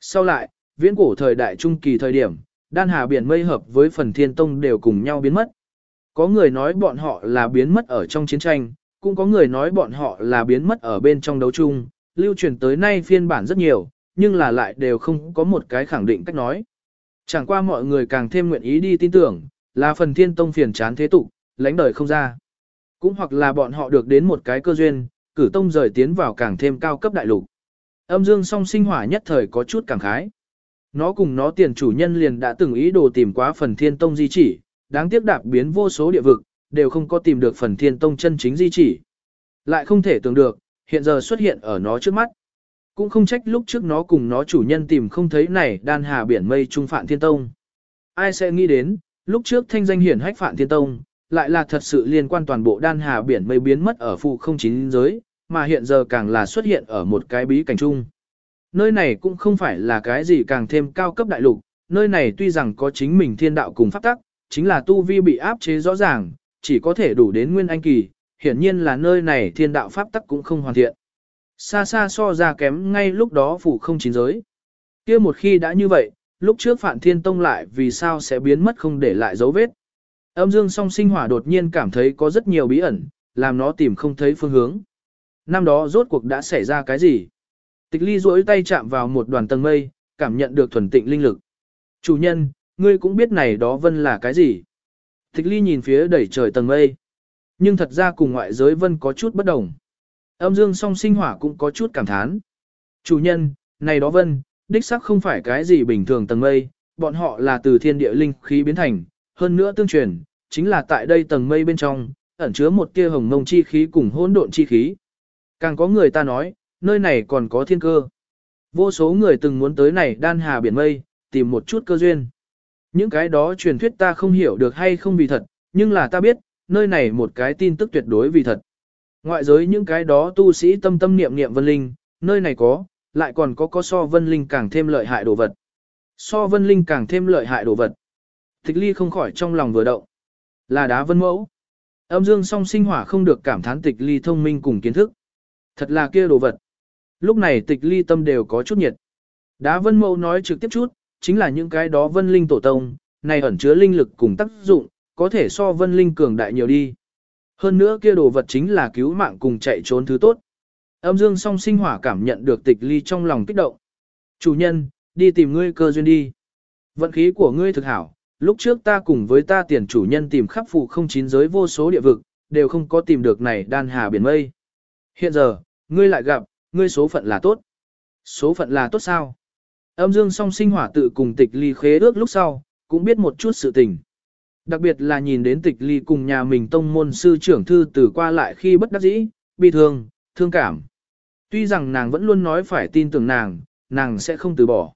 sau lại, viễn cổ thời đại trung kỳ thời điểm, đan hà biển mây hợp với phần thiên tông đều cùng nhau biến mất. Có người nói bọn họ là biến mất ở trong chiến tranh, cũng có người nói bọn họ là biến mất ở bên trong đấu chung, lưu truyền tới nay phiên bản rất nhiều, nhưng là lại đều không có một cái khẳng định cách nói. Chẳng qua mọi người càng thêm nguyện ý đi tin tưởng, là phần thiên tông phiền chán thế tục, lãnh đời không ra. Cũng hoặc là bọn họ được đến một cái cơ duyên, cử tông rời tiến vào càng thêm cao cấp đại lục. Âm dương song sinh hỏa nhất thời có chút cảm khái. Nó cùng nó tiền chủ nhân liền đã từng ý đồ tìm quá phần thiên tông di chỉ, đáng tiếc đạp biến vô số địa vực, đều không có tìm được phần thiên tông chân chính di chỉ. Lại không thể tưởng được, hiện giờ xuất hiện ở nó trước mắt. Cũng không trách lúc trước nó cùng nó chủ nhân tìm không thấy này đan hà biển mây trung phạn thiên tông. Ai sẽ nghĩ đến, lúc trước thanh danh hiển hách phạn thiên tông, lại là thật sự liên quan toàn bộ đan hà biển mây biến mất ở phụ không chín giới, mà hiện giờ càng là xuất hiện ở một cái bí cảnh chung. Nơi này cũng không phải là cái gì càng thêm cao cấp đại lục, nơi này tuy rằng có chính mình thiên đạo cùng pháp tắc, chính là tu vi bị áp chế rõ ràng, chỉ có thể đủ đến nguyên anh kỳ, hiển nhiên là nơi này thiên đạo pháp tắc cũng không hoàn thiện. Xa xa so ra kém ngay lúc đó phủ không chín giới. kia một khi đã như vậy, lúc trước Phạn Thiên Tông lại vì sao sẽ biến mất không để lại dấu vết. Âm dương song sinh hỏa đột nhiên cảm thấy có rất nhiều bí ẩn, làm nó tìm không thấy phương hướng. Năm đó rốt cuộc đã xảy ra cái gì? Tịch ly duỗi tay chạm vào một đoàn tầng mây, cảm nhận được thuần tịnh linh lực. Chủ nhân, ngươi cũng biết này đó vân là cái gì? Tịch ly nhìn phía đẩy trời tầng mây. Nhưng thật ra cùng ngoại giới vân có chút bất đồng. Âm dương song sinh hỏa cũng có chút cảm thán. Chủ nhân, này đó vân, đích sắc không phải cái gì bình thường tầng mây, bọn họ là từ thiên địa linh khí biến thành, hơn nữa tương truyền, chính là tại đây tầng mây bên trong, ẩn chứa một tia hồng mông chi khí cùng hỗn độn chi khí. Càng có người ta nói, nơi này còn có thiên cơ. Vô số người từng muốn tới này đan hà biển mây, tìm một chút cơ duyên. Những cái đó truyền thuyết ta không hiểu được hay không vì thật, nhưng là ta biết, nơi này một cái tin tức tuyệt đối vì thật. Ngoại giới những cái đó tu sĩ tâm tâm niệm niệm vân linh, nơi này có, lại còn có có so vân linh càng thêm lợi hại đồ vật. So vân linh càng thêm lợi hại đồ vật. Tịch ly không khỏi trong lòng vừa động. Là đá vân mẫu. Âm dương song sinh hỏa không được cảm thán tịch ly thông minh cùng kiến thức. Thật là kia đồ vật. Lúc này tịch ly tâm đều có chút nhiệt. Đá vân mẫu nói trực tiếp chút, chính là những cái đó vân linh tổ tông, này ẩn chứa linh lực cùng tác dụng, có thể so vân linh cường đại nhiều đi. Hơn nữa kia đồ vật chính là cứu mạng cùng chạy trốn thứ tốt. Âm dương song sinh hỏa cảm nhận được tịch ly trong lòng kích động. Chủ nhân, đi tìm ngươi cơ duyên đi. Vận khí của ngươi thực hảo, lúc trước ta cùng với ta tiền chủ nhân tìm khắp phù không chín giới vô số địa vực, đều không có tìm được này đan hà biển mây. Hiện giờ, ngươi lại gặp, ngươi số phận là tốt. Số phận là tốt sao? Âm dương song sinh hỏa tự cùng tịch ly khế ước lúc sau, cũng biết một chút sự tình. Đặc biệt là nhìn đến tịch ly cùng nhà mình tông môn sư trưởng thư từ qua lại khi bất đắc dĩ, bi thương, thương cảm. Tuy rằng nàng vẫn luôn nói phải tin tưởng nàng, nàng sẽ không từ bỏ.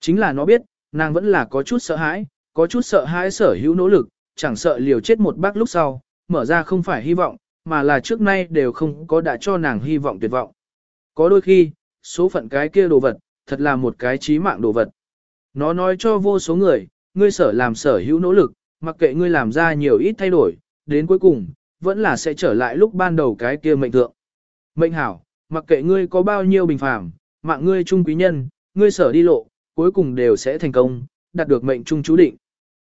Chính là nó biết, nàng vẫn là có chút sợ hãi, có chút sợ hãi sở hữu nỗ lực, chẳng sợ liều chết một bác lúc sau, mở ra không phải hy vọng, mà là trước nay đều không có đã cho nàng hy vọng tuyệt vọng. Có đôi khi, số phận cái kia đồ vật, thật là một cái trí mạng đồ vật. Nó nói cho vô số người, ngươi sở làm sở hữu nỗ lực, mặc kệ ngươi làm ra nhiều ít thay đổi, đến cuối cùng, vẫn là sẽ trở lại lúc ban đầu cái kia mệnh thượng. Mệnh hảo, mặc kệ ngươi có bao nhiêu bình phàm, mạng ngươi trung quý nhân, ngươi sở đi lộ, cuối cùng đều sẽ thành công, đạt được mệnh trung chú định.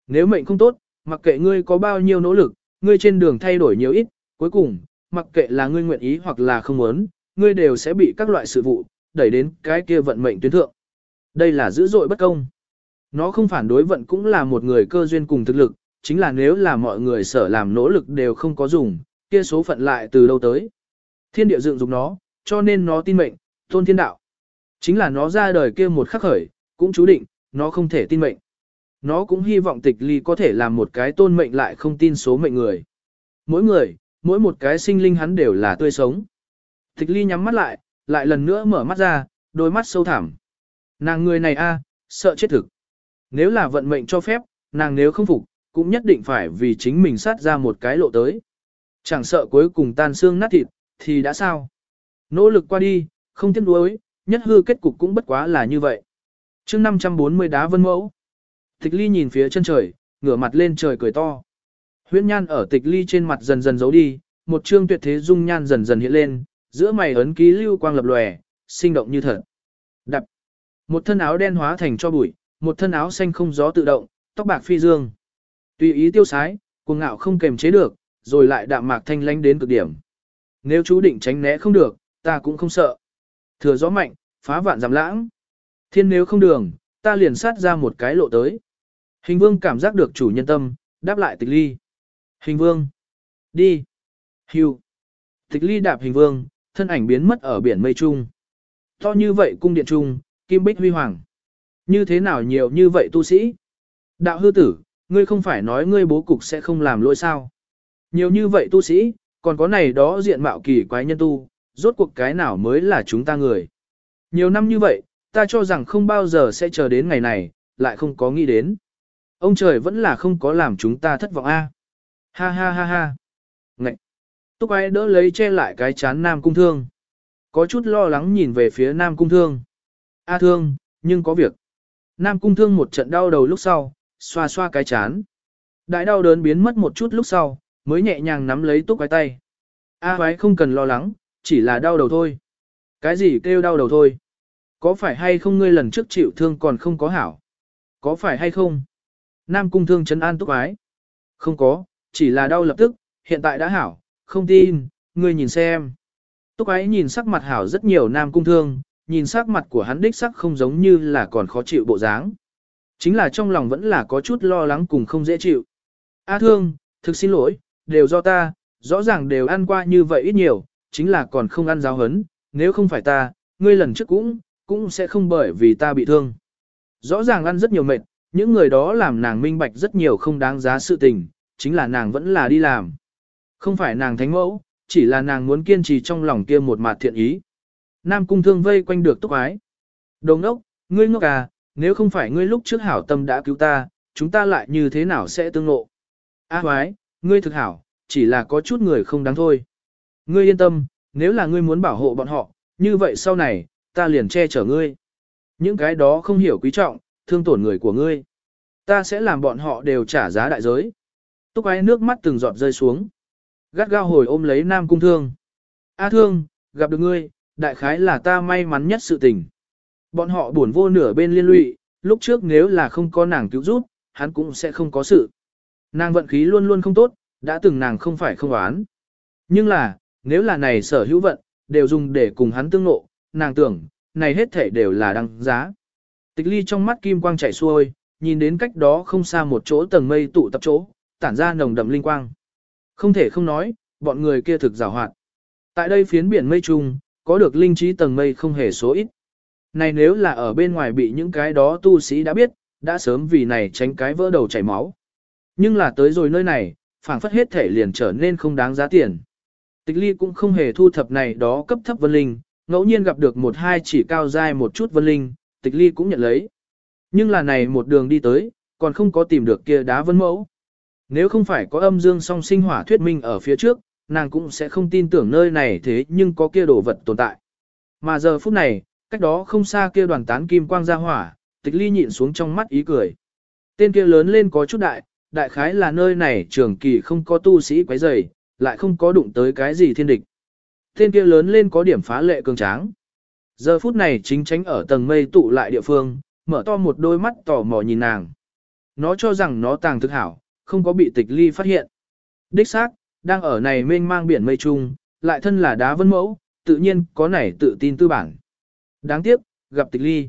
Nếu mệnh không tốt, mặc kệ ngươi có bao nhiêu nỗ lực, ngươi trên đường thay đổi nhiều ít, cuối cùng, mặc kệ là ngươi nguyện ý hoặc là không muốn, ngươi đều sẽ bị các loại sự vụ, đẩy đến cái kia vận mệnh tuyến thượng. Đây là dữ dội bất công. Nó không phản đối vận cũng là một người cơ duyên cùng thực lực, chính là nếu là mọi người sở làm nỗ lực đều không có dùng, kia số phận lại từ đâu tới. Thiên địa dựng dục nó, cho nên nó tin mệnh, tôn thiên đạo. Chính là nó ra đời kia một khắc khởi, cũng chú định, nó không thể tin mệnh. Nó cũng hy vọng tịch ly có thể làm một cái tôn mệnh lại không tin số mệnh người. Mỗi người, mỗi một cái sinh linh hắn đều là tươi sống. Tịch ly nhắm mắt lại, lại lần nữa mở mắt ra, đôi mắt sâu thẳm. Nàng người này a, sợ chết thực. Nếu là vận mệnh cho phép, nàng nếu không phục, cũng nhất định phải vì chính mình sát ra một cái lộ tới. Chẳng sợ cuối cùng tan xương nát thịt, thì đã sao? Nỗ lực qua đi, không tiếc nuối, nhất hư kết cục cũng bất quá là như vậy. chương 540 đá vân mẫu. Tịch ly nhìn phía chân trời, ngửa mặt lên trời cười to. Huyễn nhan ở tịch ly trên mặt dần dần giấu đi, một trương tuyệt thế dung nhan dần dần hiện lên, giữa mày ấn ký lưu quang lập lòe, sinh động như thật. Đập. Một thân áo đen hóa thành cho bụi, một thân áo xanh không gió tự động, tóc bạc phi dương. Tùy ý tiêu sái, cuồng ngạo không kềm chế được, rồi lại đạm mạc thanh lánh đến cực điểm. Nếu chú định tránh né không được, ta cũng không sợ. Thừa gió mạnh, phá vạn giảm lãng. Thiên nếu không đường, ta liền sát ra một cái lộ tới. Hình vương cảm giác được chủ nhân tâm, đáp lại tịch ly. Hình vương. Đi. Hưu. Tịch ly đạp hình vương, thân ảnh biến mất ở biển mây trung. To như vậy cung điện trung, kim bích huy hoàng. Như thế nào nhiều như vậy tu sĩ? Đạo hư tử, ngươi không phải nói ngươi bố cục sẽ không làm lỗi sao? Nhiều như vậy tu sĩ, còn có này đó diện mạo kỳ quái nhân tu, rốt cuộc cái nào mới là chúng ta người. Nhiều năm như vậy, ta cho rằng không bao giờ sẽ chờ đến ngày này, lại không có nghĩ đến. Ông trời vẫn là không có làm chúng ta thất vọng a. Ha ha ha ha. Ngậy. Túc ai đỡ lấy che lại cái chán Nam Cung Thương. Có chút lo lắng nhìn về phía Nam Cung Thương. A Thương, nhưng có việc. Nam Cung Thương một trận đau đầu lúc sau, xoa xoa cái chán. Đại đau đớn biến mất một chút lúc sau, mới nhẹ nhàng nắm lấy Túc cái tay. A à, không cần lo lắng, chỉ là đau đầu thôi. Cái gì kêu đau đầu thôi? Có phải hay không ngươi lần trước chịu thương còn không có hảo? Có phải hay không? Nam cung thương chấn an túc ái. Không có, chỉ là đau lập tức, hiện tại đã hảo, không tin, ngươi nhìn xem. Túc ái nhìn sắc mặt hảo rất nhiều nam cung thương, nhìn sắc mặt của hắn đích sắc không giống như là còn khó chịu bộ dáng. Chính là trong lòng vẫn là có chút lo lắng cùng không dễ chịu. A thương, thực xin lỗi, đều do ta, rõ ràng đều ăn qua như vậy ít nhiều, chính là còn không ăn giáo hấn, nếu không phải ta, ngươi lần trước cũng, cũng sẽ không bởi vì ta bị thương. Rõ ràng ăn rất nhiều mệt, những người đó làm nàng minh bạch rất nhiều không đáng giá sự tình, chính là nàng vẫn là đi làm. Không phải nàng thánh mẫu, chỉ là nàng muốn kiên trì trong lòng kia một mặt thiện ý. Nam cung thương vây quanh được túc ái. Đồng ốc, ngươi ngốc à, nếu không phải ngươi lúc trước hảo tâm đã cứu ta, chúng ta lại như thế nào sẽ tương ngộ. A à, hoái, ngươi thực hảo, chỉ là có chút người không đáng thôi. Ngươi yên tâm, nếu là ngươi muốn bảo hộ bọn họ, như vậy sau này, ta liền che chở ngươi. Những cái đó không hiểu quý trọng, thương tổn người của ngươi. Ta sẽ làm bọn họ đều trả giá đại giới. Túc ái nước mắt từng giọt rơi xuống. Gắt gao hồi ôm lấy nam cung thương. A thương, gặp được ngươi, đại khái là ta may mắn nhất sự tình. Bọn họ buồn vô nửa bên liên lụy, lúc trước nếu là không có nàng cứu giúp, hắn cũng sẽ không có sự. Nàng vận khí luôn luôn không tốt, đã từng nàng không phải không oán. Nhưng là, nếu là này sở hữu vận, đều dùng để cùng hắn tương ngộ, nàng tưởng, này hết thể đều là đăng giá. Tịch ly trong mắt kim quang chảy xuôi, nhìn đến cách đó không xa một chỗ tầng mây tụ tập chỗ, tản ra nồng đậm linh quang. Không thể không nói, bọn người kia thực rào hoạt. Tại đây phiến biển mây trung, có được linh trí tầng mây không hề số ít. Này nếu là ở bên ngoài bị những cái đó tu sĩ đã biết, đã sớm vì này tránh cái vỡ đầu chảy máu. Nhưng là tới rồi nơi này, phảng phất hết thể liền trở nên không đáng giá tiền. Tịch ly cũng không hề thu thập này đó cấp thấp vân linh, ngẫu nhiên gặp được một hai chỉ cao dai một chút vân linh, tịch ly cũng nhận lấy. Nhưng là này một đường đi tới, còn không có tìm được kia đá vân mẫu. Nếu không phải có âm dương song sinh hỏa thuyết minh ở phía trước, nàng cũng sẽ không tin tưởng nơi này thế nhưng có kia đồ vật tồn tại. Mà giờ phút này, cách đó không xa kia đoàn tán kim quang ra hỏa, tịch ly nhịn xuống trong mắt ý cười. Tên kia lớn lên có chút đại, đại khái là nơi này trường kỳ không có tu sĩ quấy rầy, lại không có đụng tới cái gì thiên địch. Tên kia lớn lên có điểm phá lệ cường tráng. Giờ phút này chính tránh ở tầng mây tụ lại địa phương, mở to một đôi mắt tò mò nhìn nàng. Nó cho rằng nó tàng thực hảo, không có bị tịch ly phát hiện. Đích xác, đang ở này mênh mang biển mây trung, lại thân là đá vân mẫu, tự nhiên có nảy tự tin tư bản. Đáng tiếc, gặp tịch ly.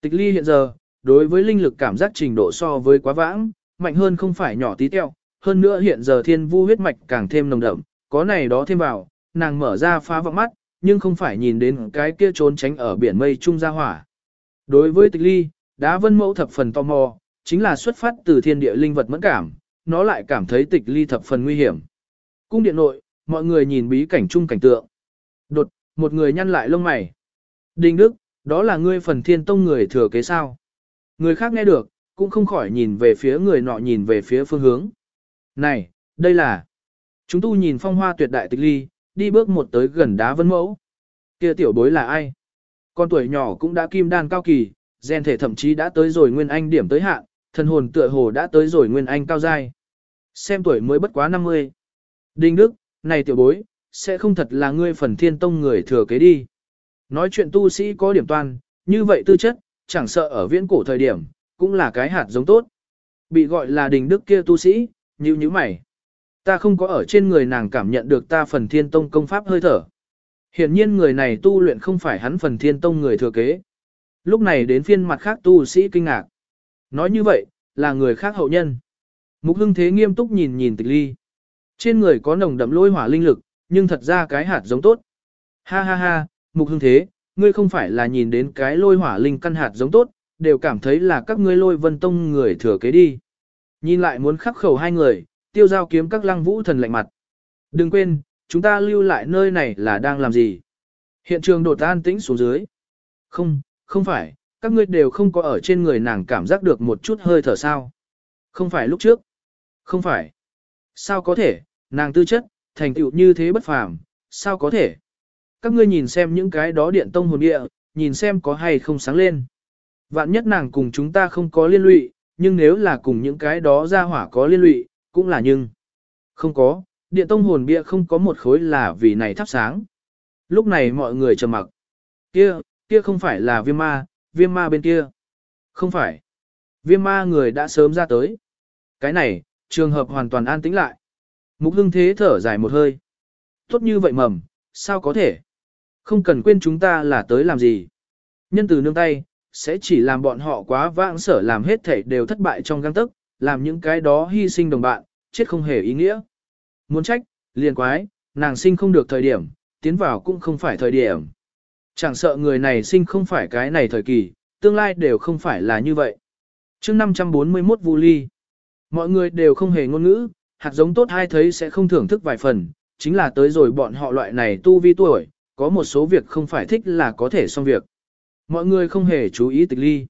Tịch ly hiện giờ, đối với linh lực cảm giác trình độ so với quá vãng, mạnh hơn không phải nhỏ tí teo, hơn nữa hiện giờ thiên vu huyết mạch càng thêm nồng đậm, có này đó thêm vào, nàng mở ra phá vọng mắt, nhưng không phải nhìn đến cái kia trốn tránh ở biển mây trung ra hỏa. Đối với tịch ly, đá vân mẫu thập phần tò mò, chính là xuất phát từ thiên địa linh vật mẫn cảm, nó lại cảm thấy tịch ly thập phần nguy hiểm. Cung điện nội, mọi người nhìn bí cảnh chung cảnh tượng. Đột, một người nhăn lại lông mày. Đinh Đức, đó là ngươi phần thiên tông người thừa kế sao. Người khác nghe được, cũng không khỏi nhìn về phía người nọ nhìn về phía phương hướng. Này, đây là... Chúng tu nhìn phong hoa tuyệt đại tịch ly, đi bước một tới gần đá vân mẫu. Kia tiểu bối là ai? Con tuổi nhỏ cũng đã kim đan cao kỳ, gen thể thậm chí đã tới rồi nguyên anh điểm tới hạn, thần hồn tựa hồ đã tới rồi nguyên anh cao giai. Xem tuổi mới bất quá 50. Đinh Đức, này tiểu bối, sẽ không thật là ngươi phần thiên tông người thừa kế đi. Nói chuyện tu sĩ có điểm toan, như vậy tư chất, chẳng sợ ở viễn cổ thời điểm, cũng là cái hạt giống tốt. Bị gọi là đình đức kia tu sĩ, như như mày. Ta không có ở trên người nàng cảm nhận được ta phần thiên tông công pháp hơi thở. Hiển nhiên người này tu luyện không phải hắn phần thiên tông người thừa kế. Lúc này đến phiên mặt khác tu sĩ kinh ngạc. Nói như vậy, là người khác hậu nhân. Mục hưng thế nghiêm túc nhìn nhìn tịch ly. Trên người có nồng đậm lôi hỏa linh lực, nhưng thật ra cái hạt giống tốt. Ha ha ha, mục hưng thế, ngươi không phải là nhìn đến cái lôi hỏa linh căn hạt giống tốt, đều cảm thấy là các ngươi lôi vân tông người thừa kế đi. Nhìn lại muốn khắc khẩu hai người, tiêu giao kiếm các lăng vũ thần lạnh mặt. Đừng quên, chúng ta lưu lại nơi này là đang làm gì? Hiện trường đột an tĩnh xuống dưới. Không, không phải, các ngươi đều không có ở trên người nàng cảm giác được một chút hơi thở sao. Không phải lúc trước. Không phải. Sao có thể, nàng tư chất, thành tựu như thế bất phàm, sao có thể? Các ngươi nhìn xem những cái đó điện tông hồn địa, nhìn xem có hay không sáng lên. Vạn nhất nàng cùng chúng ta không có liên lụy, nhưng nếu là cùng những cái đó ra hỏa có liên lụy, cũng là nhưng. Không có, điện tông hồn bia không có một khối là vì này thắp sáng. Lúc này mọi người trầm mặc. Kia, kia không phải là viêm ma, viêm ma bên kia. Không phải. Viêm ma người đã sớm ra tới. Cái này, trường hợp hoàn toàn an tĩnh lại. Mục hưng thế thở dài một hơi. Tốt như vậy mầm, sao có thể? Không cần quên chúng ta là tới làm gì. Nhân từ nương tay, sẽ chỉ làm bọn họ quá vãng sở làm hết thể đều thất bại trong găng tức, làm những cái đó hy sinh đồng bạn, chết không hề ý nghĩa. Muốn trách, liền quái, nàng sinh không được thời điểm, tiến vào cũng không phải thời điểm. Chẳng sợ người này sinh không phải cái này thời kỳ, tương lai đều không phải là như vậy. chương 541 Vu Ly, mọi người đều không hề ngôn ngữ, hạt giống tốt hay thấy sẽ không thưởng thức vài phần, chính là tới rồi bọn họ loại này tu vi tuổi, có một số việc không phải thích là có thể xong việc. Mọi người không hề chú ý tịch ly.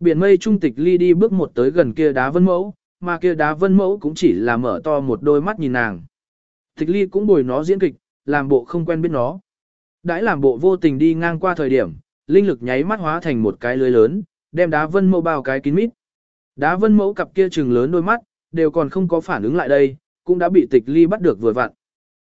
Biển mây trung tịch ly đi bước một tới gần kia đá vân mẫu, mà kia đá vân mẫu cũng chỉ là mở to một đôi mắt nhìn nàng. Tịch ly cũng bồi nó diễn kịch, làm bộ không quen biết nó. Đãi làm bộ vô tình đi ngang qua thời điểm, linh lực nháy mắt hóa thành một cái lưới lớn, đem đá vân mẫu bao cái kín mít. Đá vân mẫu cặp kia trừng lớn đôi mắt, đều còn không có phản ứng lại đây, cũng đã bị tịch ly bắt được vừa vặn.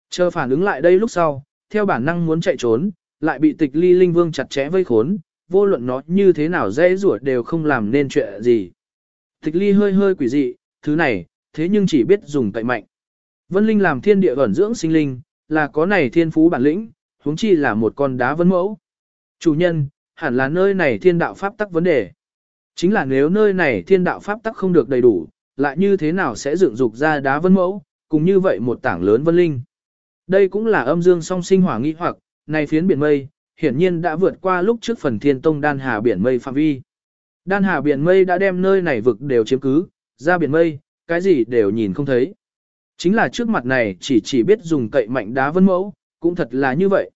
Chờ phản ứng lại đây lúc sau, theo bản năng muốn chạy trốn, lại bị tịch ly linh vương chặt chẽ vây khốn, vô luận nó như thế nào dễ rủa đều không làm nên chuyện gì. Tịch ly hơi hơi quỷ dị, thứ này, thế nhưng chỉ biết dùng cậy mạnh. Vân linh làm thiên địa ẩn dưỡng sinh linh, là có này thiên phú bản lĩnh, huống chi là một con đá vân mẫu. Chủ nhân, hẳn là nơi này thiên đạo pháp tắc vấn đề. Chính là nếu nơi này thiên đạo pháp tắc không được đầy đủ, lại như thế nào sẽ dựng dục ra đá vân mẫu, cùng như vậy một tảng lớn vân linh. Đây cũng là âm dương song sinh hỏa nghi hoặc, này phiến biển mây, hiển nhiên đã vượt qua lúc trước phần thiên tông đan hà biển mây phạm vi. Đan hà biển mây đã đem nơi này vực đều chiếm cứ, ra biển mây, cái gì đều nhìn không thấy. Chính là trước mặt này chỉ chỉ biết dùng cậy mạnh đá vân mẫu, cũng thật là như vậy.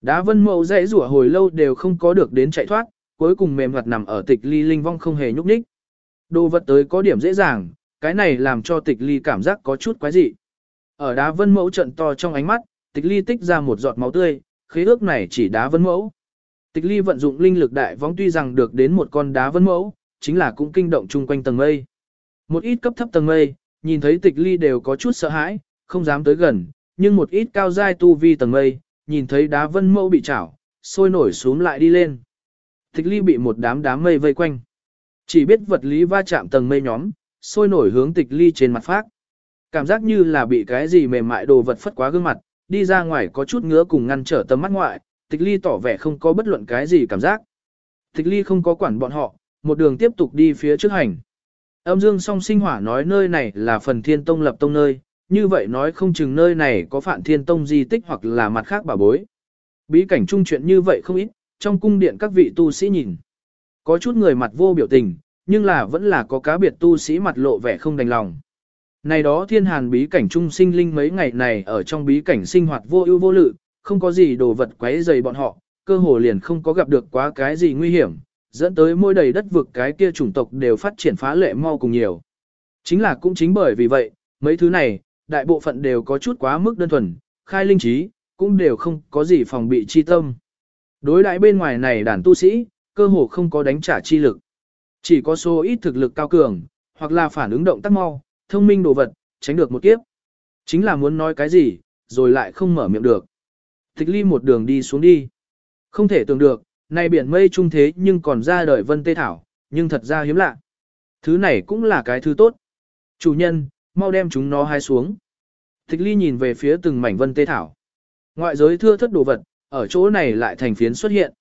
Đá vân mẫu dãy rủa hồi lâu đều không có được đến chạy thoát, cuối cùng mềm mặt nằm ở tịch ly linh vong không hề nhúc nhích. Đồ vật tới có điểm dễ dàng, cái này làm cho tịch ly cảm giác có chút quái dị. Ở đá vân mẫu trận to trong ánh mắt, tịch ly tích ra một giọt máu tươi, khế ước này chỉ đá vân mẫu. Tịch ly vận dụng linh lực đại vong tuy rằng được đến một con đá vân mẫu, chính là cũng kinh động chung quanh tầng mây. Một ít cấp thấp tầng mây, nhìn thấy tịch ly đều có chút sợ hãi, không dám tới gần, nhưng một ít cao giai tu vi tầng mây, nhìn thấy đá vân mẫu bị chảo, sôi nổi xuống lại đi lên. Tịch ly bị một đám đám mây vây quanh. Chỉ biết vật lý va chạm tầng mây nhóm, sôi nổi hướng tịch ly trên mặt phát. Cảm giác như là bị cái gì mềm mại đồ vật phất quá gương mặt, đi ra ngoài có chút ngứa cùng ngăn trở tầm mắt ngoại, tịch ly tỏ vẻ không có bất luận cái gì cảm giác. Tịch ly không có quản bọn họ, một đường tiếp tục đi phía trước hành. Âm dương song sinh hỏa nói nơi này là phần thiên tông lập tông nơi, như vậy nói không chừng nơi này có phản thiên tông di tích hoặc là mặt khác bảo bối. Bí cảnh trung chuyện như vậy không ít, trong cung điện các vị tu sĩ nhìn. Có chút người mặt vô biểu tình, nhưng là vẫn là có cá biệt tu sĩ mặt lộ vẻ không đành lòng. Này đó thiên hàn bí cảnh trung sinh linh mấy ngày này ở trong bí cảnh sinh hoạt vô ưu vô lự, không có gì đồ vật quấy dày bọn họ, cơ hồ liền không có gặp được quá cái gì nguy hiểm, dẫn tới mỗi đầy đất vực cái kia chủng tộc đều phát triển phá lệ mau cùng nhiều. Chính là cũng chính bởi vì vậy, mấy thứ này, đại bộ phận đều có chút quá mức đơn thuần, khai linh trí, cũng đều không có gì phòng bị chi tâm. Đối đại bên ngoài này đàn tu sĩ, cơ hồ không có đánh trả chi lực. Chỉ có số ít thực lực cao cường, hoặc là phản ứng động tác mau, thông minh đồ vật, tránh được một kiếp. Chính là muốn nói cái gì, rồi lại không mở miệng được. Tịch ly một đường đi xuống đi. Không thể tưởng được, này biển mây trung thế nhưng còn ra đời vân tê thảo, nhưng thật ra hiếm lạ. Thứ này cũng là cái thứ tốt. Chủ nhân, mau đem chúng nó hai xuống. Tịch ly nhìn về phía từng mảnh vân tê thảo. Ngoại giới thưa thất đồ vật, ở chỗ này lại thành phiến xuất hiện.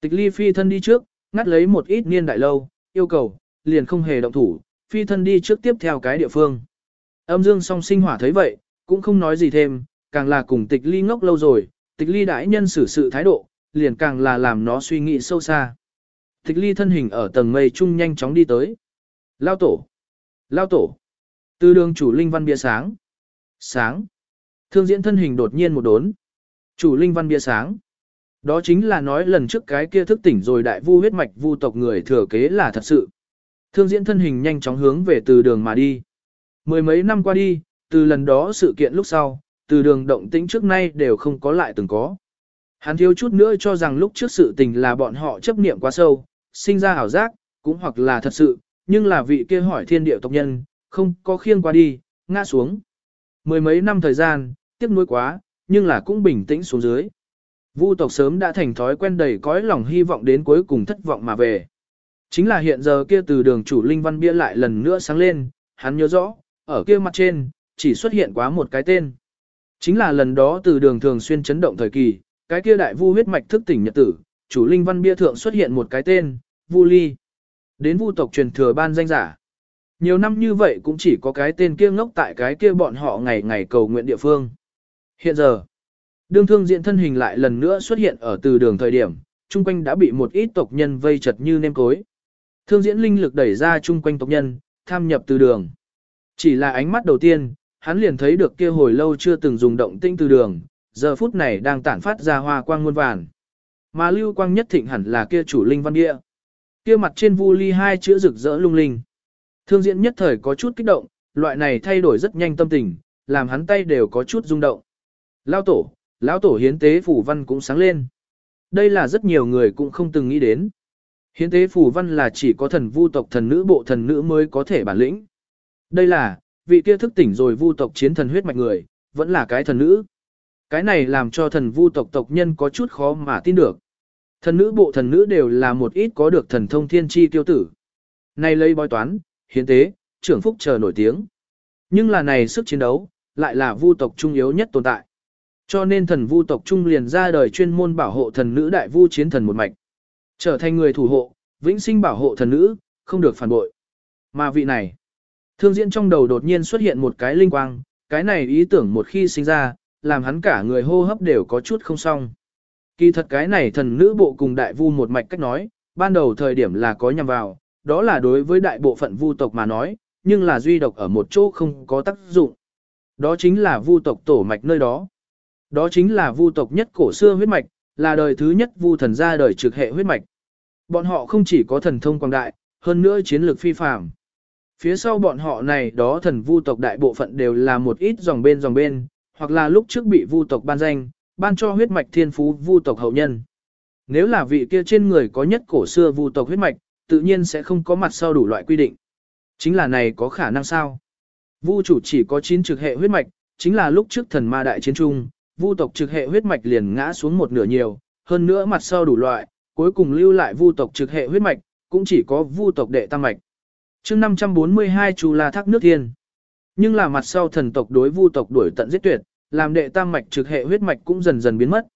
Tịch ly phi thân đi trước, ngắt lấy một ít niên đại lâu, yêu cầu, liền không hề động thủ, phi thân đi trước tiếp theo cái địa phương. Âm dương song sinh hỏa thấy vậy, cũng không nói gì thêm, càng là cùng tịch ly ngốc lâu rồi, tịch ly đại nhân xử sự thái độ, liền càng là làm nó suy nghĩ sâu xa. Tịch ly thân hình ở tầng mây chung nhanh chóng đi tới. Lao tổ! Lao tổ! Từ đường chủ linh văn bia sáng. Sáng! Thương diễn thân hình đột nhiên một đốn. Chủ linh văn bia sáng. Đó chính là nói lần trước cái kia thức tỉnh rồi đại vu huyết mạch vu tộc người thừa kế là thật sự. Thương diễn thân hình nhanh chóng hướng về từ đường mà đi. Mười mấy năm qua đi, từ lần đó sự kiện lúc sau, từ đường động tĩnh trước nay đều không có lại từng có. Hắn thiếu chút nữa cho rằng lúc trước sự tình là bọn họ chấp niệm quá sâu, sinh ra ảo giác, cũng hoặc là thật sự, nhưng là vị kia hỏi thiên địa tộc nhân, không có khiêng qua đi, ngã xuống. Mười mấy năm thời gian, tiếc nuối quá, nhưng là cũng bình tĩnh xuống dưới. Vu tộc sớm đã thành thói quen đầy cõi lòng hy vọng đến cuối cùng thất vọng mà về. Chính là hiện giờ kia từ đường chủ linh văn bia lại lần nữa sáng lên, hắn nhớ rõ, ở kia mặt trên, chỉ xuất hiện quá một cái tên. Chính là lần đó từ đường thường xuyên chấn động thời kỳ, cái kia đại vu huyết mạch thức tỉnh nhật tử, chủ linh văn bia thượng xuất hiện một cái tên, Vu Ly. Đến vu tộc truyền thừa ban danh giả. Nhiều năm như vậy cũng chỉ có cái tên kia ngốc tại cái kia bọn họ ngày ngày cầu nguyện địa phương. Hiện giờ, đương thương diện thân hình lại lần nữa xuất hiện ở từ đường thời điểm, chung quanh đã bị một ít tộc nhân vây chật như nêm cối. Thương diễn linh lực đẩy ra chung quanh tộc nhân, tham nhập từ đường. Chỉ là ánh mắt đầu tiên, hắn liền thấy được kia hồi lâu chưa từng dùng động tinh từ đường, giờ phút này đang tản phát ra hoa quang muôn vàn. Mà lưu quang nhất thịnh hẳn là kia chủ linh văn địa. Kia mặt trên vu ly hai chữ rực rỡ lung linh. Thương diễn nhất thời có chút kích động, loại này thay đổi rất nhanh tâm tình, làm hắn tay đều có chút rung động. Lao tổ, lão tổ hiến tế phủ văn cũng sáng lên. Đây là rất nhiều người cũng không từng nghĩ đến. Hiến tế phủ văn là chỉ có thần vu tộc thần nữ bộ thần nữ mới có thể bản lĩnh. Đây là, vị kia thức tỉnh rồi vu tộc chiến thần huyết mạch người, vẫn là cái thần nữ. Cái này làm cho thần vu tộc tộc nhân có chút khó mà tin được. Thần nữ bộ thần nữ đều là một ít có được thần thông thiên chi tiêu tử. Này lấy bói toán, hiến tế, trưởng phúc chờ nổi tiếng. Nhưng là này sức chiến đấu, lại là vu tộc trung yếu nhất tồn tại. Cho nên thần vu tộc trung liền ra đời chuyên môn bảo hộ thần nữ đại vu chiến thần một mạch. Trở thành người thủ hộ, vĩnh sinh bảo hộ thần nữ, không được phản bội. Mà vị này, thương diễn trong đầu đột nhiên xuất hiện một cái linh quang, cái này ý tưởng một khi sinh ra, làm hắn cả người hô hấp đều có chút không xong. Kỳ thật cái này thần nữ bộ cùng đại vu một mạch cách nói, ban đầu thời điểm là có nhằm vào, đó là đối với đại bộ phận vu tộc mà nói, nhưng là duy độc ở một chỗ không có tác dụng. Đó chính là vu tộc tổ mạch nơi đó. Đó chính là vu tộc nhất cổ xưa huyết mạch, là đời thứ nhất vu thần ra đời trực hệ huyết mạch. Bọn họ không chỉ có thần thông quang đại, hơn nữa chiến lược phi phàm. Phía sau bọn họ này đó thần vu tộc đại bộ phận đều là một ít dòng bên dòng bên, hoặc là lúc trước bị vu tộc ban danh, ban cho huyết mạch thiên phú vu tộc hậu nhân. Nếu là vị kia trên người có nhất cổ xưa vu tộc huyết mạch, tự nhiên sẽ không có mặt sau đủ loại quy định. Chính là này có khả năng sao? Vu chủ chỉ có 9 trực hệ huyết mạch, chính là lúc trước thần ma đại chiến trung, vu tộc trực hệ huyết mạch liền ngã xuống một nửa nhiều, hơn nữa mặt sau đủ loại, cuối cùng lưu lại vu tộc trực hệ huyết mạch, cũng chỉ có vu tộc đệ tam mạch. Chương 542 Chu La Thác nước thiên. Nhưng là mặt sau thần tộc đối vu tộc đuổi tận giết tuyệt, làm đệ tam mạch trực hệ huyết mạch cũng dần dần biến mất.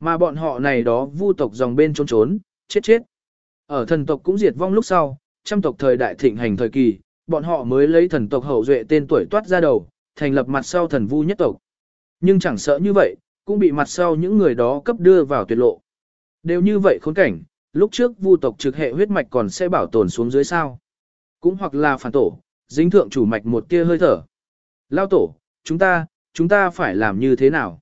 Mà bọn họ này đó vu tộc dòng bên trốn trốn, chết chết. Ở thần tộc cũng diệt vong lúc sau, trăm tộc thời đại thịnh hành thời kỳ, bọn họ mới lấy thần tộc hậu duệ tên tuổi toát ra đầu, thành lập mặt sau thần vu nhất tộc. Nhưng chẳng sợ như vậy, cũng bị mặt sau những người đó cấp đưa vào tuyệt lộ. Đều như vậy khốn cảnh, lúc trước vu tộc trực hệ huyết mạch còn sẽ bảo tồn xuống dưới sao. Cũng hoặc là phản tổ, dính thượng chủ mạch một tia hơi thở. Lao tổ, chúng ta, chúng ta phải làm như thế nào?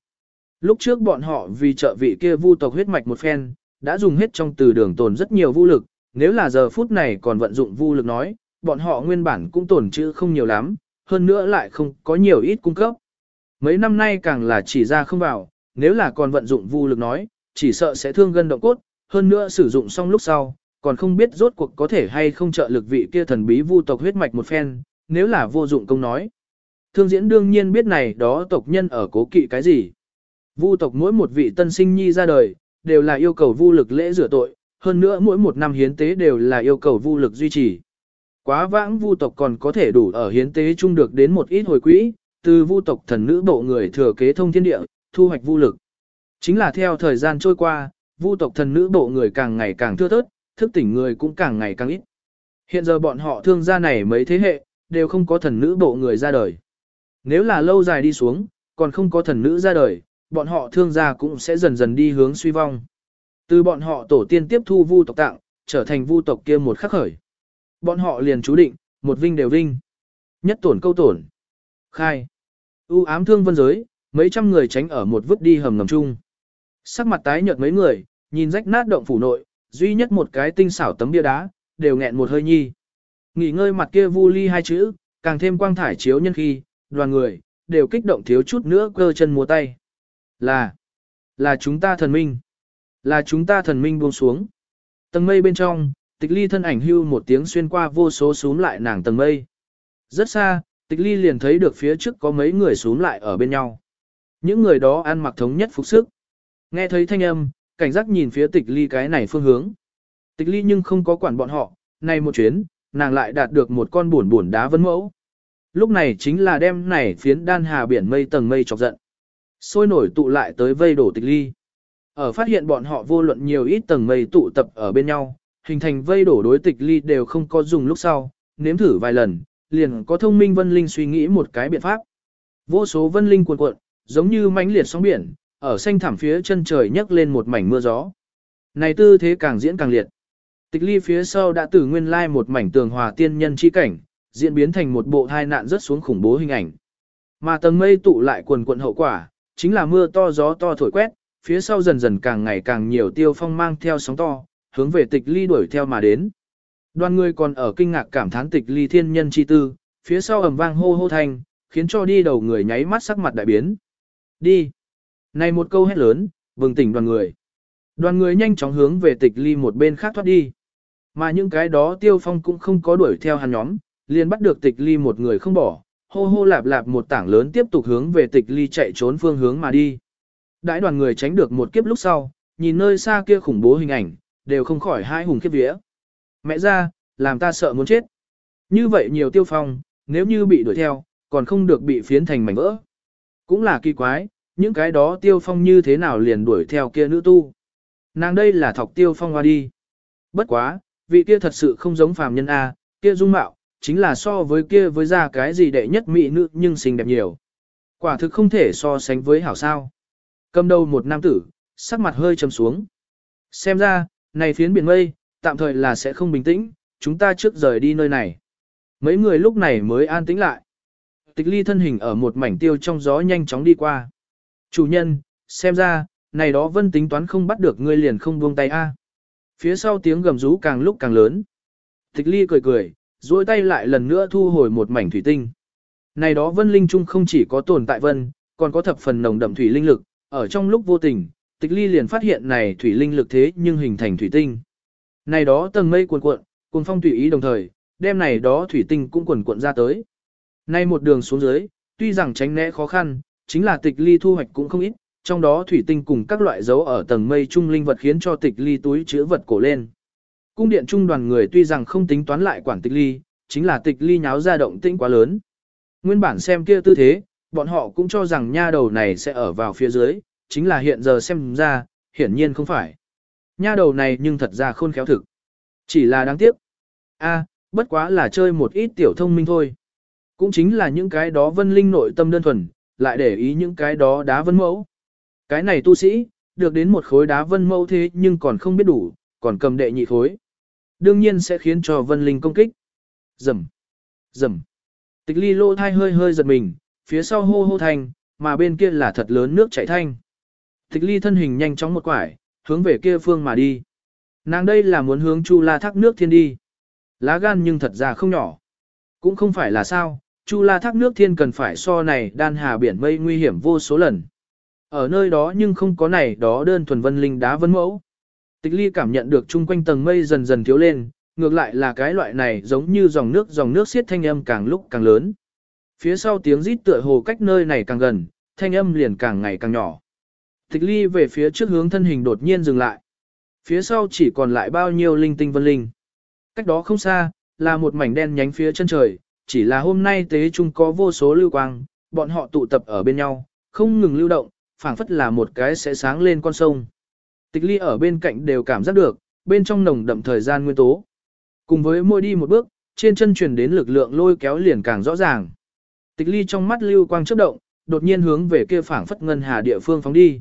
Lúc trước bọn họ vì trợ vị kia vu tộc huyết mạch một phen, đã dùng hết trong từ đường tồn rất nhiều vu lực, nếu là giờ phút này còn vận dụng vu lực nói, bọn họ nguyên bản cũng tồn chữ không nhiều lắm, hơn nữa lại không có nhiều ít cung cấp. Mấy năm nay càng là chỉ ra không vào, nếu là còn vận dụng vu lực nói, chỉ sợ sẽ thương gân động cốt, hơn nữa sử dụng xong lúc sau, còn không biết rốt cuộc có thể hay không trợ lực vị kia thần bí vu tộc huyết mạch một phen, nếu là vô dụng công nói. Thương diễn đương nhiên biết này đó tộc nhân ở cố kỵ cái gì. Vu tộc mỗi một vị tân sinh nhi ra đời, đều là yêu cầu vu lực lễ rửa tội, hơn nữa mỗi một năm hiến tế đều là yêu cầu vu lực duy trì. Quá vãng vu tộc còn có thể đủ ở hiến tế chung được đến một ít hồi quỹ, từ vu tộc thần nữ bộ người thừa kế thông thiên địa, thu hoạch vu lực. Chính là theo thời gian trôi qua, vu tộc thần nữ bộ người càng ngày càng thưa thớt, thức tỉnh người cũng càng ngày càng ít. Hiện giờ bọn họ thương gia này mấy thế hệ, đều không có thần nữ bộ người ra đời. Nếu là lâu dài đi xuống, còn không có thần nữ ra đời, bọn họ thương gia cũng sẽ dần dần đi hướng suy vong. Từ bọn họ tổ tiên tiếp thu vu tộc tạng trở thành vu tộc kia một khắc khởi. Bọn họ liền chú định, một vinh đều vinh. Nhất tổn câu tổn. Khai. U ám thương vân giới, mấy trăm người tránh ở một vứt đi hầm ngầm chung. Sắc mặt tái nhợt mấy người, nhìn rách nát động phủ nội, duy nhất một cái tinh xảo tấm bia đá, đều nghẹn một hơi nhi. Nghỉ ngơi mặt kia vu ly hai chữ, càng thêm quang thải chiếu nhân khi, đoàn người, đều kích động thiếu chút nữa cơ chân múa tay. Là, là chúng ta thần minh. Là chúng ta thần minh buông xuống. Tầng mây bên trong, tịch ly thân ảnh hưu một tiếng xuyên qua vô số xuống lại nàng tầng mây. Rất xa, tịch ly liền thấy được phía trước có mấy người xuống lại ở bên nhau. Những người đó ăn mặc thống nhất phục sức. Nghe thấy thanh âm, cảnh giác nhìn phía tịch ly cái này phương hướng. Tịch ly nhưng không có quản bọn họ, này một chuyến, nàng lại đạt được một con buồn buồn đá vân mẫu. Lúc này chính là đêm này phiến đan hà biển mây tầng mây chọc giận. Sôi nổi tụ lại tới vây đổ tịch ly. Ở phát hiện bọn họ vô luận nhiều ít tầng mây tụ tập ở bên nhau, hình thành vây đổ đối tịch ly đều không có dùng lúc sau, nếm thử vài lần, liền có thông minh vân linh suy nghĩ một cái biện pháp. Vô số vân linh cuộn cuộn, giống như mãnh liệt sóng biển, ở xanh thảm phía chân trời nhấc lên một mảnh mưa gió. Này tư thế càng diễn càng liệt. Tịch ly phía sau đã từ nguyên lai một mảnh tường hòa tiên nhân chi cảnh, diễn biến thành một bộ thai nạn rất xuống khủng bố hình ảnh. Mà tầng mây tụ lại quần quận hậu quả, chính là mưa to gió to thổi quét, phía sau dần dần càng ngày càng nhiều tiêu phong mang theo sóng to, hướng về tịch ly đuổi theo mà đến. Đoàn người còn ở kinh ngạc cảm thán tịch ly thiên nhân chi tư, phía sau ầm vang hô hô thanh, khiến cho đi đầu người nháy mắt sắc mặt đại biến. Đi! Này một câu hét lớn, vừng tỉnh đoàn người. Đoàn người nhanh chóng hướng về tịch ly một bên khác thoát đi. Mà những cái đó tiêu phong cũng không có đuổi theo hắn nhóm, liền bắt được tịch ly một người không bỏ, hô hô lạp lạp một tảng lớn tiếp tục hướng về tịch ly chạy trốn phương hướng mà đi. Đãi đoàn người tránh được một kiếp lúc sau, nhìn nơi xa kia khủng bố hình ảnh, đều không khỏi hai hùng kiếp vía. Mẹ ra, làm ta sợ muốn chết. Như vậy nhiều tiêu phong, nếu như bị đuổi theo, còn không được bị phiến thành mảnh vỡ. Cũng là kỳ quái, những cái đó tiêu phong như thế nào liền đuổi theo kia nữ tu. Nàng đây là thọc tiêu phong hoa đi. Bất quá, vị kia thật sự không giống phàm nhân A, kia dung mạo, chính là so với kia với ra cái gì đệ nhất mỹ nữ nhưng xinh đẹp nhiều. Quả thực không thể so sánh với hảo sao. Cầm đầu một nam tử, sắc mặt hơi trầm xuống. Xem ra, này phiến biển mây, tạm thời là sẽ không bình tĩnh, chúng ta trước rời đi nơi này. Mấy người lúc này mới an tĩnh lại. Tịch ly thân hình ở một mảnh tiêu trong gió nhanh chóng đi qua. Chủ nhân, xem ra, này đó vân tính toán không bắt được ngươi liền không buông tay a. Phía sau tiếng gầm rú càng lúc càng lớn. Tịch ly cười cười, duỗi tay lại lần nữa thu hồi một mảnh thủy tinh. Này đó vân linh trung không chỉ có tồn tại vân, còn có thập phần nồng đậm thủy linh lực, ở trong lúc vô tình, tịch ly liền phát hiện này thủy linh lực thế nhưng hình thành thủy tinh. Này đó tầng mây cuồn cuộn, cuồn phong tùy ý đồng thời, đêm này đó thủy tinh cũng cuồn cuộn ra tới. Nay một đường xuống dưới, tuy rằng tránh né khó khăn, chính là tịch ly thu hoạch cũng không ít, trong đó thủy tinh cùng các loại dấu ở tầng mây trung linh vật khiến cho tịch ly túi chứa vật cổ lên. Cung điện trung đoàn người tuy rằng không tính toán lại quản tịch ly, chính là tịch ly nháo ra động tĩnh quá lớn. Nguyên bản xem kia tư thế, bọn họ cũng cho rằng nha đầu này sẽ ở vào phía dưới, chính là hiện giờ xem ra, hiển nhiên không phải. Nha đầu này nhưng thật ra khôn khéo thực. Chỉ là đáng tiếc. a bất quá là chơi một ít tiểu thông minh thôi. Cũng chính là những cái đó vân linh nội tâm đơn thuần, lại để ý những cái đó đá vân mẫu. Cái này tu sĩ, được đến một khối đá vân mẫu thế nhưng còn không biết đủ, còn cầm đệ nhị khối. Đương nhiên sẽ khiến cho vân linh công kích. Rầm, rầm. Tịch ly lô thai hơi hơi giật mình, phía sau hô hô thanh, mà bên kia là thật lớn nước chảy thanh. Tịch ly thân hình nhanh chóng một quải, hướng về kia phương mà đi. Nàng đây là muốn hướng Chu La thác nước thiên đi. Lá gan nhưng thật ra không nhỏ. Cũng không phải là sao, Chu La thác nước thiên cần phải so này đan hà biển mây nguy hiểm vô số lần. Ở nơi đó nhưng không có này đó đơn thuần vân linh đá vân mẫu. Tịch ly cảm nhận được chung quanh tầng mây dần dần thiếu lên, ngược lại là cái loại này giống như dòng nước dòng nước xiết thanh âm càng lúc càng lớn. Phía sau tiếng rít tựa hồ cách nơi này càng gần, thanh âm liền càng ngày càng nhỏ. Tịch ly về phía trước hướng thân hình đột nhiên dừng lại. Phía sau chỉ còn lại bao nhiêu linh tinh vân linh. Cách đó không xa, là một mảnh đen nhánh phía chân trời, chỉ là hôm nay tế trung có vô số lưu quang, bọn họ tụ tập ở bên nhau, không ngừng lưu động, phảng phất là một cái sẽ sáng lên con sông. Tịch ly ở bên cạnh đều cảm giác được, bên trong nồng đậm thời gian nguyên tố. Cùng với môi đi một bước, trên chân truyền đến lực lượng lôi kéo liền càng rõ ràng. Tịch ly trong mắt lưu quang chớp động, đột nhiên hướng về kia phảng phất ngân hà địa phương phóng đi.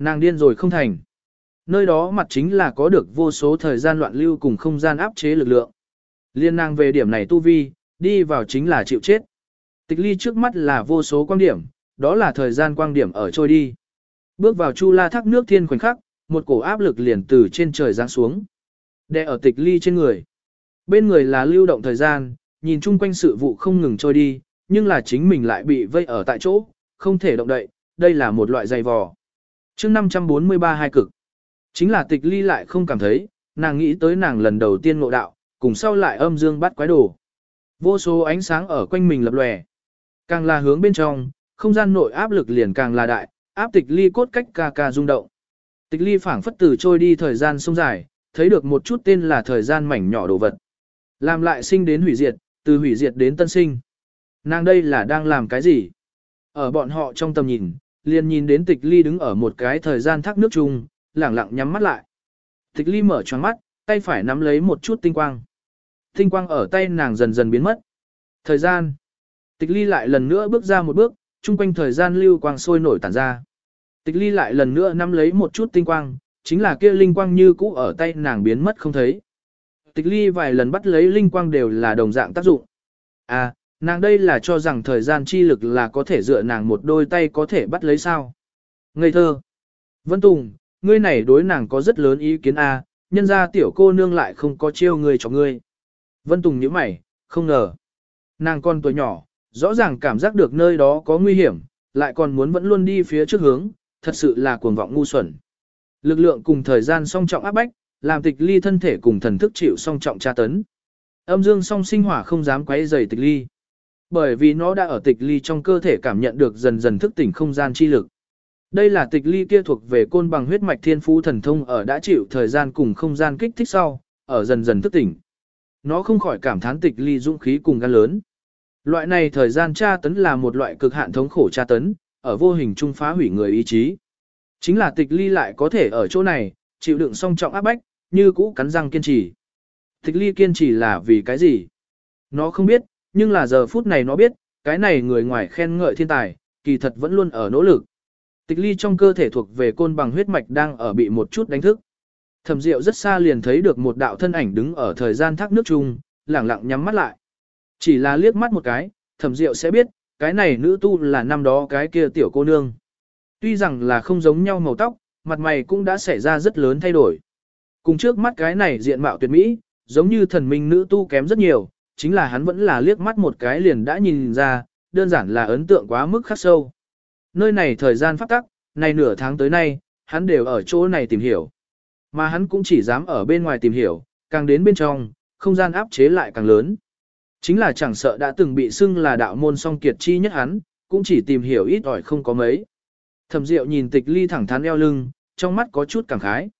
Nàng điên rồi không thành. Nơi đó mặt chính là có được vô số thời gian loạn lưu cùng không gian áp chế lực lượng. Liên nàng về điểm này tu vi, đi vào chính là chịu chết. Tịch ly trước mắt là vô số quan điểm, đó là thời gian quang điểm ở trôi đi. Bước vào chu la thác nước thiên khoảnh khắc, một cổ áp lực liền từ trên trời giáng xuống. Đè ở tịch ly trên người. Bên người là lưu động thời gian, nhìn chung quanh sự vụ không ngừng trôi đi, nhưng là chính mình lại bị vây ở tại chỗ, không thể động đậy, đây là một loại dày vò chương 543 hai cực. Chính là tịch ly lại không cảm thấy, nàng nghĩ tới nàng lần đầu tiên ngộ đạo, cùng sau lại âm dương bắt quái đồ. Vô số ánh sáng ở quanh mình lập lòe. Càng là hướng bên trong, không gian nội áp lực liền càng là đại, áp tịch ly cốt cách ca ca rung động. Tịch ly phảng phất từ trôi đi thời gian sông dài, thấy được một chút tên là thời gian mảnh nhỏ đồ vật. Làm lại sinh đến hủy diệt, từ hủy diệt đến tân sinh. Nàng đây là đang làm cái gì? Ở bọn họ trong tầm nhìn, liền nhìn đến tịch ly đứng ở một cái thời gian thác nước chung, lẳng lặng nhắm mắt lại. Tịch ly mở choáng mắt, tay phải nắm lấy một chút tinh quang. Tinh quang ở tay nàng dần dần biến mất. Thời gian. Tịch ly lại lần nữa bước ra một bước, chung quanh thời gian lưu quang sôi nổi tản ra. Tịch ly lại lần nữa nắm lấy một chút tinh quang, chính là kia linh quang như cũ ở tay nàng biến mất không thấy. Tịch ly vài lần bắt lấy linh quang đều là đồng dạng tác dụng. À, nàng đây là cho rằng thời gian chi lực là có thể dựa nàng một đôi tay có thể bắt lấy sao. Ngây thơ. Vân Tùng, ngươi này đối nàng có rất lớn ý kiến A, nhân ra tiểu cô nương lại không có chiêu người cho ngươi. Vân Tùng nhíu mày, không ngờ. Nàng con tuổi nhỏ, rõ ràng cảm giác được nơi đó có nguy hiểm, lại còn muốn vẫn luôn đi phía trước hướng, thật sự là cuồng vọng ngu xuẩn. Lực lượng cùng thời gian song trọng áp bách, làm tịch ly thân thể cùng thần thức chịu song trọng tra tấn. Âm dương song sinh hỏa không dám quấy rầy tịch ly. Bởi vì nó đã ở tịch ly trong cơ thể cảm nhận được dần dần thức tỉnh không gian chi lực. Đây là tịch ly kia thuộc về côn bằng huyết mạch thiên phú thần thông ở đã chịu thời gian cùng không gian kích thích sau, ở dần dần thức tỉnh. Nó không khỏi cảm thán tịch ly dũng khí cùng gan lớn. Loại này thời gian tra tấn là một loại cực hạn thống khổ tra tấn, ở vô hình trung phá hủy người ý chí. Chính là tịch ly lại có thể ở chỗ này, chịu đựng song trọng áp bách, như cũ cắn răng kiên trì. Tịch ly kiên trì là vì cái gì? Nó không biết, nhưng là giờ phút này nó biết, cái này người ngoài khen ngợi thiên tài, kỳ thật vẫn luôn ở nỗ lực. Tịch ly trong cơ thể thuộc về côn bằng huyết mạch đang ở bị một chút đánh thức. Thẩm Diệu rất xa liền thấy được một đạo thân ảnh đứng ở thời gian thác nước chung, lẳng lặng nhắm mắt lại. Chỉ là liếc mắt một cái, Thẩm Diệu sẽ biết, cái này nữ tu là năm đó cái kia tiểu cô nương. Tuy rằng là không giống nhau màu tóc, mặt mày cũng đã xảy ra rất lớn thay đổi. Cùng trước mắt cái này diện mạo tuyệt mỹ, giống như thần minh nữ tu kém rất nhiều, chính là hắn vẫn là liếc mắt một cái liền đã nhìn ra, đơn giản là ấn tượng quá mức khắc sâu. Nơi này thời gian phát tắc, này nửa tháng tới nay, hắn đều ở chỗ này tìm hiểu. Mà hắn cũng chỉ dám ở bên ngoài tìm hiểu, càng đến bên trong, không gian áp chế lại càng lớn. Chính là chẳng sợ đã từng bị xưng là đạo môn song kiệt chi nhất hắn, cũng chỉ tìm hiểu ít ỏi không có mấy. Thẩm Diệu nhìn tịch ly thẳng thắn eo lưng, trong mắt có chút cảm khái.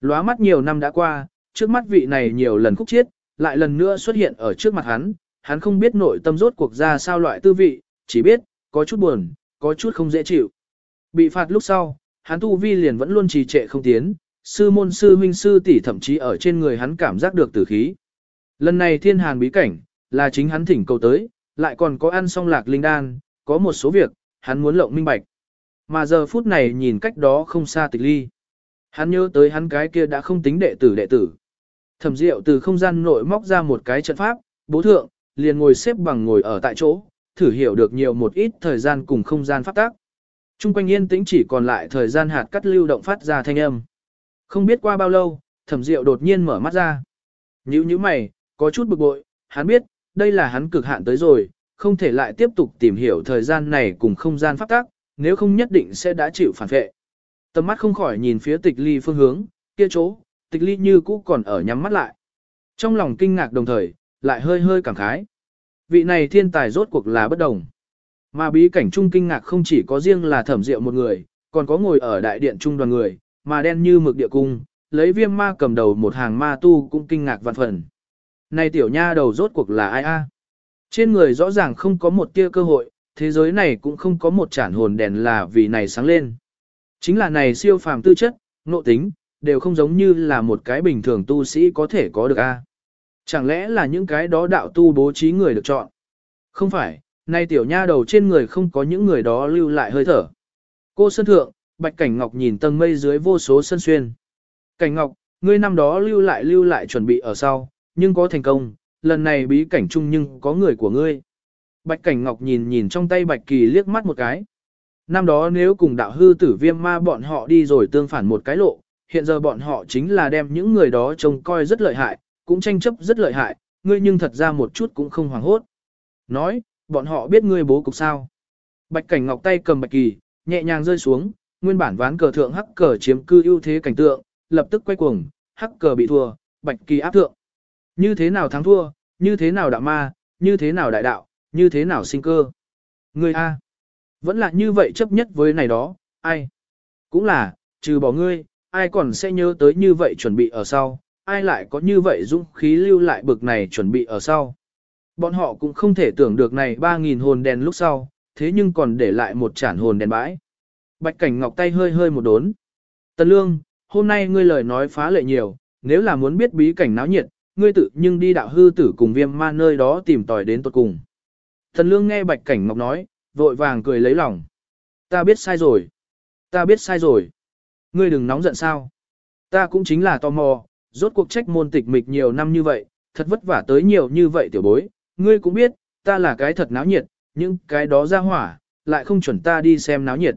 Lóa mắt nhiều năm đã qua, trước mắt vị này nhiều lần khúc chiết, lại lần nữa xuất hiện ở trước mặt hắn, hắn không biết nội tâm rốt cuộc ra sao loại tư vị, chỉ biết, có chút buồn, có chút không dễ chịu. Bị phạt lúc sau, hắn tu vi liền vẫn luôn trì trệ không tiến, sư môn sư huynh sư tỷ thậm chí ở trên người hắn cảm giác được tử khí. Lần này thiên hàn bí cảnh, là chính hắn thỉnh cầu tới, lại còn có ăn xong lạc linh đan, có một số việc, hắn muốn lộng minh bạch. Mà giờ phút này nhìn cách đó không xa tịch ly. Hắn nhớ tới hắn cái kia đã không tính đệ tử đệ tử. Thẩm diệu từ không gian nội móc ra một cái trận pháp, bố thượng, liền ngồi xếp bằng ngồi ở tại chỗ, thử hiểu được nhiều một ít thời gian cùng không gian pháp tác. Trung quanh yên tĩnh chỉ còn lại thời gian hạt cắt lưu động phát ra thanh âm. Không biết qua bao lâu, thẩm diệu đột nhiên mở mắt ra. Nhữ nhíu mày, có chút bực bội, hắn biết, đây là hắn cực hạn tới rồi, không thể lại tiếp tục tìm hiểu thời gian này cùng không gian pháp tác, nếu không nhất định sẽ đã chịu phản vệ. Tầm mắt không khỏi nhìn phía tịch ly phương hướng, kia chỗ, tịch ly như cũ còn ở nhắm mắt lại. Trong lòng kinh ngạc đồng thời, lại hơi hơi cảm khái. Vị này thiên tài rốt cuộc là bất đồng. Mà bí cảnh trung kinh ngạc không chỉ có riêng là thẩm diệu một người, còn có ngồi ở đại điện trung đoàn người, mà đen như mực địa cung, lấy viêm ma cầm đầu một hàng ma tu cũng kinh ngạc vạn phần. Này tiểu nha đầu rốt cuộc là ai a? Trên người rõ ràng không có một tia cơ hội, thế giới này cũng không có một chản hồn đèn là vì này sáng lên. Chính là này siêu phàm tư chất, nộ tính, đều không giống như là một cái bình thường tu sĩ có thể có được a. Chẳng lẽ là những cái đó đạo tu bố trí người được chọn? Không phải, nay tiểu nha đầu trên người không có những người đó lưu lại hơi thở. Cô Sơn Thượng, Bạch Cảnh Ngọc nhìn tầng mây dưới vô số sân xuyên. Cảnh Ngọc, ngươi năm đó lưu lại lưu lại chuẩn bị ở sau, nhưng có thành công, lần này bí cảnh chung nhưng có người của ngươi. Bạch Cảnh Ngọc nhìn nhìn trong tay Bạch Kỳ liếc mắt một cái. Năm đó nếu cùng đạo hư tử viêm ma bọn họ đi rồi tương phản một cái lộ, hiện giờ bọn họ chính là đem những người đó trông coi rất lợi hại, cũng tranh chấp rất lợi hại, ngươi nhưng thật ra một chút cũng không hoảng hốt. Nói, bọn họ biết ngươi bố cục sao. Bạch Cảnh Ngọc tay cầm Bạch Kỳ, nhẹ nhàng rơi xuống, nguyên bản ván cờ thượng hắc cờ chiếm cư ưu thế cảnh tượng, lập tức quay cuồng, hắc cờ bị thua, Bạch Kỳ áp thượng. Như thế nào thắng thua, như thế nào đạo ma, như thế nào đại đạo, như thế nào sinh cơ. Ngươi A. Vẫn là như vậy chấp nhất với này đó, ai. Cũng là, trừ bỏ ngươi, ai còn sẽ nhớ tới như vậy chuẩn bị ở sau, ai lại có như vậy dũng khí lưu lại bực này chuẩn bị ở sau. Bọn họ cũng không thể tưởng được này 3.000 hồn đèn lúc sau, thế nhưng còn để lại một chản hồn đèn bãi. Bạch Cảnh Ngọc tay hơi hơi một đốn. Tần Lương, hôm nay ngươi lời nói phá lệ nhiều, nếu là muốn biết bí cảnh náo nhiệt, ngươi tự nhưng đi đạo hư tử cùng viêm ma nơi đó tìm tòi đến tuột cùng. Tần Lương nghe Bạch Cảnh Ngọc nói, vội vàng cười lấy lòng. Ta biết sai rồi. Ta biết sai rồi. Ngươi đừng nóng giận sao. Ta cũng chính là tò mò, rốt cuộc trách môn tịch mịch nhiều năm như vậy, thật vất vả tới nhiều như vậy tiểu bối. Ngươi cũng biết, ta là cái thật náo nhiệt, nhưng cái đó ra hỏa, lại không chuẩn ta đi xem náo nhiệt.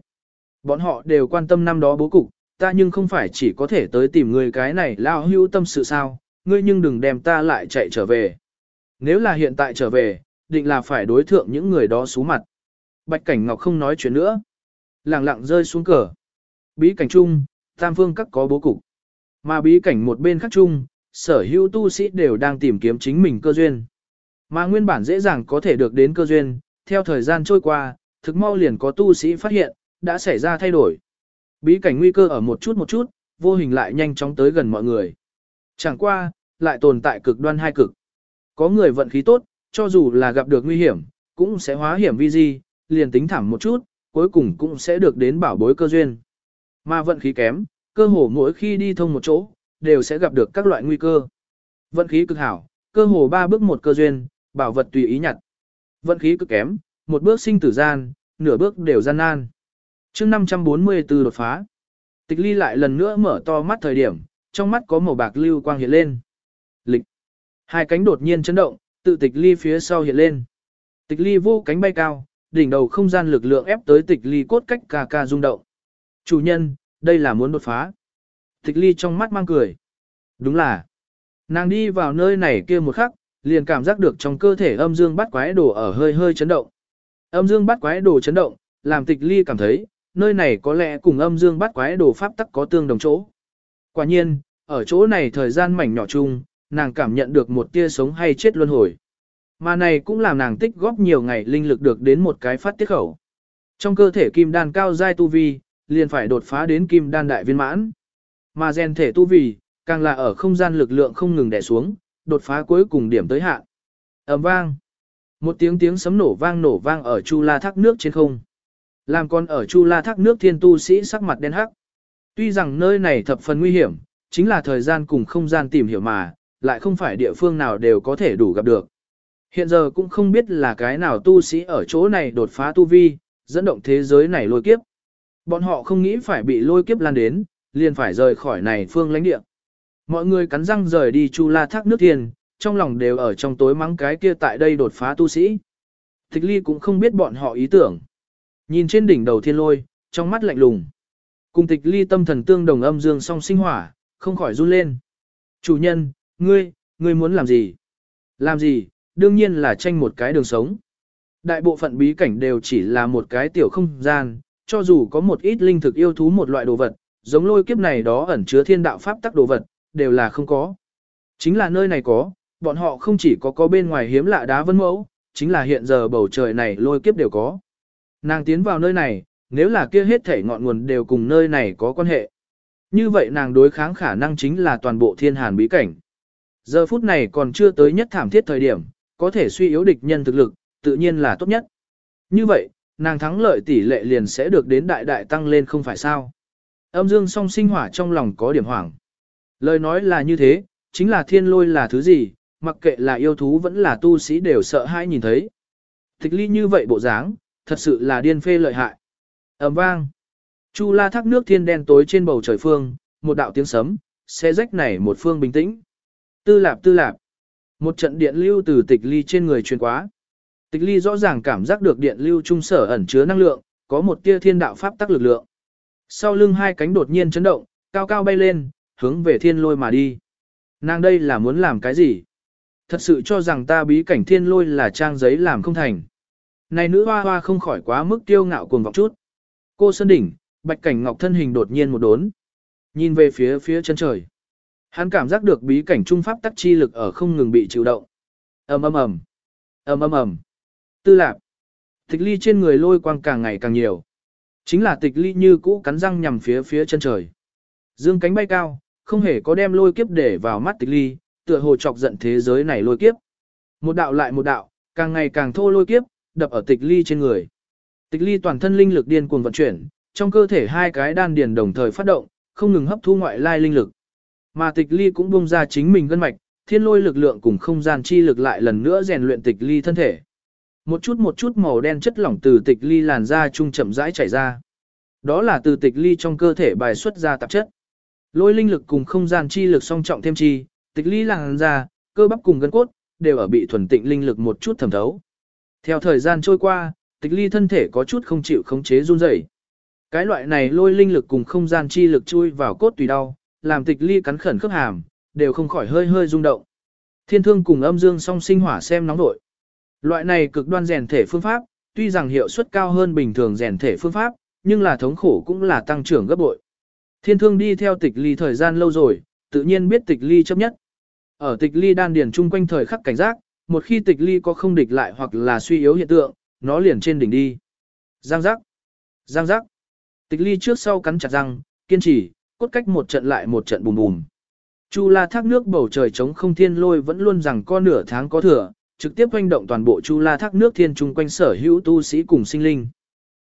Bọn họ đều quan tâm năm đó bố cục, ta nhưng không phải chỉ có thể tới tìm ngươi cái này lao hữu tâm sự sao, ngươi nhưng đừng đem ta lại chạy trở về. Nếu là hiện tại trở về, định là phải đối thượng những người đó xú mặt. Bạch Cảnh Ngọc không nói chuyện nữa. Lặng lặng rơi xuống cờ. Bí cảnh chung, tam phương các có bố cục. Mà bí cảnh một bên khác chung, sở hữu tu sĩ đều đang tìm kiếm chính mình cơ duyên. Mà nguyên bản dễ dàng có thể được đến cơ duyên, theo thời gian trôi qua, thực mau liền có tu sĩ phát hiện, đã xảy ra thay đổi. Bí cảnh nguy cơ ở một chút một chút, vô hình lại nhanh chóng tới gần mọi người. Chẳng qua, lại tồn tại cực đoan hai cực. Có người vận khí tốt, cho dù là gặp được nguy hiểm, cũng sẽ hóa hiểm vi di, liền tính thảm một chút, cuối cùng cũng sẽ được đến bảo bối cơ duyên. Mà vận khí kém, cơ hồ mỗi khi đi thông một chỗ, đều sẽ gặp được các loại nguy cơ. Vận khí cực hảo, cơ hồ ba bước một cơ duyên, bảo vật tùy ý nhặt. Vận khí cực kém, một bước sinh tử gian, nửa bước đều gian nan. chương 544 đột phá. Tịch ly lại lần nữa mở to mắt thời điểm, trong mắt có màu bạc lưu quang hiện lên. Lịch. Hai cánh đột nhiên chấn động, tự tịch ly phía sau hiện lên. Tịch ly vô cánh bay cao, đỉnh đầu không gian lực lượng ép tới tịch ly cốt cách ca ca rung động. Chủ nhân, đây là muốn đột phá. Tịch ly trong mắt mang cười. Đúng là. Nàng đi vào nơi này kia một khắc, liền cảm giác được trong cơ thể âm dương bắt quái đồ ở hơi hơi chấn động. Âm dương bắt quái đồ chấn động, làm tịch ly cảm thấy, nơi này có lẽ cùng âm dương bắt quái đồ pháp tắc có tương đồng chỗ. Quả nhiên, ở chỗ này thời gian mảnh nhỏ chung, nàng cảm nhận được một tia sống hay chết luân hồi. Mà này cũng làm nàng tích góp nhiều ngày linh lực được đến một cái phát tiết khẩu. Trong cơ thể kim đan cao giai tu vi, liền phải đột phá đến kim đan đại viên mãn. Mà gen thể tu vi, càng là ở không gian lực lượng không ngừng đè xuống, đột phá cuối cùng điểm tới hạn. ầm vang. Một tiếng tiếng sấm nổ vang nổ vang ở Chu La Thác nước trên không. Làm con ở Chu La Thác nước thiên tu sĩ sắc mặt đen hắc. Tuy rằng nơi này thập phần nguy hiểm, chính là thời gian cùng không gian tìm hiểu mà, lại không phải địa phương nào đều có thể đủ gặp được. Hiện giờ cũng không biết là cái nào tu sĩ ở chỗ này đột phá tu vi, dẫn động thế giới này lôi kiếp. Bọn họ không nghĩ phải bị lôi kiếp lan đến, liền phải rời khỏi này phương lãnh địa. Mọi người cắn răng rời đi Chu La Thác nước tiền, trong lòng đều ở trong tối mắng cái kia tại đây đột phá tu sĩ. Tịch ly cũng không biết bọn họ ý tưởng. Nhìn trên đỉnh đầu thiên lôi, trong mắt lạnh lùng. Cùng tịch ly tâm thần tương đồng âm dương song sinh hỏa, không khỏi run lên. Chủ nhân, ngươi, ngươi muốn làm gì? Làm gì, đương nhiên là tranh một cái đường sống. Đại bộ phận bí cảnh đều chỉ là một cái tiểu không gian, cho dù có một ít linh thực yêu thú một loại đồ vật, giống lôi kiếp này đó ẩn chứa thiên đạo pháp tắc đồ vật, đều là không có. Chính là nơi này có, bọn họ không chỉ có có bên ngoài hiếm lạ đá vân mẫu, chính là hiện giờ bầu trời này lôi kiếp đều có. Nàng tiến vào nơi này, nếu là kia hết thể ngọn nguồn đều cùng nơi này có quan hệ. Như vậy nàng đối kháng khả năng chính là toàn bộ thiên hàn bí cảnh. Giờ phút này còn chưa tới nhất thảm thiết thời điểm, có thể suy yếu địch nhân thực lực, tự nhiên là tốt nhất. Như vậy, nàng thắng lợi tỷ lệ liền sẽ được đến đại đại tăng lên không phải sao. Âm dương song sinh hỏa trong lòng có điểm hoảng. Lời nói là như thế, chính là thiên lôi là thứ gì, mặc kệ là yêu thú vẫn là tu sĩ đều sợ hãi nhìn thấy. Tịch ly như vậy bộ dáng, thật sự là điên phê lợi hại. ầm vang. Chu la thác nước thiên đen tối trên bầu trời phương, một đạo tiếng sấm, xe rách này một phương bình tĩnh. Tư lạp tư lạp. Một trận điện lưu từ tịch ly trên người truyền quá. Tịch ly rõ ràng cảm giác được điện lưu trung sở ẩn chứa năng lượng, có một tia thiên đạo pháp tắc lực lượng. Sau lưng hai cánh đột nhiên chấn động, cao cao bay lên, hướng về thiên lôi mà đi. Nàng đây là muốn làm cái gì? Thật sự cho rằng ta bí cảnh thiên lôi là trang giấy làm không thành. Này nữ hoa hoa không khỏi quá mức tiêu ngạo cuồng vọng chút. Cô Sơn Đỉnh, bạch cảnh ngọc thân hình đột nhiên một đốn. Nhìn về phía phía chân trời. Hắn cảm giác được bí cảnh trung pháp tắc chi lực ở không ngừng bị chịu động. ầm ầm ầm, ầm ầm ầm. Tư lạc. Tịch ly trên người lôi quang càng ngày càng nhiều. Chính là tịch ly như cũ cắn răng nhằm phía phía chân trời. Dương cánh bay cao, không hề có đem lôi kiếp để vào mắt tịch ly, tựa hồ chọc giận thế giới này lôi kiếp. Một đạo lại một đạo, càng ngày càng thô lôi kiếp, đập ở tịch ly trên người. Tịch ly toàn thân linh lực điên cuồng vận chuyển, trong cơ thể hai cái đan điền đồng thời phát động, không ngừng hấp thu ngoại lai linh lực. Mà tịch ly cũng bung ra chính mình gân mạch, thiên lôi lực lượng cùng không gian chi lực lại lần nữa rèn luyện tịch ly thân thể. Một chút một chút màu đen chất lỏng từ tịch ly làn da trung chậm rãi chảy ra. Đó là từ tịch ly trong cơ thể bài xuất ra tạp chất. Lôi linh lực cùng không gian chi lực song trọng thêm chi, tịch ly làn da, cơ bắp cùng gân cốt, đều ở bị thuần tịnh linh lực một chút thẩm thấu. Theo thời gian trôi qua, tịch ly thân thể có chút không chịu khống chế run rẩy. Cái loại này lôi linh lực cùng không gian chi lực chui vào cốt tùy đau, làm tịch ly cắn khẩn khớp hàm, đều không khỏi hơi hơi rung động. Thiên thương cùng âm dương song sinh hỏa xem nóng nội. Loại này cực đoan rèn thể phương pháp, tuy rằng hiệu suất cao hơn bình thường rèn thể phương pháp, nhưng là thống khổ cũng là tăng trưởng gấp bội. Thiên thương đi theo tịch ly thời gian lâu rồi, tự nhiên biết tịch ly chấp nhất. Ở tịch ly đan điền chung quanh thời khắc cảnh giác, một khi tịch ly có không địch lại hoặc là suy yếu hiện tượng, nó liền trên đỉnh đi. Giang giác. Giang giác. Tịch ly trước sau cắn chặt răng, kiên trì, cốt cách một trận lại một trận bùm bùm. Chu la thác nước bầu trời trống không thiên lôi vẫn luôn rằng có nửa tháng có thừa, trực tiếp hoành động toàn bộ chu la thác nước thiên trung quanh sở hữu tu sĩ cùng sinh linh.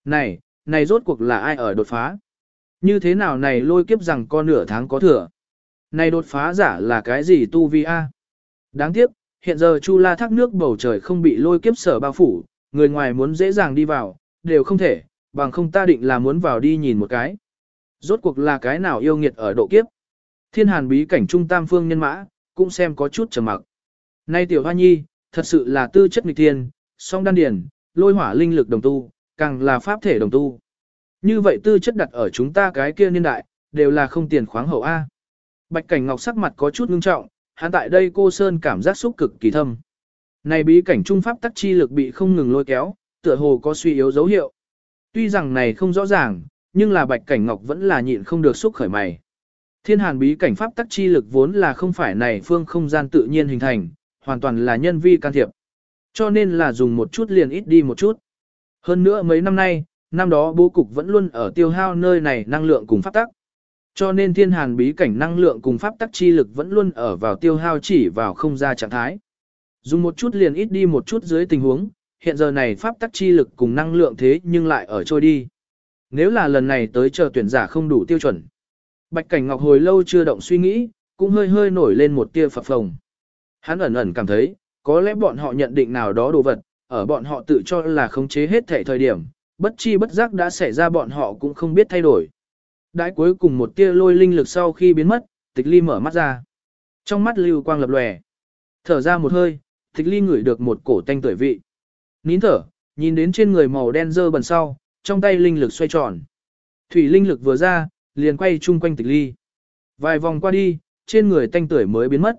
Này, này rốt cuộc là ai ở đột phá? Như thế nào này lôi kiếp rằng con nửa tháng có thừa? Này đột phá giả là cái gì tu vi a? Đáng tiếc, hiện giờ chu la thác nước bầu trời không bị lôi kiếp sở bao phủ, người ngoài muốn dễ dàng đi vào, đều không thể, bằng không ta định là muốn vào đi nhìn một cái. Rốt cuộc là cái nào yêu nghiệt ở độ kiếp? Thiên hàn bí cảnh trung tam phương nhân mã, cũng xem có chút trầm mặc. Nay tiểu hoa nhi, thật sự là tư chất nghịch thiên, song đan điển, lôi hỏa linh lực đồng tu, càng là pháp thể đồng tu. Như vậy tư chất đặt ở chúng ta cái kia niên đại, đều là không tiền khoáng hậu A. Bạch cảnh ngọc sắc mặt có chút ngưng trọng, hắn tại đây cô Sơn cảm giác xúc cực kỳ thâm. Này bí cảnh trung pháp tắc chi lực bị không ngừng lôi kéo, tựa hồ có suy yếu dấu hiệu. Tuy rằng này không rõ ràng, nhưng là bạch cảnh ngọc vẫn là nhịn không được xúc khởi mày. Thiên hàn bí cảnh pháp tắc chi lực vốn là không phải này phương không gian tự nhiên hình thành, hoàn toàn là nhân vi can thiệp. Cho nên là dùng một chút liền ít đi một chút. Hơn nữa mấy năm nay, năm đó bố cục vẫn luôn ở tiêu hao nơi này năng lượng cùng pháp tắc. Cho nên thiên hàn bí cảnh năng lượng cùng pháp tắc chi lực vẫn luôn ở vào tiêu hao chỉ vào không ra trạng thái. Dùng một chút liền ít đi một chút dưới tình huống, hiện giờ này pháp tắc chi lực cùng năng lượng thế nhưng lại ở trôi đi. Nếu là lần này tới chờ tuyển giả không đủ tiêu chuẩn. Bạch Cảnh Ngọc hồi lâu chưa động suy nghĩ, cũng hơi hơi nổi lên một tia phập phồng. Hắn ẩn ẩn cảm thấy, có lẽ bọn họ nhận định nào đó đồ vật, ở bọn họ tự cho là khống chế hết thể thời điểm, bất chi bất giác đã xảy ra bọn họ cũng không biết thay đổi. Đãi cuối cùng một tia lôi linh lực sau khi biến mất, tịch ly mở mắt ra. Trong mắt lưu quang lập lòe. Thở ra một hơi, tịch ly ngửi được một cổ tanh tuổi vị. Nín thở, nhìn đến trên người màu đen dơ bần sau, trong tay linh lực xoay tròn. Thủy linh lực vừa ra, liền quay chung quanh tịch ly. Vài vòng qua đi, trên người tanh tuổi mới biến mất.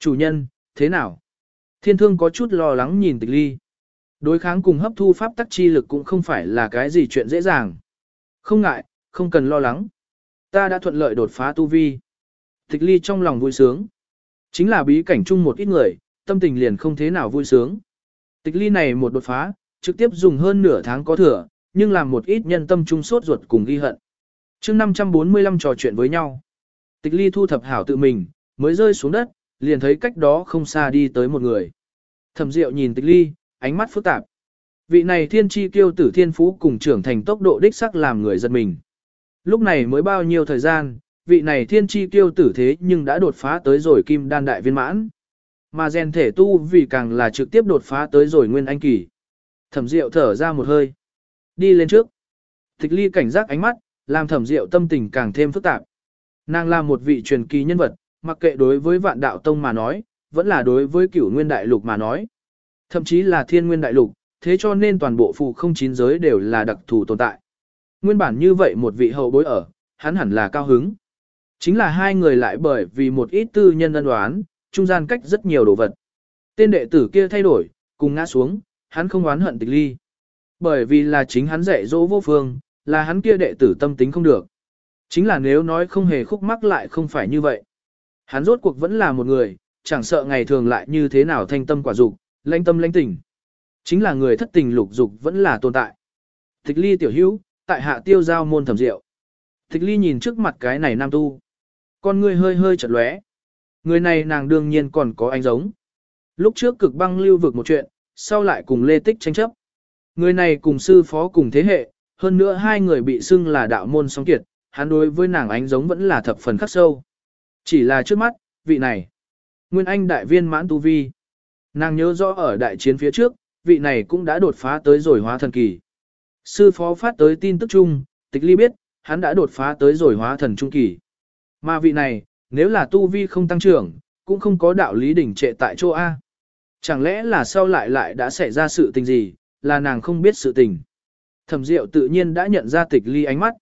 Chủ nhân, thế nào? Thiên thương có chút lo lắng nhìn tịch ly. Đối kháng cùng hấp thu pháp tắc chi lực cũng không phải là cái gì chuyện dễ dàng. Không ngại, không cần lo lắng. Ta đã thuận lợi đột phá tu vi. Tịch ly trong lòng vui sướng. Chính là bí cảnh chung một ít người, tâm tình liền không thế nào vui sướng. Tịch ly này một đột phá, trực tiếp dùng hơn nửa tháng có thừa, nhưng làm một ít nhân tâm trung sốt ruột cùng ghi hận. chương 545 trò chuyện với nhau. Tịch ly thu thập hảo tự mình, mới rơi xuống đất, liền thấy cách đó không xa đi tới một người. Thẩm Diệu nhìn Tịch Ly, ánh mắt phức tạp. Vị này thiên chi kiêu tử thiên phú cùng trưởng thành tốc độ đích sắc làm người giật mình. Lúc này mới bao nhiêu thời gian, vị này thiên chi kiêu tử thế nhưng đã đột phá tới rồi kim đan đại viên mãn. Mà gen thể tu vì càng là trực tiếp đột phá tới rồi nguyên anh kỳ. Thẩm Diệu thở ra một hơi. Đi lên trước. Tịch ly cảnh giác ánh mắt, làm thẩm Diệu tâm tình càng thêm phức tạp. Nàng là một vị truyền kỳ nhân vật, mặc kệ đối với vạn đạo tông mà nói, vẫn là đối với cửu nguyên đại lục mà nói. Thậm chí là thiên nguyên đại lục, thế cho nên toàn bộ phù không chín giới đều là đặc thù tồn tại. Nguyên bản như vậy một vị hậu bối ở, hắn hẳn là cao hứng. Chính là hai người lại bởi vì một ít tư nhân ân đoán, trung gian cách rất nhiều đồ vật. Tên đệ tử kia thay đổi, cùng ngã xuống, hắn không oán hận tịch ly. Bởi vì là chính hắn dạy dỗ vô phương, là hắn kia đệ tử tâm tính không được. Chính là nếu nói không hề khúc mắc lại không phải như vậy. Hắn rốt cuộc vẫn là một người, chẳng sợ ngày thường lại như thế nào thanh tâm quả dục, lãnh tâm lãnh tình. Chính là người thất tình lục dục vẫn là tồn tại. Tịch ly tiểu hữu, tại hạ tiêu giao môn thẩm diệu. Tịch ly nhìn trước mặt cái này nam tu. Con người hơi hơi chật lóe. Người này nàng đương nhiên còn có anh giống. Lúc trước cực băng lưu vực một chuyện, sau lại cùng lê tích tranh chấp. Người này cùng sư phó cùng thế hệ, hơn nữa hai người bị xưng là đạo môn song kiệt, hắn đối với nàng ánh giống vẫn là thập phần khắc sâu. Chỉ là trước mắt, vị này. Nguyên Anh đại viên mãn tu vi. Nàng nhớ rõ ở đại chiến phía trước, vị này cũng đã đột phá tới rồi hóa thần kỳ. Sư phó phát tới tin tức chung, tịch ly biết, hắn đã đột phá tới rồi hóa thần trung kỳ. Mà vị này, nếu là tu vi không tăng trưởng, cũng không có đạo lý đỉnh trệ tại chỗ A. Chẳng lẽ là sau lại lại đã xảy ra sự tình gì, là nàng không biết sự tình. Thẩm Diệu tự nhiên đã nhận ra tịch ly ánh mắt.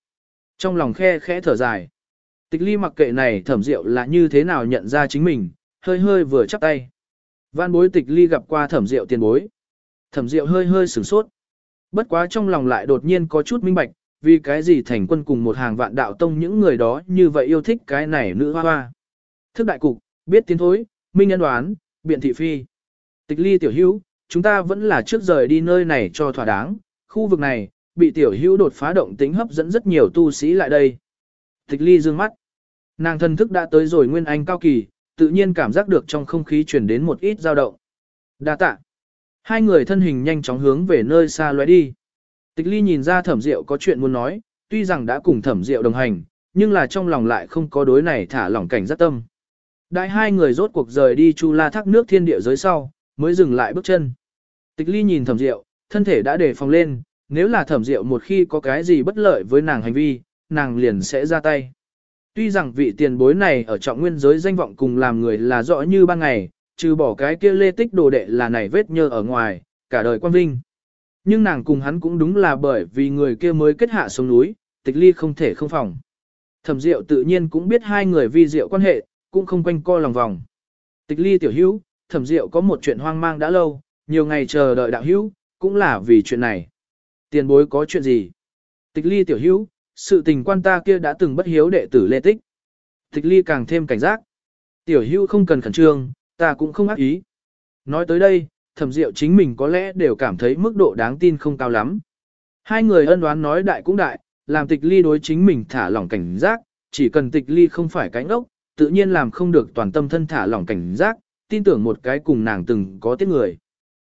Trong lòng khe khẽ thở dài. Tịch ly mặc kệ này thẩm diệu là như thế nào nhận ra chính mình, hơi hơi vừa chắp tay. Văn bối tịch ly gặp qua thẩm diệu tiền bối. Thẩm diệu hơi hơi sửng sốt. Bất quá trong lòng lại đột nhiên có chút minh bạch, vì cái gì thành quân cùng một hàng vạn đạo tông những người đó như vậy yêu thích cái này nữ hoa hoa. Thức đại cục, biết tiến thối, minh nhân đoán, biện thị phi. Tịch ly tiểu hữu, chúng ta vẫn là trước rời đi nơi này cho thỏa đáng, khu vực này, bị tiểu hữu đột phá động tính hấp dẫn rất nhiều tu sĩ lại đây. Tịch ly dương mắt. Nàng thần thức đã tới rồi nguyên anh cao kỳ, tự nhiên cảm giác được trong không khí truyền đến một ít dao động. Đa tạ. Hai người thân hình nhanh chóng hướng về nơi xa lóe đi. Tịch ly nhìn ra thẩm diệu có chuyện muốn nói, tuy rằng đã cùng thẩm diệu đồng hành, nhưng là trong lòng lại không có đối này thả lỏng cảnh giác tâm. Đại hai người rốt cuộc rời đi chu la thác nước thiên địa giới sau, mới dừng lại bước chân. Tịch ly nhìn thẩm diệu, thân thể đã đề phòng lên, nếu là thẩm diệu một khi có cái gì bất lợi với nàng hành vi, nàng liền sẽ ra tay. Tuy rằng vị tiền bối này ở trọng nguyên giới danh vọng cùng làm người là rõ như ban ngày, trừ bỏ cái kia lê tích đồ đệ là này vết nhơ ở ngoài, cả đời quan vinh. Nhưng nàng cùng hắn cũng đúng là bởi vì người kia mới kết hạ xuống núi, tịch ly không thể không phòng. Thẩm diệu tự nhiên cũng biết hai người vi diệu quan hệ, cũng không quanh co lòng vòng. Tịch ly tiểu hữu, thẩm diệu có một chuyện hoang mang đã lâu, nhiều ngày chờ đợi đạo hữu, cũng là vì chuyện này. Tiền bối có chuyện gì? Tịch ly tiểu hữu, sự tình quan ta kia đã từng bất hiếu đệ tử lê tích. Tịch ly càng thêm cảnh giác. Tiểu hưu không cần khẩn trương, ta cũng không ác ý. Nói tới đây, thẩm diệu chính mình có lẽ đều cảm thấy mức độ đáng tin không cao lắm. Hai người ân đoán nói đại cũng đại, làm tịch ly đối chính mình thả lỏng cảnh giác, chỉ cần tịch ly không phải cánh ốc, tự nhiên làm không được toàn tâm thân thả lỏng cảnh giác, tin tưởng một cái cùng nàng từng có tiếc người.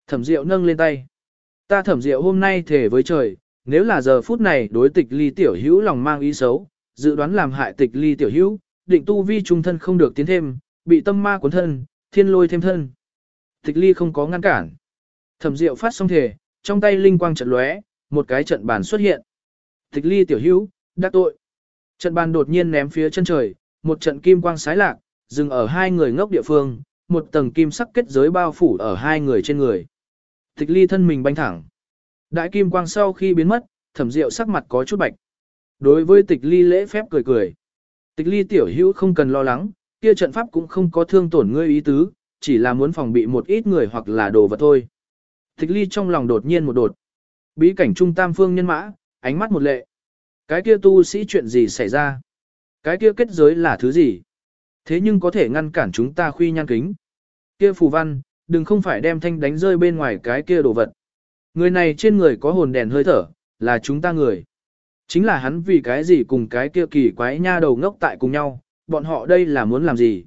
Thẩm Diệu nâng lên tay. Ta Thẩm Diệu hôm nay thề với trời, nếu là giờ phút này đối tịch ly tiểu hữu lòng mang ý xấu, dự đoán làm hại tịch ly tiểu hữu, định tu vi trung thân không được tiến thêm, bị tâm ma cuốn thân, thiên lôi thêm thân. Tịch ly không có ngăn cản. Thẩm Diệu phát xong thể trong tay linh quang trận lóe, một cái trận bàn xuất hiện. Tịch ly tiểu hữu, đắc tội. Trận bàn đột nhiên ném phía chân trời, một trận kim quang sái lạc, dừng ở hai người ngốc địa phương, một tầng kim sắc kết giới bao phủ ở hai người trên người. Tịch ly thân mình banh thẳng. Đại kim quang sau khi biến mất, thẩm diệu sắc mặt có chút bạch. Đối với tịch ly lễ phép cười cười. Tịch ly tiểu hữu không cần lo lắng, kia trận pháp cũng không có thương tổn ngươi ý tứ, chỉ là muốn phòng bị một ít người hoặc là đồ vật thôi. Tịch ly trong lòng đột nhiên một đột. Bí cảnh trung tam phương nhân mã, ánh mắt một lệ. Cái kia tu sĩ chuyện gì xảy ra? Cái kia kết giới là thứ gì? Thế nhưng có thể ngăn cản chúng ta khuy nhan kính. Kia phù văn, đừng không phải đem thanh đánh rơi bên ngoài cái kia đồ vật. Người này trên người có hồn đèn hơi thở, là chúng ta người. Chính là hắn vì cái gì cùng cái kia kỳ quái nha đầu ngốc tại cùng nhau, bọn họ đây là muốn làm gì.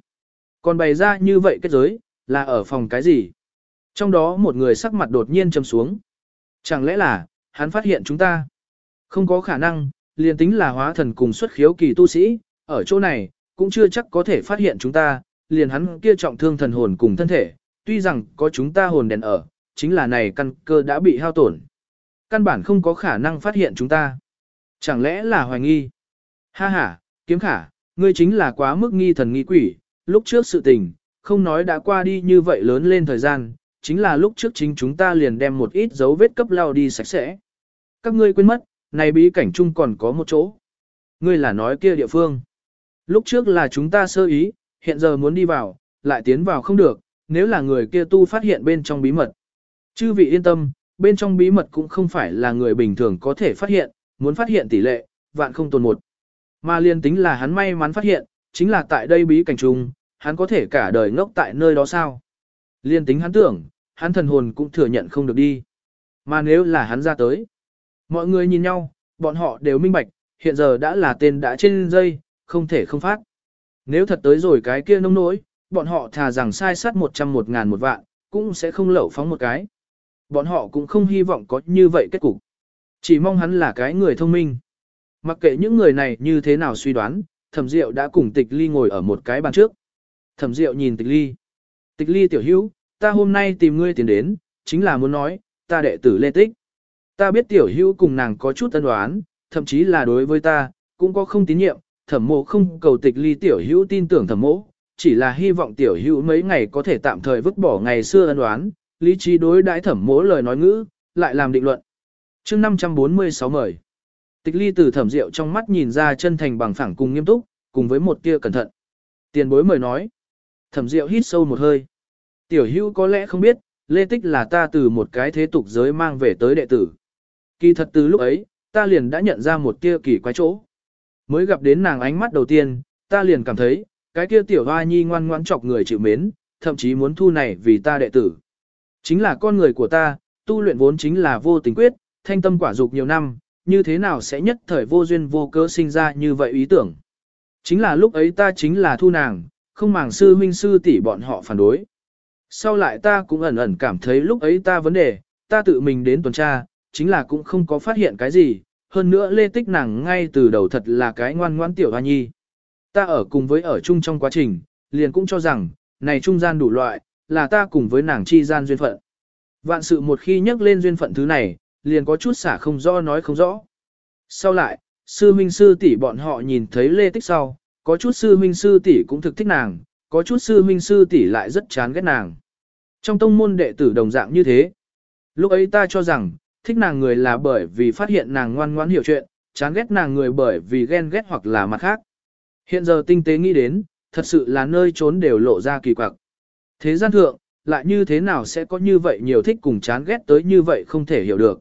Còn bày ra như vậy kết giới, là ở phòng cái gì. Trong đó một người sắc mặt đột nhiên châm xuống. Chẳng lẽ là, hắn phát hiện chúng ta. Không có khả năng, liền tính là hóa thần cùng xuất khiếu kỳ tu sĩ, ở chỗ này, cũng chưa chắc có thể phát hiện chúng ta, liền hắn kia trọng thương thần hồn cùng thân thể, tuy rằng có chúng ta hồn đèn ở, chính là này căn cơ đã bị hao tổn. Căn bản không có khả năng phát hiện chúng ta. Chẳng lẽ là hoài nghi? Ha ha, kiếm khả, ngươi chính là quá mức nghi thần nghi quỷ, lúc trước sự tình, không nói đã qua đi như vậy lớn lên thời gian, chính là lúc trước chính chúng ta liền đem một ít dấu vết cấp lao đi sạch sẽ. Các ngươi quên mất, này bí cảnh chung còn có một chỗ. Ngươi là nói kia địa phương. Lúc trước là chúng ta sơ ý, hiện giờ muốn đi vào, lại tiến vào không được, nếu là người kia tu phát hiện bên trong bí mật. Chư vị yên tâm, bên trong bí mật cũng không phải là người bình thường có thể phát hiện, muốn phát hiện tỷ lệ, vạn không tồn một. Mà liên tính là hắn may mắn phát hiện, chính là tại đây bí cảnh trùng, hắn có thể cả đời ngốc tại nơi đó sao. Liên tính hắn tưởng, hắn thần hồn cũng thừa nhận không được đi. Mà nếu là hắn ra tới, mọi người nhìn nhau, bọn họ đều minh bạch, hiện giờ đã là tên đã trên dây, không thể không phát. Nếu thật tới rồi cái kia nông nỗi, bọn họ thà rằng sai sát một trăm một ngàn một vạn, cũng sẽ không lẩu phóng một cái. Bọn họ cũng không hy vọng có như vậy kết cục. Chỉ mong hắn là cái người thông minh. Mặc kệ những người này như thế nào suy đoán, thẩm diệu đã cùng tịch ly ngồi ở một cái bàn trước. Thẩm diệu nhìn tịch ly. Tịch ly tiểu hữu, ta hôm nay tìm ngươi tiến đến, chính là muốn nói, ta đệ tử lê tích. Ta biết tiểu hữu cùng nàng có chút tân đoán, thậm chí là đối với ta, cũng có không tín nhiệm, thẩm mộ không cầu tịch ly tiểu hữu tin tưởng thẩm mộ, chỉ là hy vọng tiểu hữu mấy ngày có thể tạm thời vứt bỏ ngày xưa ân đoán, lý trí đối đãi thẩm mỗ lời nói ngữ, lại làm định luận. chương 546 mời. Tịch ly từ thẩm rượu trong mắt nhìn ra chân thành bằng phẳng cùng nghiêm túc, cùng với một tia cẩn thận. Tiền bối mời nói. Thẩm rượu hít sâu một hơi. Tiểu hữu có lẽ không biết, Lê Tích là ta từ một cái thế tục giới mang về tới đệ tử. Kỳ thật từ lúc ấy, ta liền đã nhận ra một tia kỳ quái chỗ. Mới gặp đến nàng ánh mắt đầu tiên, ta liền cảm thấy, cái kia tiểu hoa nhi ngoan ngoãn chọc người chịu mến, thậm chí muốn thu này vì ta đệ tử. Chính là con người của ta, tu luyện vốn chính là vô tình quyết, thanh tâm quả dục nhiều năm, như thế nào sẽ nhất thời vô duyên vô cớ sinh ra như vậy ý tưởng. Chính là lúc ấy ta chính là thu nàng, không màng sư huynh sư tỷ bọn họ phản đối. Sau lại ta cũng ẩn ẩn cảm thấy lúc ấy ta vấn đề, ta tự mình đến tuần tra, chính là cũng không có phát hiện cái gì, hơn nữa lê tích nàng ngay từ đầu thật là cái ngoan ngoan tiểu hoa nhi. Ta ở cùng với ở chung trong quá trình, liền cũng cho rằng, này trung gian đủ loại, là ta cùng với nàng chi gian duyên phận. Vạn sự một khi nhắc lên duyên phận thứ này, liền có chút xả không rõ nói không rõ. Sau lại, sư minh sư tỷ bọn họ nhìn thấy lê tích sau, có chút sư minh sư tỷ cũng thực thích nàng, có chút sư minh sư tỷ lại rất chán ghét nàng. Trong tông môn đệ tử đồng dạng như thế. Lúc ấy ta cho rằng, thích nàng người là bởi vì phát hiện nàng ngoan ngoãn hiểu chuyện, chán ghét nàng người bởi vì ghen ghét hoặc là mặt khác. Hiện giờ tinh tế nghĩ đến, thật sự là nơi trốn đều lộ ra kỳ quặc. Thế gian thượng, lại như thế nào sẽ có như vậy nhiều thích cùng chán ghét tới như vậy không thể hiểu được.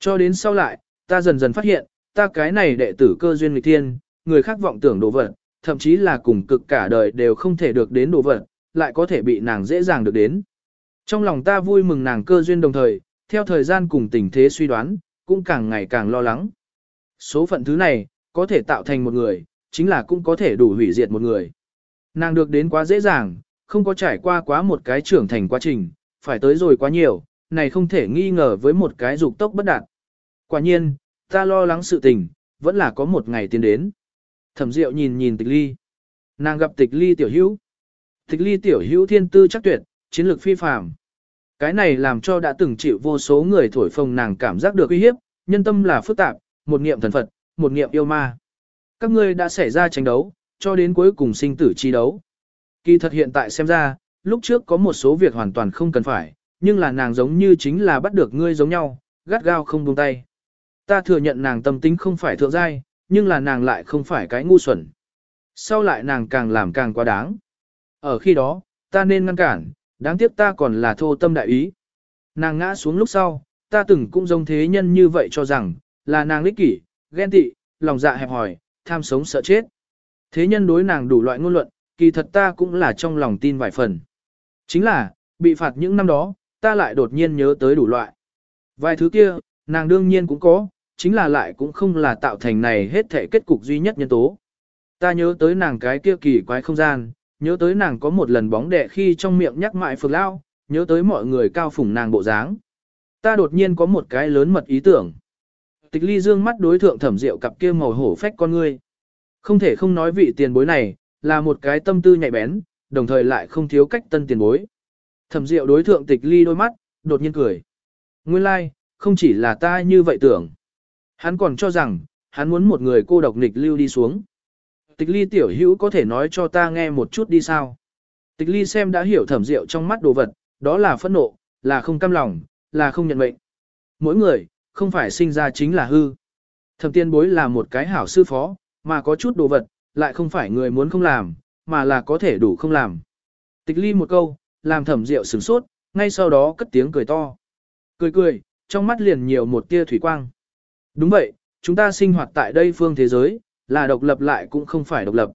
Cho đến sau lại, ta dần dần phát hiện, ta cái này đệ tử cơ duyên nghịch thiên, người khác vọng tưởng đồ vật, thậm chí là cùng cực cả đời đều không thể được đến đồ vật, lại có thể bị nàng dễ dàng được đến. Trong lòng ta vui mừng nàng cơ duyên đồng thời, theo thời gian cùng tình thế suy đoán, cũng càng ngày càng lo lắng. Số phận thứ này, có thể tạo thành một người, chính là cũng có thể đủ hủy diệt một người. Nàng được đến quá dễ dàng, không có trải qua quá một cái trưởng thành quá trình, phải tới rồi quá nhiều, này không thể nghi ngờ với một cái dục tốc bất đạt. Quả nhiên, ta lo lắng sự tình, vẫn là có một ngày tiến đến. Thẩm Diệu nhìn nhìn Tịch Ly. Nàng gặp Tịch Ly tiểu hữu. Tịch Ly tiểu hữu thiên tư chắc tuyệt, chiến lược phi phàm. Cái này làm cho đã từng chịu vô số người thổi phồng nàng cảm giác được uy hiếp, nhân tâm là phức tạp, một niệm thần Phật, một niệm yêu ma. Các ngươi đã xảy ra tranh đấu, cho đến cuối cùng sinh tử chi đấu. Kỳ thật hiện tại xem ra, lúc trước có một số việc hoàn toàn không cần phải, nhưng là nàng giống như chính là bắt được ngươi giống nhau, gắt gao không buông tay. Ta thừa nhận nàng tâm tính không phải thượng giai, nhưng là nàng lại không phải cái ngu xuẩn. Sau lại nàng càng làm càng quá đáng. Ở khi đó, ta nên ngăn cản, đáng tiếc ta còn là thô tâm đại ý. Nàng ngã xuống lúc sau, ta từng cũng giống thế nhân như vậy cho rằng, là nàng ích kỷ, ghen tị, lòng dạ hẹp hòi, tham sống sợ chết. Thế nhân đối nàng đủ loại ngôn luận, kỳ thật ta cũng là trong lòng tin vài phần. Chính là, bị phạt những năm đó, ta lại đột nhiên nhớ tới đủ loại. Vài thứ kia, nàng đương nhiên cũng có, chính là lại cũng không là tạo thành này hết thể kết cục duy nhất nhân tố. Ta nhớ tới nàng cái kia kỳ quái không gian, nhớ tới nàng có một lần bóng đẻ khi trong miệng nhắc mãi phược lao, nhớ tới mọi người cao phủng nàng bộ dáng. Ta đột nhiên có một cái lớn mật ý tưởng. Tịch ly dương mắt đối thượng thẩm rượu cặp kia màu hổ phách con ngươi. Không thể không nói vị tiền bối này, là một cái tâm tư nhạy bén, đồng thời lại không thiếu cách tân tiền bối. Thẩm Diệu đối thượng Tịch Ly đôi mắt, đột nhiên cười. Nguyên lai, like, không chỉ là ta như vậy tưởng. Hắn còn cho rằng, hắn muốn một người cô độc nịch lưu đi xuống. Tịch Ly tiểu hữu có thể nói cho ta nghe một chút đi sao. Tịch Ly xem đã hiểu Thẩm Diệu trong mắt đồ vật, đó là phẫn nộ, là không cam lòng, là không nhận mệnh. Mỗi người, không phải sinh ra chính là hư. Thẩm tiên bối là một cái hảo sư phó, mà có chút đồ vật, lại không phải người muốn không làm, mà là có thể đủ không làm. Tịch ly một câu, làm thẩm rượu sửng sốt, ngay sau đó cất tiếng cười to. Cười cười, trong mắt liền nhiều một tia thủy quang. Đúng vậy, chúng ta sinh hoạt tại đây phương thế giới, là độc lập lại cũng không phải độc lập.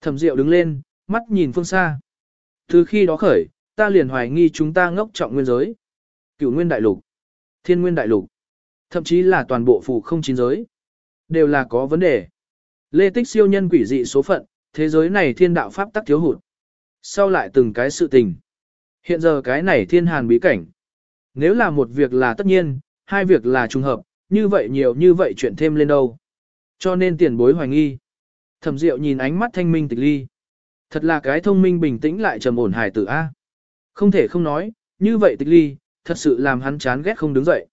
Thẩm Diệu đứng lên, mắt nhìn phương xa. Từ khi đó khởi, ta liền hoài nghi chúng ta ngốc trọng nguyên giới. Cửu nguyên đại lục, thiên nguyên đại lục, thậm chí là toàn bộ phủ không chín giới. Đều là có vấn đề. Lê tích siêu nhân quỷ dị số phận, thế giới này thiên đạo pháp tắc thiếu hụt. Sau lại từng cái sự tình. Hiện giờ cái này thiên hàn bí cảnh. Nếu là một việc là tất nhiên, hai việc là trùng hợp, như vậy nhiều như vậy chuyện thêm lên đâu. Cho nên tiền bối hoài nghi. Thẩm Diệu nhìn ánh mắt thanh minh tịch ly. Thật là cái thông minh bình tĩnh lại trầm ổn hài tử A. Không thể không nói, như vậy tịch ly, thật sự làm hắn chán ghét không đứng dậy.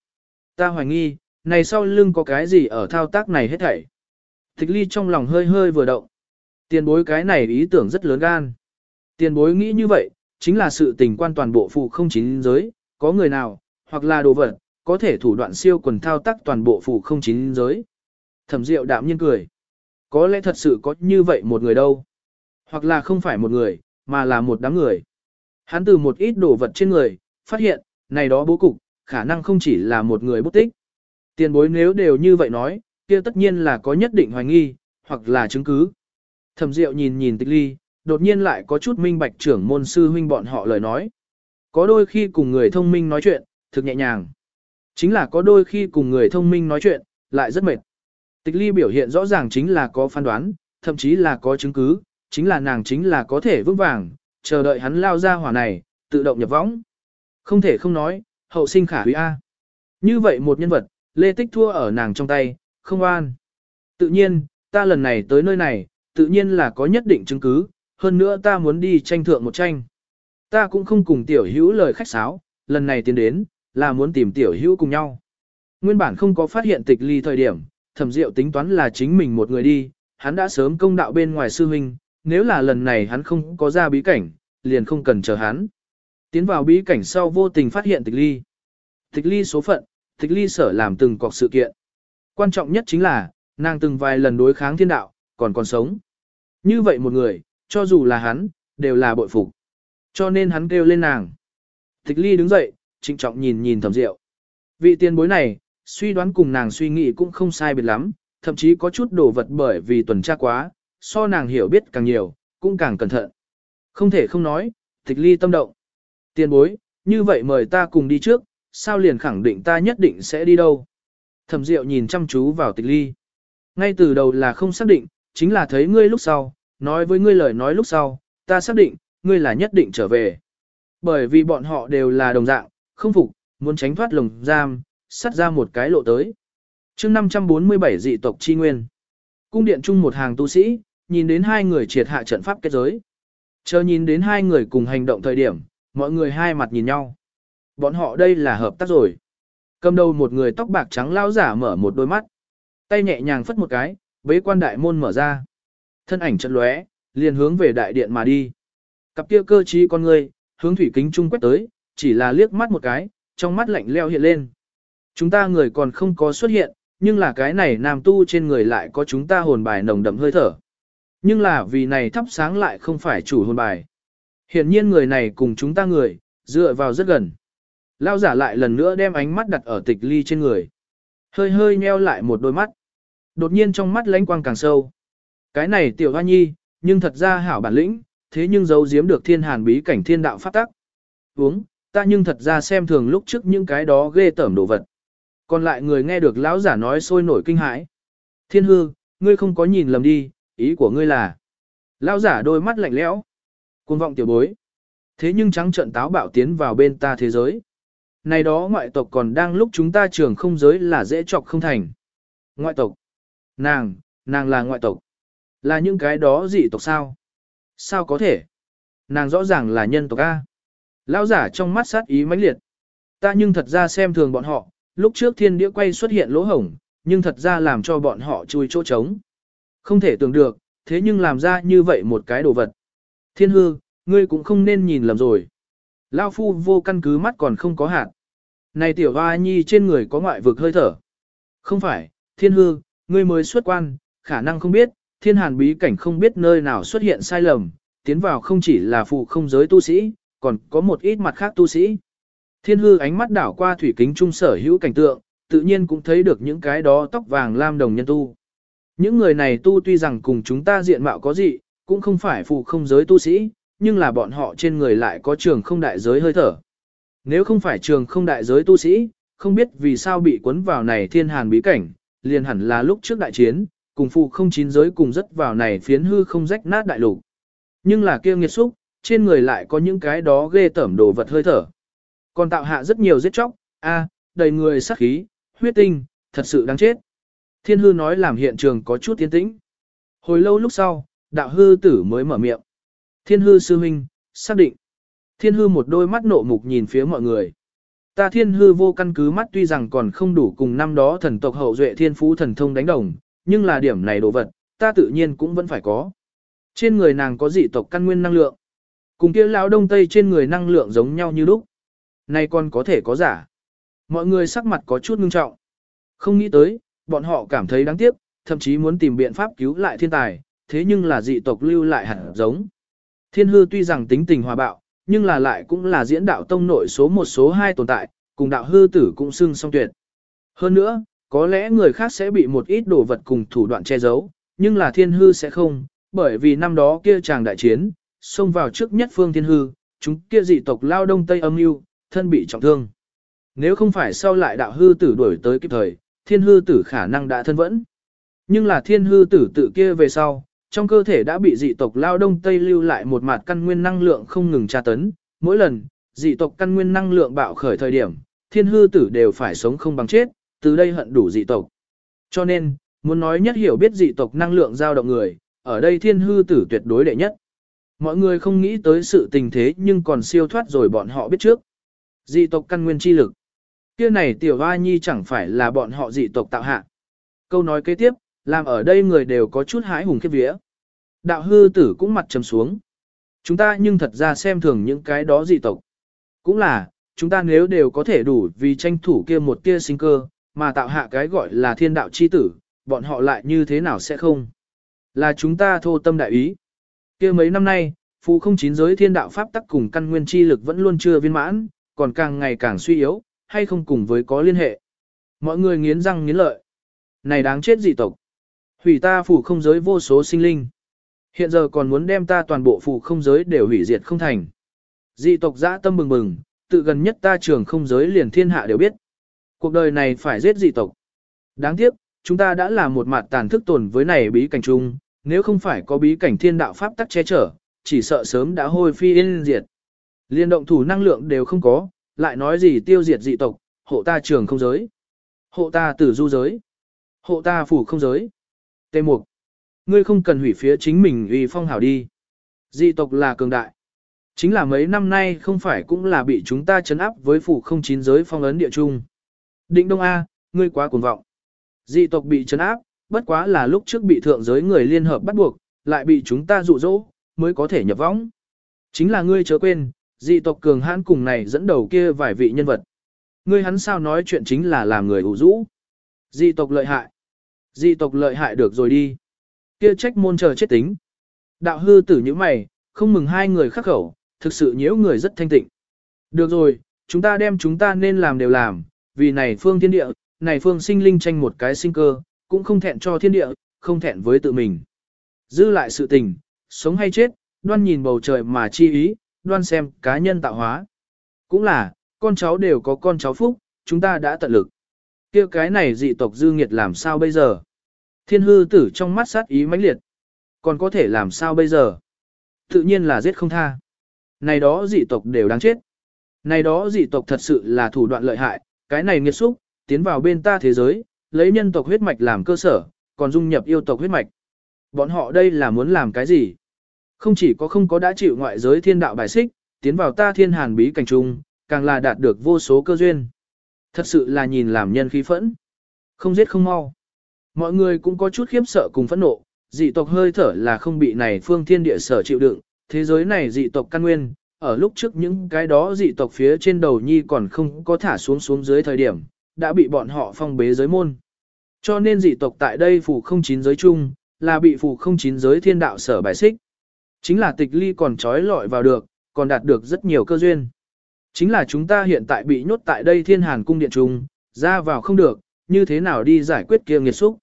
Ta hoài nghi, này sau lưng có cái gì ở thao tác này hết thảy. Tịch ly trong lòng hơi hơi vừa động. Tiền bối cái này ý tưởng rất lớn gan. Tiền bối nghĩ như vậy, chính là sự tình quan toàn bộ phụ không chín giới, có người nào, hoặc là đồ vật, có thể thủ đoạn siêu quần thao tác toàn bộ phụ không chín giới. Thẩm Diệu đạm nhiên cười. Có lẽ thật sự có như vậy một người đâu. Hoặc là không phải một người, mà là một đám người. Hắn từ một ít đồ vật trên người, phát hiện, này đó bố cục, khả năng không chỉ là một người bút tích. Tiền bối nếu đều như vậy nói, kia tất nhiên là có nhất định hoài nghi, hoặc là chứng cứ. Thẩm Diệu nhìn nhìn tịch ly, đột nhiên lại có chút minh bạch trưởng môn sư huynh bọn họ lời nói. Có đôi khi cùng người thông minh nói chuyện, thực nhẹ nhàng. Chính là có đôi khi cùng người thông minh nói chuyện, lại rất mệt. Tịch ly biểu hiện rõ ràng chính là có phán đoán, thậm chí là có chứng cứ, chính là nàng chính là có thể vững vàng, chờ đợi hắn lao ra hỏa này, tự động nhập võng. Không thể không nói, hậu sinh khả quý A. Như vậy một nhân vật, Lê Tích thua ở nàng trong tay, không an. Tự nhiên, ta lần này tới nơi này, tự nhiên là có nhất định chứng cứ, hơn nữa ta muốn đi tranh thượng một tranh. Ta cũng không cùng tiểu hữu lời khách sáo, lần này tiến đến, là muốn tìm tiểu hữu cùng nhau. Nguyên bản không có phát hiện tịch ly thời điểm, thẩm diệu tính toán là chính mình một người đi, hắn đã sớm công đạo bên ngoài sư huynh, nếu là lần này hắn không có ra bí cảnh, liền không cần chờ hắn. Tiến vào bí cảnh sau vô tình phát hiện tịch ly. Tịch ly số phận, tịch ly sở làm từng cọc sự kiện. Quan trọng nhất chính là, nàng từng vài lần đối kháng thiên đạo, còn còn sống. Như vậy một người, cho dù là hắn, đều là bội phục. Cho nên hắn kêu lên nàng. Tịch ly đứng dậy, trịnh trọng nhìn nhìn thẩm diệu. Vị tiền bối này, suy đoán cùng nàng suy nghĩ cũng không sai biệt lắm, thậm chí có chút đồ vật bởi vì tuần tra quá, so nàng hiểu biết càng nhiều, cũng càng cẩn thận. Không thể không nói, tịch ly tâm động. Tiền bối, như vậy mời ta cùng đi trước, sao liền khẳng định ta nhất định sẽ đi đâu. Thẩm Diệu nhìn chăm chú vào tịch ly. Ngay từ đầu là không xác định, chính là thấy ngươi lúc sau, nói với ngươi lời nói lúc sau, ta xác định, ngươi là nhất định trở về. Bởi vì bọn họ đều là đồng dạng, không phục, muốn tránh thoát lồng giam, sắt ra một cái lộ tới. chương 547 dị tộc chi nguyên. Cung điện chung một hàng tu sĩ, nhìn đến hai người triệt hạ trận pháp kết giới. Chờ nhìn đến hai người cùng hành động thời điểm, mọi người hai mặt nhìn nhau. Bọn họ đây là hợp tác rồi. Cầm đầu một người tóc bạc trắng lao giả mở một đôi mắt. Tay nhẹ nhàng phất một cái, bế quan đại môn mở ra. Thân ảnh chật lóe, liền hướng về đại điện mà đi. Cặp kia cơ trí con người, hướng thủy kính trung quét tới, chỉ là liếc mắt một cái, trong mắt lạnh leo hiện lên. Chúng ta người còn không có xuất hiện, nhưng là cái này nam tu trên người lại có chúng ta hồn bài nồng đậm hơi thở. Nhưng là vì này thắp sáng lại không phải chủ hồn bài. Hiện nhiên người này cùng chúng ta người, dựa vào rất gần. Lao giả lại lần nữa đem ánh mắt đặt ở tịch ly trên người. Hơi hơi nheo lại một đôi mắt. Đột nhiên trong mắt lánh quang càng sâu. Cái này tiểu hoa nhi, nhưng thật ra hảo bản lĩnh, thế nhưng giấu giếm được thiên hàn bí cảnh thiên đạo phát tắc. Uống, ta nhưng thật ra xem thường lúc trước những cái đó ghê tởm đồ vật. Còn lại người nghe được lão giả nói sôi nổi kinh hãi. Thiên hư, ngươi không có nhìn lầm đi, ý của ngươi là. Lão giả đôi mắt lạnh lẽo. Cuồng vọng tiểu bối. Thế nhưng trắng trận táo bạo tiến vào bên ta thế giới. Này đó ngoại tộc còn đang lúc chúng ta trường không giới là dễ chọc không thành. Ngoại tộc. Nàng, nàng là ngoại tộc. Là những cái đó dị tộc sao? Sao có thể? Nàng rõ ràng là nhân tộc A. Lão giả trong mắt sát ý mãnh liệt. Ta nhưng thật ra xem thường bọn họ, lúc trước thiên đĩa quay xuất hiện lỗ hổng, nhưng thật ra làm cho bọn họ chui chỗ trống. Không thể tưởng được, thế nhưng làm ra như vậy một cái đồ vật. Thiên hư, ngươi cũng không nên nhìn lầm rồi. Lao phu vô căn cứ mắt còn không có hạn. Này tiểu hoa nhi trên người có ngoại vực hơi thở. Không phải, thiên hư, ngươi mới xuất quan, khả năng không biết, thiên hàn bí cảnh không biết nơi nào xuất hiện sai lầm, tiến vào không chỉ là phụ không giới tu sĩ, còn có một ít mặt khác tu sĩ. Thiên hư ánh mắt đảo qua thủy kính trung sở hữu cảnh tượng, tự nhiên cũng thấy được những cái đó tóc vàng lam đồng nhân tu. Những người này tu tuy rằng cùng chúng ta diện mạo có gì, cũng không phải phụ không giới tu sĩ, nhưng là bọn họ trên người lại có trường không đại giới hơi thở. Nếu không phải trường không đại giới tu sĩ, không biết vì sao bị cuốn vào này thiên hàn bí cảnh, liền hẳn là lúc trước đại chiến, cùng phụ không chín giới cùng rất vào này phiến hư không rách nát đại lục. Nhưng là kia nghiệt xúc, trên người lại có những cái đó ghê tẩm đồ vật hơi thở. Còn tạo hạ rất nhiều giết chóc, a, đầy người sát khí, huyết tinh, thật sự đáng chết. Thiên hư nói làm hiện trường có chút tiến tĩnh. Hồi lâu lúc sau, đạo hư tử mới mở miệng. Thiên hư sư huynh, xác định. Thiên hư một đôi mắt nộ mục nhìn phía mọi người. Ta thiên hư vô căn cứ mắt tuy rằng còn không đủ cùng năm đó thần tộc hậu duệ thiên phú thần thông đánh đồng, nhưng là điểm này đồ vật, ta tự nhiên cũng vẫn phải có. Trên người nàng có dị tộc căn nguyên năng lượng. Cùng kia lão đông tây trên người năng lượng giống nhau như lúc. nay còn có thể có giả. Mọi người sắc mặt có chút ngưng trọng. Không nghĩ tới, bọn họ cảm thấy đáng tiếc, thậm chí muốn tìm biện pháp cứu lại thiên tài, thế nhưng là dị tộc lưu lại hẳn giống. Thiên hư tuy rằng tính tình hòa bạo, nhưng là lại cũng là diễn đạo tông nội số một số hai tồn tại, cùng đạo hư tử cũng xưng song tuyệt. Hơn nữa, có lẽ người khác sẽ bị một ít đồ vật cùng thủ đoạn che giấu, nhưng là thiên hư sẽ không, bởi vì năm đó kia chàng đại chiến, xông vào trước nhất phương thiên hư, chúng kia dị tộc lao đông tây âm mưu thân bị trọng thương. Nếu không phải sau lại đạo hư tử đuổi tới kịp thời, thiên hư tử khả năng đã thân vẫn. Nhưng là thiên hư tử tự kia về sau, trong cơ thể đã bị dị tộc lao đông tây lưu lại một mặt căn nguyên năng lượng không ngừng tra tấn, mỗi lần, dị tộc căn nguyên năng lượng bạo khởi thời điểm, thiên hư tử đều phải sống không bằng chết, từ đây hận đủ dị tộc. Cho nên, muốn nói nhất hiểu biết dị tộc năng lượng dao động người, ở đây thiên hư tử tuyệt đối đệ nhất. Mọi người không nghĩ tới sự tình thế nhưng còn siêu thoát rồi bọn họ biết trước. Dị tộc căn nguyên chi lực. Kia này tiểu hoa nhi chẳng phải là bọn họ dị tộc tạo hạ. Câu nói kế tiếp, làm ở đây người đều có chút hãi hùng khiếp vía. Đạo hư tử cũng mặt trầm xuống. Chúng ta nhưng thật ra xem thường những cái đó dị tộc. Cũng là, chúng ta nếu đều có thể đủ vì tranh thủ kia một tia sinh cơ, mà tạo hạ cái gọi là thiên đạo chi tử, bọn họ lại như thế nào sẽ không? Là chúng ta thô tâm đại ý. kia mấy năm nay, phụ không chín giới thiên đạo pháp tắc cùng căn nguyên chi lực vẫn luôn chưa viên mãn, còn càng ngày càng suy yếu, hay không cùng với có liên hệ. Mọi người nghiến răng nghiến lợi. Này đáng chết dị tộc. Hủy ta phủ không giới vô số sinh linh. Hiện giờ còn muốn đem ta toàn bộ phủ không giới đều hủy diệt không thành. Dị tộc dã tâm bừng bừng, tự gần nhất ta trường không giới liền thiên hạ đều biết. Cuộc đời này phải giết dị tộc. Đáng tiếc, chúng ta đã là một mặt tàn thức tồn với này bí cảnh chung, nếu không phải có bí cảnh thiên đạo pháp tắc che chở, chỉ sợ sớm đã hôi phi yên diệt. Liên động thủ năng lượng đều không có, lại nói gì tiêu diệt dị tộc, hộ ta trường không giới, hộ ta tử du giới, hộ ta phủ không giới. Tê mục, ngươi không cần hủy phía chính mình uy phong hảo đi. Dị tộc là cường đại. Chính là mấy năm nay không phải cũng là bị chúng ta chấn áp với phủ không chín giới phong ấn địa trung. Định Đông A, ngươi quá cuồng vọng. Dị tộc bị chấn áp, bất quá là lúc trước bị thượng giới người liên hợp bắt buộc, lại bị chúng ta dụ dỗ, mới có thể nhập võng. Chính là ngươi chớ quên, dị tộc cường hãn cùng này dẫn đầu kia vài vị nhân vật. Ngươi hắn sao nói chuyện chính là làm người ủ rũ. Dị tộc lợi hại. Dị tộc lợi hại được rồi đi. Kia trách môn chờ chết tính. Đạo hư tử như mày, không mừng hai người khắc khẩu, thực sự nhiễu người rất thanh tịnh. Được rồi, chúng ta đem chúng ta nên làm đều làm, vì này phương thiên địa, này phương sinh linh tranh một cái sinh cơ, cũng không thẹn cho thiên địa, không thẹn với tự mình. Giữ lại sự tình, sống hay chết, đoan nhìn bầu trời mà chi ý, đoan xem cá nhân tạo hóa. Cũng là, con cháu đều có con cháu phúc, chúng ta đã tận lực. kia cái này dị tộc dư nghiệt làm sao bây giờ? Thiên hư tử trong mắt sát ý mãnh liệt. Còn có thể làm sao bây giờ? Tự nhiên là giết không tha. Này đó dị tộc đều đáng chết. Này đó dị tộc thật sự là thủ đoạn lợi hại, cái này nghiệt xúc, tiến vào bên ta thế giới, lấy nhân tộc huyết mạch làm cơ sở, còn dung nhập yêu tộc huyết mạch. Bọn họ đây là muốn làm cái gì? Không chỉ có không có đã chịu ngoại giới thiên đạo bài xích, tiến vào ta thiên hàn bí cảnh trung, càng là đạt được vô số cơ duyên. Thật sự là nhìn làm nhân khí phẫn. Không giết không mau. Mọi người cũng có chút khiếp sợ cùng phẫn nộ, dị tộc hơi thở là không bị này phương thiên địa sở chịu đựng, thế giới này dị tộc căn nguyên, ở lúc trước những cái đó dị tộc phía trên đầu nhi còn không có thả xuống xuống dưới thời điểm, đã bị bọn họ phong bế giới môn. Cho nên dị tộc tại đây phù không chín giới chung, là bị phù không chín giới thiên đạo sở bài xích. Chính là tịch ly còn trói lọi vào được, còn đạt được rất nhiều cơ duyên. Chính là chúng ta hiện tại bị nhốt tại đây thiên hàn cung điện trung, ra vào không được, như thế nào đi giải quyết kia nghiệt xúc.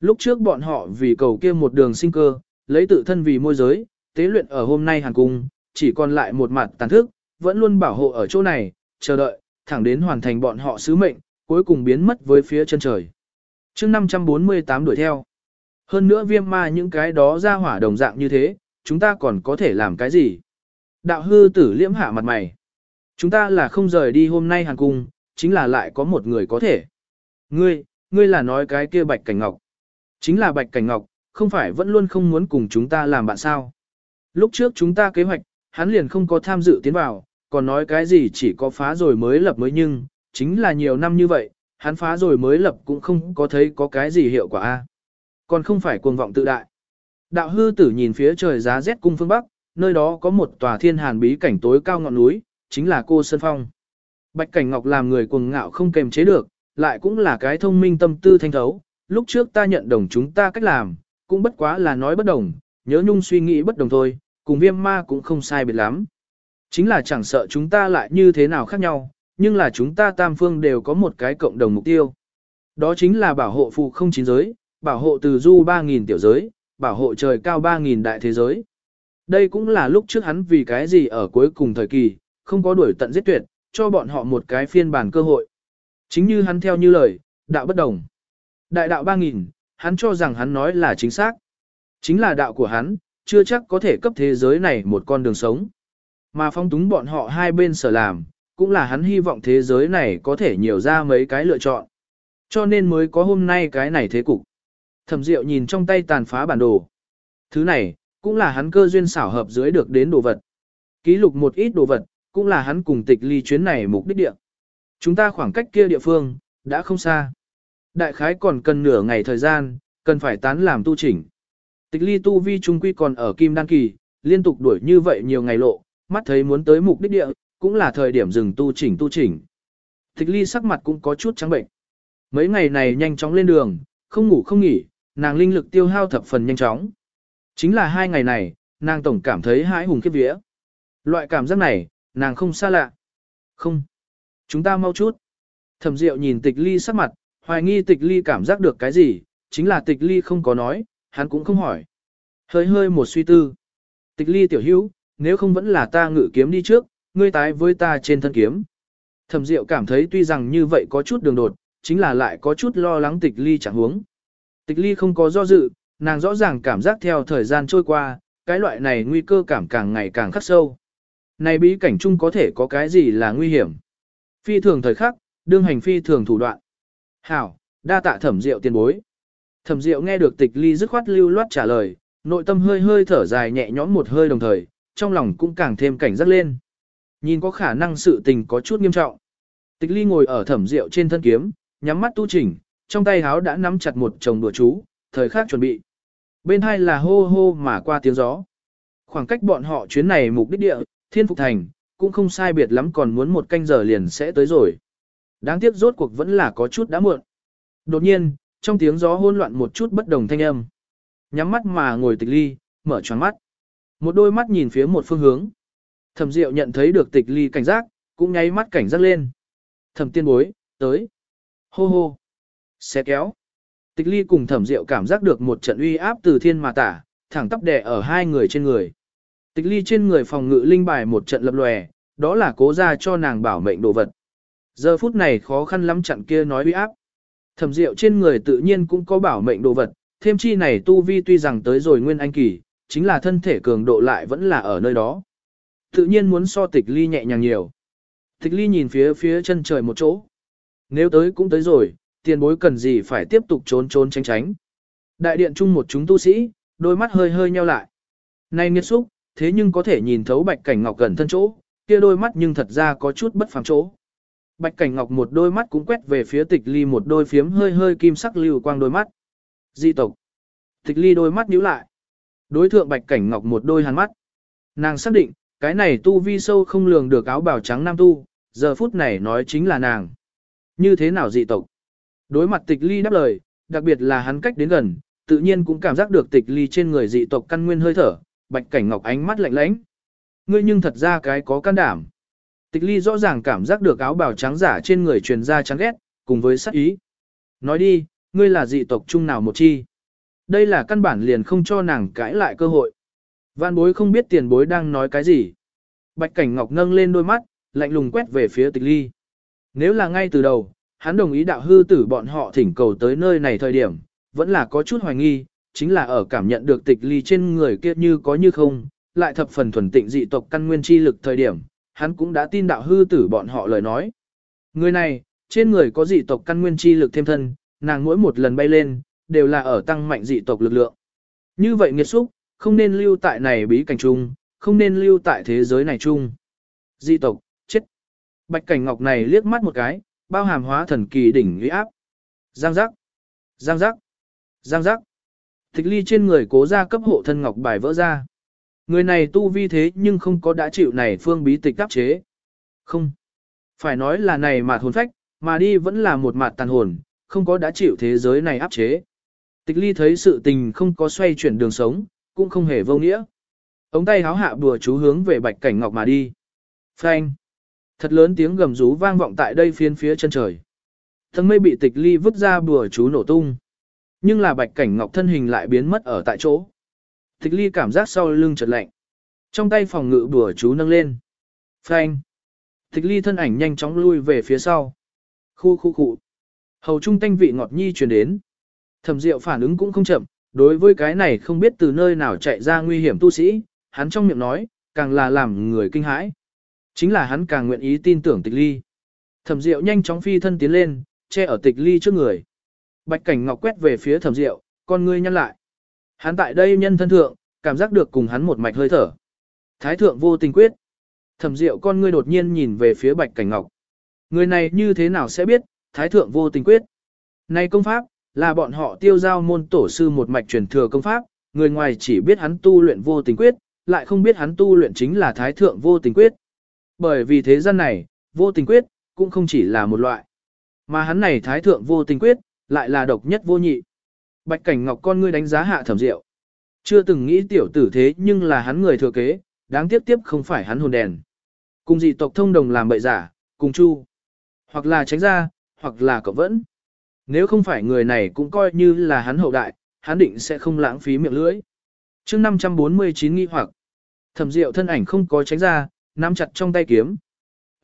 Lúc trước bọn họ vì cầu kia một đường sinh cơ, lấy tự thân vì môi giới, tế luyện ở hôm nay hàn cung, chỉ còn lại một mặt tàn thức, vẫn luôn bảo hộ ở chỗ này, chờ đợi, thẳng đến hoàn thành bọn họ sứ mệnh, cuối cùng biến mất với phía chân trời. chương 548 đuổi theo. Hơn nữa viêm ma những cái đó ra hỏa đồng dạng như thế, chúng ta còn có thể làm cái gì? Đạo hư tử liễm hạ mặt mày. Chúng ta là không rời đi hôm nay hàn cung, chính là lại có một người có thể. Ngươi, ngươi là nói cái kia bạch cảnh ngọc. Chính là bạch cảnh ngọc, không phải vẫn luôn không muốn cùng chúng ta làm bạn sao. Lúc trước chúng ta kế hoạch, hắn liền không có tham dự tiến vào, còn nói cái gì chỉ có phá rồi mới lập mới nhưng, chính là nhiều năm như vậy, hắn phá rồi mới lập cũng không có thấy có cái gì hiệu quả a. Còn không phải cuồng vọng tự đại. Đạo hư tử nhìn phía trời giá rét cung phương Bắc, nơi đó có một tòa thiên hàn bí cảnh tối cao ngọn núi, chính là cô Sơn Phong. Bạch Cảnh Ngọc làm người cuồng ngạo không kềm chế được, lại cũng là cái thông minh tâm tư thanh thấu. Lúc trước ta nhận đồng chúng ta cách làm, cũng bất quá là nói bất đồng, nhớ nhung suy nghĩ bất đồng thôi, cùng viêm ma cũng không sai biệt lắm. Chính là chẳng sợ chúng ta lại như thế nào khác nhau, nhưng là chúng ta tam phương đều có một cái cộng đồng mục tiêu. Đó chính là bảo hộ phụ không chín giới, bảo hộ từ du 3.000 tiểu giới, bảo hộ trời cao 3.000 đại thế giới. Đây cũng là lúc trước hắn vì cái gì ở cuối cùng thời kỳ, không có đuổi tận giết tuyệt, cho bọn họ một cái phiên bản cơ hội. Chính như hắn theo như lời, đạo bất đồng. Đại đạo 3.000, hắn cho rằng hắn nói là chính xác. Chính là đạo của hắn, chưa chắc có thể cấp thế giới này một con đường sống. Mà phong túng bọn họ hai bên sở làm, cũng là hắn hy vọng thế giới này có thể nhiều ra mấy cái lựa chọn. Cho nên mới có hôm nay cái này thế cục. Thẩm Diệu nhìn trong tay tàn phá bản đồ. Thứ này, cũng là hắn cơ duyên xảo hợp dưới được đến đồ vật. Ký lục một ít đồ vật, cũng là hắn cùng tịch ly chuyến này mục đích địa. Chúng ta khoảng cách kia địa phương, đã không xa. Đại khái còn cần nửa ngày thời gian, cần phải tán làm tu chỉnh. Tịch ly tu vi trung quy còn ở kim đan kỳ, liên tục đuổi như vậy nhiều ngày lộ, mắt thấy muốn tới mục đích địa, cũng là thời điểm dừng tu chỉnh tu chỉnh. Tịch ly sắc mặt cũng có chút trắng bệnh. Mấy ngày này nhanh chóng lên đường, không ngủ không nghỉ, nàng linh lực tiêu hao thập phần nhanh chóng. Chính là hai ngày này, nàng tổng cảm thấy hãi hùng khiếp vía. Loại cảm giác này, nàng không xa lạ. Không. Chúng ta mau chút. Thẩm Diệu nhìn tịch ly sắc mặt, hoài nghi tịch ly cảm giác được cái gì, chính là tịch ly không có nói, hắn cũng không hỏi. Hơi hơi một suy tư. Tịch ly tiểu hữu, nếu không vẫn là ta ngự kiếm đi trước, ngươi tái với ta trên thân kiếm. Thẩm Diệu cảm thấy tuy rằng như vậy có chút đường đột, chính là lại có chút lo lắng tịch ly chẳng huống. Tịch ly không có do dự, nàng rõ ràng cảm giác theo thời gian trôi qua, cái loại này nguy cơ cảm càng ngày càng khắc sâu. Này bí cảnh chung có thể có cái gì là nguy hiểm? Phi thường thời khắc, đương hành phi thường thủ đoạn. Hảo, đa tạ thẩm diệu tiền bối. Thẩm diệu nghe được tịch ly dứt khoát lưu loát trả lời, nội tâm hơi hơi thở dài nhẹ nhõm một hơi đồng thời, trong lòng cũng càng thêm cảnh giác lên. Nhìn có khả năng sự tình có chút nghiêm trọng. Tịch ly ngồi ở thẩm diệu trên thân kiếm, nhắm mắt tu chỉnh, trong tay háo đã nắm chặt một chồng đùa chú, thời khắc chuẩn bị. Bên hai là hô hô mà qua tiếng gió. Khoảng cách bọn họ chuyến này mục đích địa, thiên phục thành, cũng không sai biệt lắm còn muốn một canh giờ liền sẽ tới rồi. Đáng tiếc rốt cuộc vẫn là có chút đã muộn. Đột nhiên, trong tiếng gió hỗn loạn một chút bất đồng thanh âm. Nhắm mắt mà ngồi tịch ly, mở tròn mắt. Một đôi mắt nhìn phía một phương hướng. Thẩm Diệu nhận thấy được tịch ly cảnh giác, cũng nháy mắt cảnh giác lên. Thẩm tiên bối, tới. Hô hô. Xe kéo. Tịch ly cùng thẩm Diệu cảm giác được một trận uy áp từ thiên mà tả, thẳng tắp đè ở hai người trên người. Tịch ly trên người phòng ngự linh bài một trận lập lòe, đó là cố ra cho nàng bảo mệnh đồ vật. Giờ phút này khó khăn lắm chặn kia nói uy áp. Thẩm Diệu trên người tự nhiên cũng có bảo mệnh đồ vật, thêm chi này tu vi tuy rằng tới rồi nguyên anh kỳ, chính là thân thể cường độ lại vẫn là ở nơi đó. Tự nhiên muốn so tịch ly nhẹ nhàng nhiều. Tịch ly nhìn phía phía chân trời một chỗ. Nếu tới cũng tới rồi, tiền bối cần gì phải tiếp tục trốn trốn tránh tránh. Đại điện chung một chúng tu sĩ, đôi mắt hơi hơi nheo lại. Này nghiệt xúc, thế nhưng có thể nhìn thấu bạch cảnh ngọc gần thân chỗ, kia đôi mắt nhưng thật ra có chút bất phàm chỗ. Bạch cảnh ngọc một đôi mắt cũng quét về phía tịch ly một đôi phiếm hơi hơi kim sắc lưu quang đôi mắt. Di tộc. Tịch ly đôi mắt nhíu lại. Đối thượng bạch cảnh ngọc một đôi hàn mắt. Nàng xác định, cái này tu vi sâu không lường được áo bào trắng nam tu, giờ phút này nói chính là nàng. Như thế nào dị tộc? Đối mặt tịch ly đáp lời, đặc biệt là hắn cách đến gần, tự nhiên cũng cảm giác được tịch ly trên người dị tộc căn nguyên hơi thở, bạch cảnh ngọc ánh mắt lạnh lãnh. Ngươi nhưng thật ra cái có can đảm. Tịch ly rõ ràng cảm giác được áo bào trắng giả trên người truyền ra chán ghét, cùng với sắc ý. Nói đi, ngươi là dị tộc chung nào một chi. Đây là căn bản liền không cho nàng cãi lại cơ hội. Vạn bối không biết tiền bối đang nói cái gì. Bạch cảnh ngọc nâng lên đôi mắt, lạnh lùng quét về phía tịch ly. Nếu là ngay từ đầu, hắn đồng ý đạo hư tử bọn họ thỉnh cầu tới nơi này thời điểm, vẫn là có chút hoài nghi, chính là ở cảm nhận được tịch ly trên người kia như có như không, lại thập phần thuần tịnh dị tộc căn nguyên chi lực thời điểm, hắn cũng đã tin đạo hư tử bọn họ lời nói. Người này, trên người có dị tộc căn nguyên chi lực thêm thân, nàng mỗi một lần bay lên, đều là ở tăng mạnh dị tộc lực lượng. Như vậy nghiệt xúc, không nên lưu tại này bí cảnh chung, không nên lưu tại thế giới này chung. Dị tộc, chết. Bạch cảnh ngọc này liếc mắt một cái, bao hàm hóa thần kỳ đỉnh uy áp. Giang giác, giang giác, giang giác. Tịch ly trên người cố ra cấp hộ thân ngọc bài vỡ ra. Người này tu vi thế nhưng không có đã chịu này phương bí tịch áp chế. Không. Phải nói là này mà hồn phách, mà đi vẫn là một mặt tàn hồn, không có đã chịu thế giới này áp chế. Tịch ly thấy sự tình không có xoay chuyển đường sống, cũng không hề vô nghĩa. Ống tay háo hạ bùa chú hướng về bạch cảnh ngọc mà đi. Phanh. Thật lớn tiếng gầm rú vang vọng tại đây phiên phía chân trời. Thân mây bị tịch ly vứt ra bùa chú nổ tung. Nhưng là bạch cảnh ngọc thân hình lại biến mất ở tại chỗ. Tịch ly cảm giác sau lưng chợt lạnh. Trong tay phòng ngự bùa chú nâng lên. Phanh. Tịch ly thân ảnh nhanh chóng lui về phía sau. Khu khu khu. Hầu trung tanh vị ngọt nhi truyền đến. Thẩm diệu phản ứng cũng không chậm, đối với cái này không biết từ nơi nào chạy ra nguy hiểm tu sĩ, hắn trong miệng nói, càng là làm người kinh hãi. Chính là hắn càng nguyện ý tin tưởng tịch ly. Thẩm diệu nhanh chóng phi thân tiến lên, che ở tịch ly trước người. Bạch cảnh ngọc quét về phía thẩm diệu, con ngươi nhăn lại. Hắn tại đây nhân thân thượng, cảm giác được cùng hắn một mạch hơi thở. Thái thượng vô tình quyết. Thẩm diệu con ngươi đột nhiên nhìn về phía bạch cảnh ngọc. Người này như thế nào sẽ biết, thái thượng vô tình quyết. Này công pháp, là bọn họ tiêu giao môn tổ sư một mạch truyền thừa công pháp, người ngoài chỉ biết hắn tu luyện vô tình quyết, lại không biết hắn tu luyện chính là thái thượng vô tình quyết. Bởi vì thế gian này, vô tình quyết, cũng không chỉ là một loại. Mà hắn này thái thượng vô tình quyết, lại là độc nhất vô nhị. Bạch cảnh ngọc con ngươi đánh giá hạ thẩm diệu. Chưa từng nghĩ tiểu tử thế nhưng là hắn người thừa kế, đáng tiếc tiếp không phải hắn hồn đèn. Cùng dị tộc thông đồng làm bậy giả, cùng chu. Hoặc là tránh ra, hoặc là cậu vẫn. Nếu không phải người này cũng coi như là hắn hậu đại, hắn định sẽ không lãng phí miệng lưỡi. chương 549 nghi hoặc, thẩm diệu thân ảnh không có tránh ra, nắm chặt trong tay kiếm.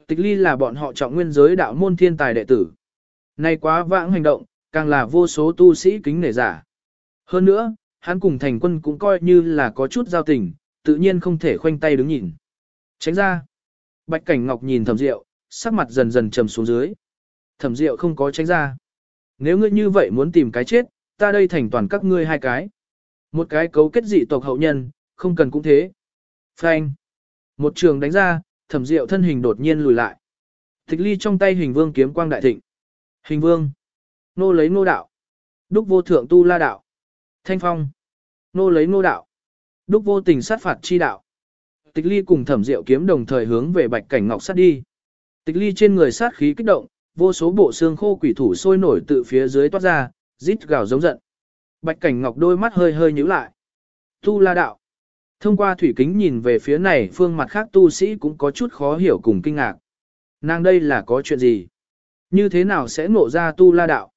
Tịch ly là bọn họ trọng nguyên giới đạo môn thiên tài đệ tử. Nay quá vãng hành động, càng là vô số tu sĩ kính nể giả. Hơn nữa, hắn cùng thành quân cũng coi như là có chút giao tình, tự nhiên không thể khoanh tay đứng nhìn. Tránh ra. Bạch Cảnh Ngọc nhìn Thẩm Diệu, sắc mặt dần dần trầm xuống dưới. Thẩm Diệu không có tránh ra. Nếu ngươi như vậy muốn tìm cái chết, ta đây thành toàn các ngươi hai cái. Một cái cấu kết dị tộc hậu nhân, không cần cũng thế. Phanh. Một trường đánh ra, Thẩm Diệu thân hình đột nhiên lùi lại. Tịch ly trong tay hình vương kiếm quang đại thịnh. Hình vương. Nô lấy nô đạo. Đúc vô thượng tu la đạo. Thanh phong. Nô lấy nô đạo. Đúc vô tình sát phạt chi đạo. Tịch ly cùng thẩm diệu kiếm đồng thời hướng về bạch cảnh ngọc sát đi. Tịch ly trên người sát khí kích động, vô số bộ xương khô quỷ thủ sôi nổi tự phía dưới toát ra, rít gào giống giận. Bạch cảnh ngọc đôi mắt hơi hơi nhíu lại. Tu la đạo. Thông qua thủy kính nhìn về phía này phương mặt khác tu sĩ cũng có chút khó hiểu cùng kinh ngạc. Nàng đây là có chuyện gì? Như thế nào sẽ ngộ ra tu la đạo?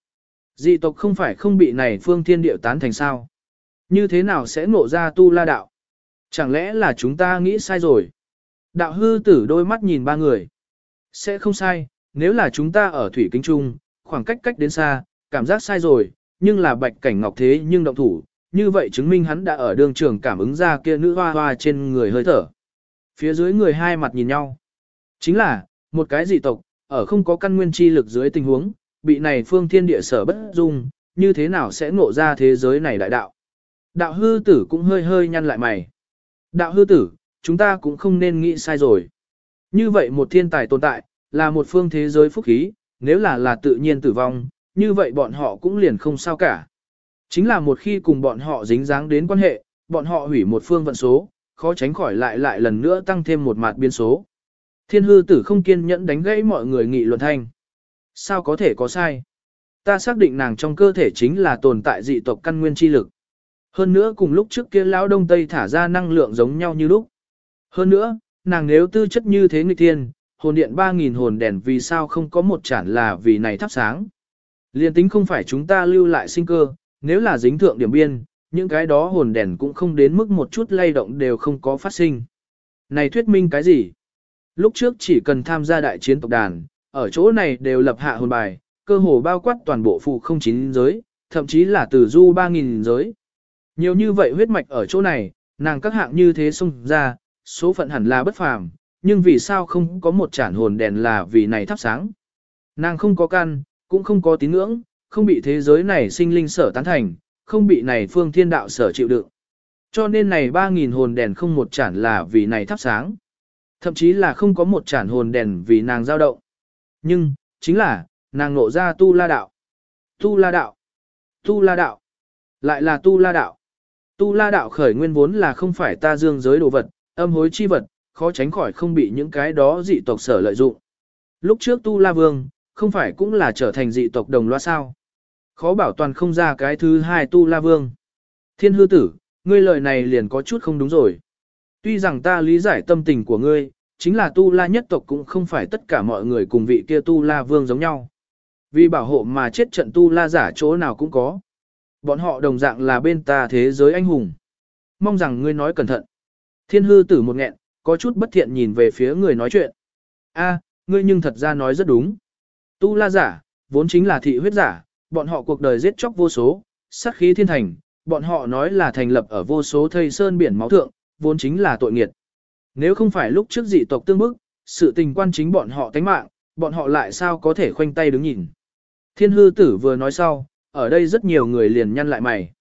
Dị tộc không phải không bị này phương thiên điệu tán thành sao? Như thế nào sẽ ngộ ra tu la đạo? Chẳng lẽ là chúng ta nghĩ sai rồi? Đạo hư tử đôi mắt nhìn ba người. Sẽ không sai, nếu là chúng ta ở thủy kính trung, khoảng cách cách đến xa, cảm giác sai rồi, nhưng là bạch cảnh ngọc thế nhưng động thủ, như vậy chứng minh hắn đã ở đường trường cảm ứng ra kia nữ hoa hoa trên người hơi thở. Phía dưới người hai mặt nhìn nhau. Chính là, một cái dị tộc, ở không có căn nguyên chi lực dưới tình huống, bị này phương thiên địa sở bất dung, như thế nào sẽ ngộ ra thế giới này đại đạo. Đạo hư tử cũng hơi hơi nhăn lại mày. Đạo hư tử, chúng ta cũng không nên nghĩ sai rồi. Như vậy một thiên tài tồn tại, là một phương thế giới phúc khí, nếu là là tự nhiên tử vong, như vậy bọn họ cũng liền không sao cả. Chính là một khi cùng bọn họ dính dáng đến quan hệ, bọn họ hủy một phương vận số, khó tránh khỏi lại lại lần nữa tăng thêm một mặt biên số. Thiên hư tử không kiên nhẫn đánh gãy mọi người nghị luận thanh. Sao có thể có sai? Ta xác định nàng trong cơ thể chính là tồn tại dị tộc căn nguyên chi lực. Hơn nữa cùng lúc trước kia lão đông tây thả ra năng lượng giống nhau như lúc. Hơn nữa, nàng nếu tư chất như thế nghịch thiên, hồn điện 3.000 hồn đèn vì sao không có một chản là vì này thắp sáng. Liên tính không phải chúng ta lưu lại sinh cơ, nếu là dính thượng điểm biên, những cái đó hồn đèn cũng không đến mức một chút lay động đều không có phát sinh. Này thuyết minh cái gì? Lúc trước chỉ cần tham gia đại chiến tộc đàn, ở chỗ này đều lập hạ hồn bài, cơ hồ bao quát toàn bộ phụ không chín giới, thậm chí là từ du 3.000 giới. Nhiều như vậy huyết mạch ở chỗ này, nàng các hạng như thế xung ra, số phận hẳn là bất phàm, nhưng vì sao không có một chản hồn đèn là vì này thắp sáng. Nàng không có căn, cũng không có tín ngưỡng, không bị thế giới này sinh linh sở tán thành, không bị này phương thiên đạo sở chịu đựng. Cho nên này 3.000 hồn đèn không một chản là vì này thắp sáng. Thậm chí là không có một chản hồn đèn vì nàng dao động. Nhưng, chính là, nàng nộ ra tu la đạo. Tu la đạo. Tu la đạo. Lại là tu la đạo. Tu la đạo khởi nguyên vốn là không phải ta dương giới đồ vật, âm hối chi vật, khó tránh khỏi không bị những cái đó dị tộc sở lợi dụng. Lúc trước tu la vương, không phải cũng là trở thành dị tộc đồng loa sao. Khó bảo toàn không ra cái thứ hai tu la vương. Thiên hư tử, ngươi lời này liền có chút không đúng rồi. Tuy rằng ta lý giải tâm tình của ngươi, chính là tu la nhất tộc cũng không phải tất cả mọi người cùng vị kia tu la vương giống nhau. Vì bảo hộ mà chết trận tu la giả chỗ nào cũng có. Bọn họ đồng dạng là bên ta thế giới anh hùng. Mong rằng ngươi nói cẩn thận. Thiên hư tử một nghẹn, có chút bất thiện nhìn về phía người nói chuyện. A, ngươi nhưng thật ra nói rất đúng. Tu la giả, vốn chính là thị huyết giả, bọn họ cuộc đời giết chóc vô số, sát khí thiên thành, bọn họ nói là thành lập ở vô số thây sơn biển máu thượng, vốn chính là tội nghiệt. Nếu không phải lúc trước dị tộc tương bức, sự tình quan chính bọn họ tánh mạng, bọn họ lại sao có thể khoanh tay đứng nhìn. Thiên hư tử vừa nói sau, ở đây rất nhiều người liền nhăn lại mày.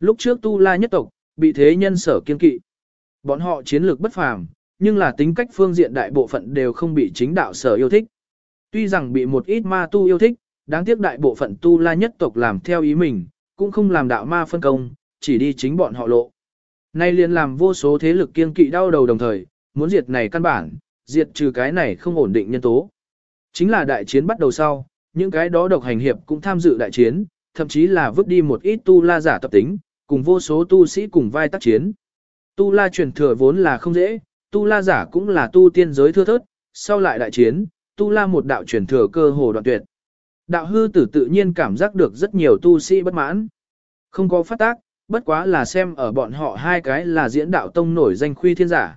Lúc trước tu la nhất tộc, bị thế nhân sở kiên kỵ. Bọn họ chiến lược bất phàm, nhưng là tính cách phương diện đại bộ phận đều không bị chính đạo sở yêu thích. Tuy rằng bị một ít ma tu yêu thích, đáng tiếc đại bộ phận tu la nhất tộc làm theo ý mình, cũng không làm đạo ma phân công, chỉ đi chính bọn họ lộ. Nay liền làm vô số thế lực kiên kỵ đau đầu đồng thời, muốn diệt này căn bản, diệt trừ cái này không ổn định nhân tố. Chính là đại chiến bắt đầu sau, những cái đó độc hành hiệp cũng tham dự đại chiến, thậm chí là vứt đi một ít tu la giả tập tính, cùng vô số tu sĩ cùng vai tác chiến. Tu la truyền thừa vốn là không dễ, tu la giả cũng là tu tiên giới thưa thớt, sau lại đại chiến, tu la một đạo truyền thừa cơ hồ đoạn tuyệt. Đạo hư tử tự nhiên cảm giác được rất nhiều tu sĩ bất mãn. Không có phát tác, bất quá là xem ở bọn họ hai cái là diễn đạo tông nổi danh khuy thiên giả.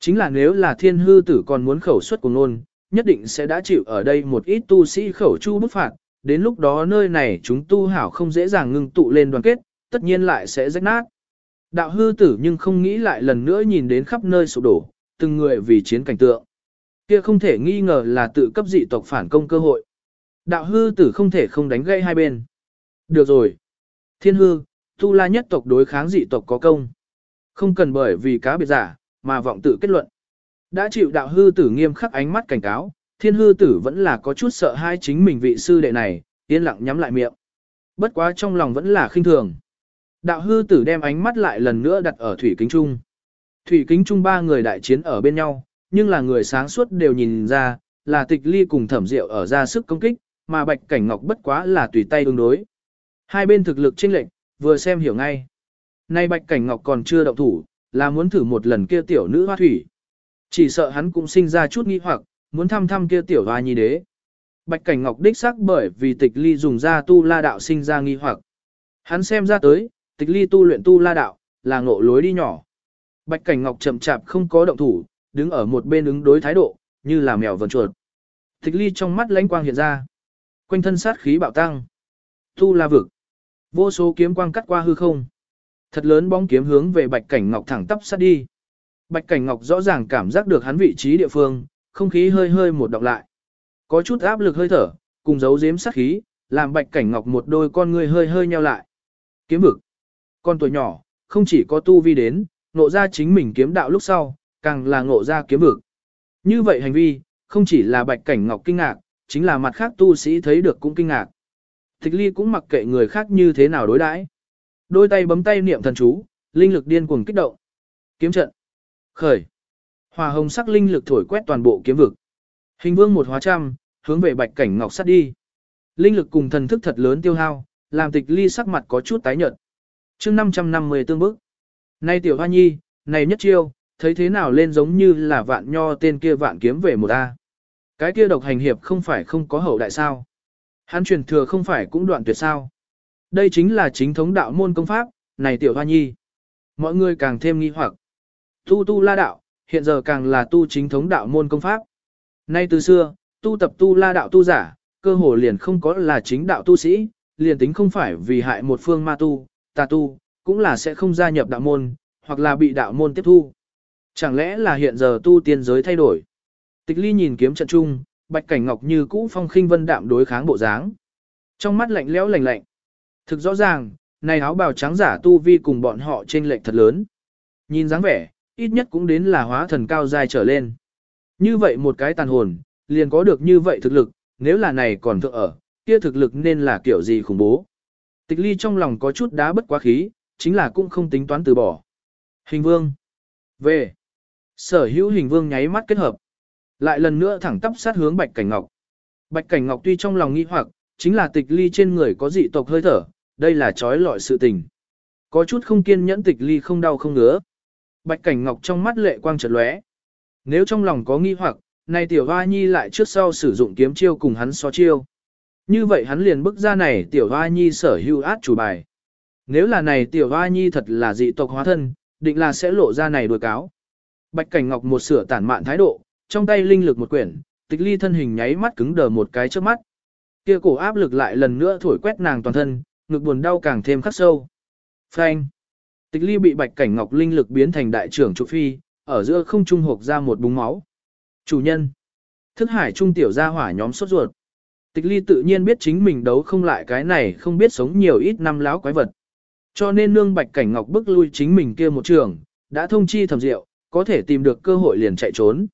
Chính là nếu là thiên hư tử còn muốn khẩu suất của ngôn, nhất định sẽ đã chịu ở đây một ít tu sĩ khẩu chu bức phạt, đến lúc đó nơi này chúng tu hảo không dễ dàng ngưng tụ lên đoàn kết, tất nhiên lại sẽ rách nát. Đạo hư tử nhưng không nghĩ lại lần nữa nhìn đến khắp nơi sụp đổ, từng người vì chiến cảnh tượng. Kia không thể nghi ngờ là tự cấp dị tộc phản công cơ hội. Đạo hư tử không thể không đánh gây hai bên. Được rồi. Thiên hư, tu la nhất tộc đối kháng dị tộc có công. Không cần bởi vì cá biệt giả, mà vọng tự kết luận. Đã chịu đạo hư tử nghiêm khắc ánh mắt cảnh cáo, thiên hư tử vẫn là có chút sợ hai chính mình vị sư đệ này, yên lặng nhắm lại miệng. Bất quá trong lòng vẫn là khinh thường. Đạo hư tử đem ánh mắt lại lần nữa đặt ở thủy kính trung. Thủy kính trung ba người đại chiến ở bên nhau, nhưng là người sáng suốt đều nhìn ra, là tịch ly cùng thẩm diệu ở ra sức công kích, mà bạch cảnh ngọc bất quá là tùy tay tương đối. Hai bên thực lực chênh lệch, vừa xem hiểu ngay. Nay bạch cảnh ngọc còn chưa động thủ, là muốn thử một lần kia tiểu nữ hoa thủy. Chỉ sợ hắn cũng sinh ra chút nghi hoặc, muốn thăm thăm kia tiểu hoa nhi đế. Bạch cảnh ngọc đích xác bởi vì tịch ly dùng ra tu la đạo sinh ra nghi hoặc. Hắn xem ra tới, tịch ly tu luyện tu la đạo, là ngộ lối đi nhỏ. Bạch cảnh ngọc chậm chạp không có động thủ, đứng ở một bên ứng đối thái độ, như là mèo vần chuột. Tịch ly trong mắt lãnh quang hiện ra. Quanh thân sát khí bạo tăng. Tu la vực. Vô số kiếm quang cắt qua hư không. Thật lớn bóng kiếm hướng về Bạch Cảnh Ngọc thẳng tắp sát đi. Bạch Cảnh Ngọc rõ ràng cảm giác được hắn vị trí địa phương, không khí hơi hơi một động lại. Có chút áp lực hơi thở, cùng giấu giếm sát khí, làm Bạch Cảnh Ngọc một đôi con người hơi hơi nheo lại. Kiếm vực. Con tuổi nhỏ, không chỉ có tu vi đến, ngộ ra chính mình kiếm đạo lúc sau, càng là ngộ ra kiếm vực. Như vậy hành vi, không chỉ là Bạch Cảnh Ngọc kinh ngạc, chính là mặt khác tu sĩ thấy được cũng kinh ngạc. Tịch ly cũng mặc kệ người khác như thế nào đối đãi. Đôi tay bấm tay niệm thần chú, linh lực điên cuồng kích động. Kiếm trận. Khởi. Hòa hồng sắc linh lực thổi quét toàn bộ kiếm vực. Hình vương một hóa trăm, hướng về bạch cảnh ngọc sắt đi. Linh lực cùng thần thức thật lớn tiêu hao, làm tịch ly sắc mặt có chút tái nhợt. chương 550 tương bức. Nay tiểu hoa nhi, này nhất chiêu, thấy thế nào lên giống như là vạn nho tên kia vạn kiếm về một A. Cái kia độc hành hiệp không phải không có hậu đại sao. Hắn truyền thừa không phải cũng đoạn tuyệt sao. Đây chính là chính thống đạo môn công pháp, này tiểu hoa nhi. Mọi người càng thêm nghi hoặc. Tu tu la đạo, hiện giờ càng là tu chính thống đạo môn công pháp. Nay từ xưa, tu tập tu la đạo tu giả, cơ hồ liền không có là chính đạo tu sĩ, liền tính không phải vì hại một phương ma tu, tà tu, cũng là sẽ không gia nhập đạo môn, hoặc là bị đạo môn tiếp thu. Chẳng lẽ là hiện giờ tu tiên giới thay đổi? Tịch ly nhìn kiếm trận trung, bạch cảnh ngọc như cũ phong khinh vân đạm đối kháng bộ dáng. Trong mắt lạnh lẽo lạnh lạnh. Thực rõ ràng, này áo bào trắng giả tu vi cùng bọn họ trên lệch thật lớn. Nhìn dáng vẻ, ít nhất cũng đến là hóa thần cao dài trở lên. Như vậy một cái tàn hồn, liền có được như vậy thực lực, nếu là này còn thượng ở, kia thực lực nên là kiểu gì khủng bố. Tịch ly trong lòng có chút đá bất quá khí, chính là cũng không tính toán từ bỏ. Hình vương. Về. Sở hữu hình vương nháy mắt kết hợp. Lại lần nữa thẳng tắp sát hướng Bạch Cảnh Ngọc. Bạch Cảnh Ngọc tuy trong lòng nghi hoặc, chính là tịch ly trên người có dị tộc hơi thở, đây là trói lọi sự tình. Có chút không kiên nhẫn tịch ly không đau không ngứa. Bạch Cảnh Ngọc trong mắt lệ quang chợt lóe. Nếu trong lòng có nghi hoặc, nay tiểu hoa nhi lại trước sau sử dụng kiếm chiêu cùng hắn so chiêu. Như vậy hắn liền bức ra này tiểu hoa nhi sở hữu át chủ bài. Nếu là này tiểu hoa nhi thật là dị tộc hóa thân, định là sẽ lộ ra này đuổi cáo. Bạch Cảnh Ngọc một sửa tản mạn thái độ, trong tay linh lực một quyển, tịch ly thân hình nháy mắt cứng đờ một cái trước mắt. Kia cổ áp lực lại lần nữa thổi quét nàng toàn thân, ngực buồn đau càng thêm khắc sâu. Phanh. Tịch ly bị Bạch Cảnh Ngọc linh lực biến thành đại trưởng trụ phi, ở giữa không trung hộp ra một búng máu. Chủ nhân. Thức hải trung tiểu gia hỏa nhóm sốt ruột. Tịch ly tự nhiên biết chính mình đấu không lại cái này không biết sống nhiều ít năm láo quái vật. Cho nên nương bạch cảnh ngọc bức lui chính mình kia một trường, đã thông chi thẩm diệu, có thể tìm được cơ hội liền chạy trốn.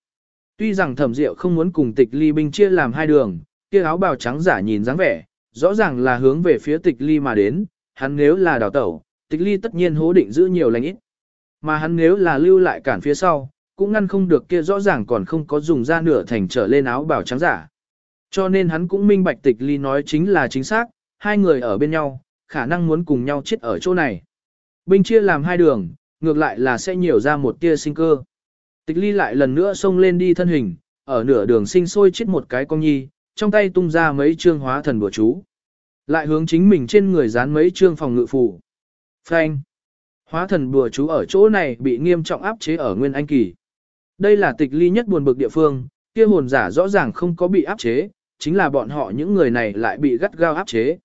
Tuy rằng thẩm diệu không muốn cùng tịch ly binh chia làm hai đường, kia áo bào trắng giả nhìn dáng vẻ, rõ ràng là hướng về phía tịch ly mà đến, hắn nếu là đào tẩu, tịch ly tất nhiên hố định giữ nhiều lành ít. Mà hắn nếu là lưu lại cản phía sau, cũng ngăn không được kia rõ ràng còn không có dùng ra nửa thành trở lên áo bảo trắng giả. Cho nên hắn cũng minh bạch tịch ly nói chính là chính xác, hai người ở bên nhau, khả năng muốn cùng nhau chết ở chỗ này. Binh chia làm hai đường, ngược lại là sẽ nhiều ra một tia sinh cơ. Tịch ly lại lần nữa xông lên đi thân hình, ở nửa đường sinh sôi chết một cái con nhi, trong tay tung ra mấy trương hóa thần bùa chú. Lại hướng chính mình trên người dán mấy trương phòng ngự phù. Phanh. Hóa thần bùa chú ở chỗ này bị nghiêm trọng áp chế ở nguyên anh kỳ. Đây là tịch ly nhất buồn bực địa phương, kia hồn giả rõ ràng không có bị áp chế, chính là bọn họ những người này lại bị gắt gao áp chế.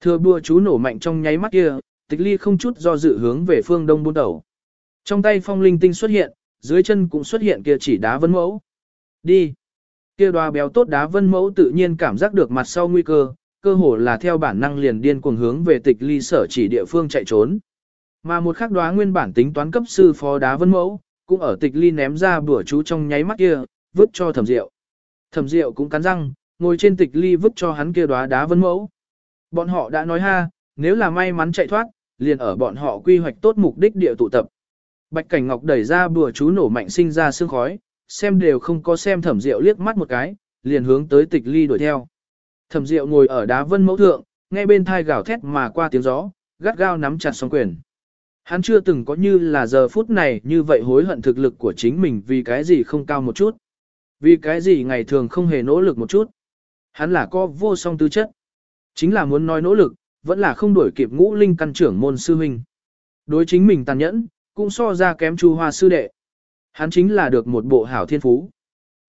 Thừa bùa chú nổ mạnh trong nháy mắt kia, tịch ly không chút do dự hướng về phương đông buôn đầu. Trong tay phong linh tinh xuất hiện, dưới chân cũng xuất hiện kia chỉ đá vân mẫu. Đi! Kia đoá béo tốt đá vân mẫu tự nhiên cảm giác được mặt sau nguy cơ, cơ hồ là theo bản năng liền điên cuồng hướng về tịch ly sở chỉ địa phương chạy trốn. Mà một khắc đoá nguyên bản tính toán cấp sư phó đá vân mẫu, cũng ở tịch ly ném ra bữa chú trong nháy mắt kia, vứt cho thẩm rượu. Thẩm rượu cũng cắn răng, ngồi trên tịch ly vứt cho hắn kia đoá đá vân mẫu. Bọn họ đã nói ha, nếu là may mắn chạy thoát, liền ở bọn họ quy hoạch tốt mục đích địa tụ tập. Bạch Cảnh Ngọc đẩy ra bùa chú nổ mạnh sinh ra sương khói, xem đều không có xem thẩm rượu liếc mắt một cái, liền hướng tới tịch ly đuổi theo. Thẩm rượu ngồi ở đá vân mẫu thượng, nghe bên thai gào thét mà qua tiếng gió, gắt gao nắm chặt song quyền. Hắn chưa từng có như là giờ phút này như vậy hối hận thực lực của chính mình vì cái gì không cao một chút. Vì cái gì ngày thường không hề nỗ lực một chút. Hắn là có vô song tư chất. Chính là muốn nói nỗ lực, vẫn là không đuổi kịp ngũ linh căn trưởng môn sư huynh. Đối chính mình tàn nhẫn, cũng so ra kém chu hoa sư đệ. Hắn chính là được một bộ hảo thiên phú.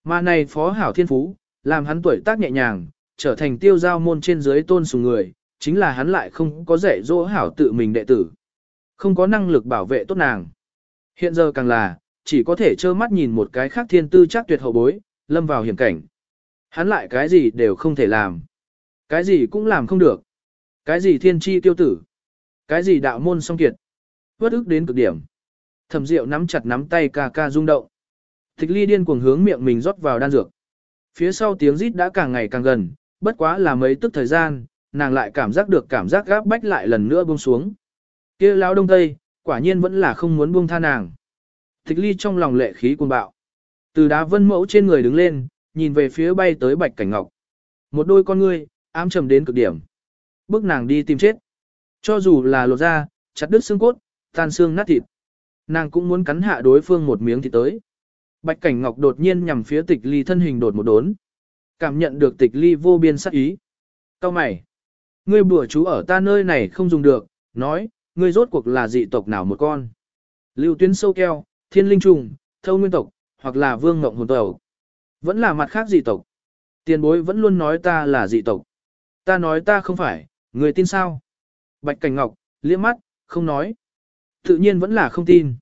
Mà này phó hảo thiên phú, làm hắn tuổi tác nhẹ nhàng, trở thành tiêu giao môn trên dưới tôn sùng người, chính là hắn lại không có dạy dỗ hảo tự mình đệ tử. Không có năng lực bảo vệ tốt nàng. Hiện giờ càng là, chỉ có thể trơ mắt nhìn một cái khác thiên tư chắc tuyệt hậu bối, lâm vào hiểm cảnh. Hắn lại cái gì đều không thể làm. Cái gì cũng làm không được. Cái gì thiên tri tiêu tử. Cái gì đạo môn song kiệt. Vất ức đến cực điểm. Thẩm Diệu nắm chặt nắm tay ca ca rung động. Tịch ly điên cuồng hướng miệng mình rót vào đan dược. Phía sau tiếng rít đã càng ngày càng gần, bất quá là mấy tức thời gian, nàng lại cảm giác được cảm giác gáp bách lại lần nữa buông xuống. kia lão đông tây, quả nhiên vẫn là không muốn buông tha nàng. Tịch ly trong lòng lệ khí cuồng bạo. Từ đá vân mẫu trên người đứng lên, nhìn về phía bay tới bạch cảnh ngọc. Một đôi con ngươi, ám trầm đến cực điểm. Bước nàng đi tìm chết. Cho dù là lột ra, chặt đứt xương cốt, tan xương nát thịt. Nàng cũng muốn cắn hạ đối phương một miếng thì tới. Bạch cảnh ngọc đột nhiên nhằm phía tịch ly thân hình đột một đốn. Cảm nhận được tịch ly vô biên sắc ý. Cao mày. Ngươi bùa chú ở ta nơi này không dùng được, nói, ngươi rốt cuộc là dị tộc nào một con. Lưu tuyến sâu keo, thiên linh trùng, thâu nguyên tộc, hoặc là vương ngộng hồn tộc. Vẫn là mặt khác dị tộc. Tiền bối vẫn luôn nói ta là dị tộc. Ta nói ta không phải, người tin sao? Bạch Cảnh Ngọc, liếc mắt, không nói. Tự nhiên vẫn là không tin.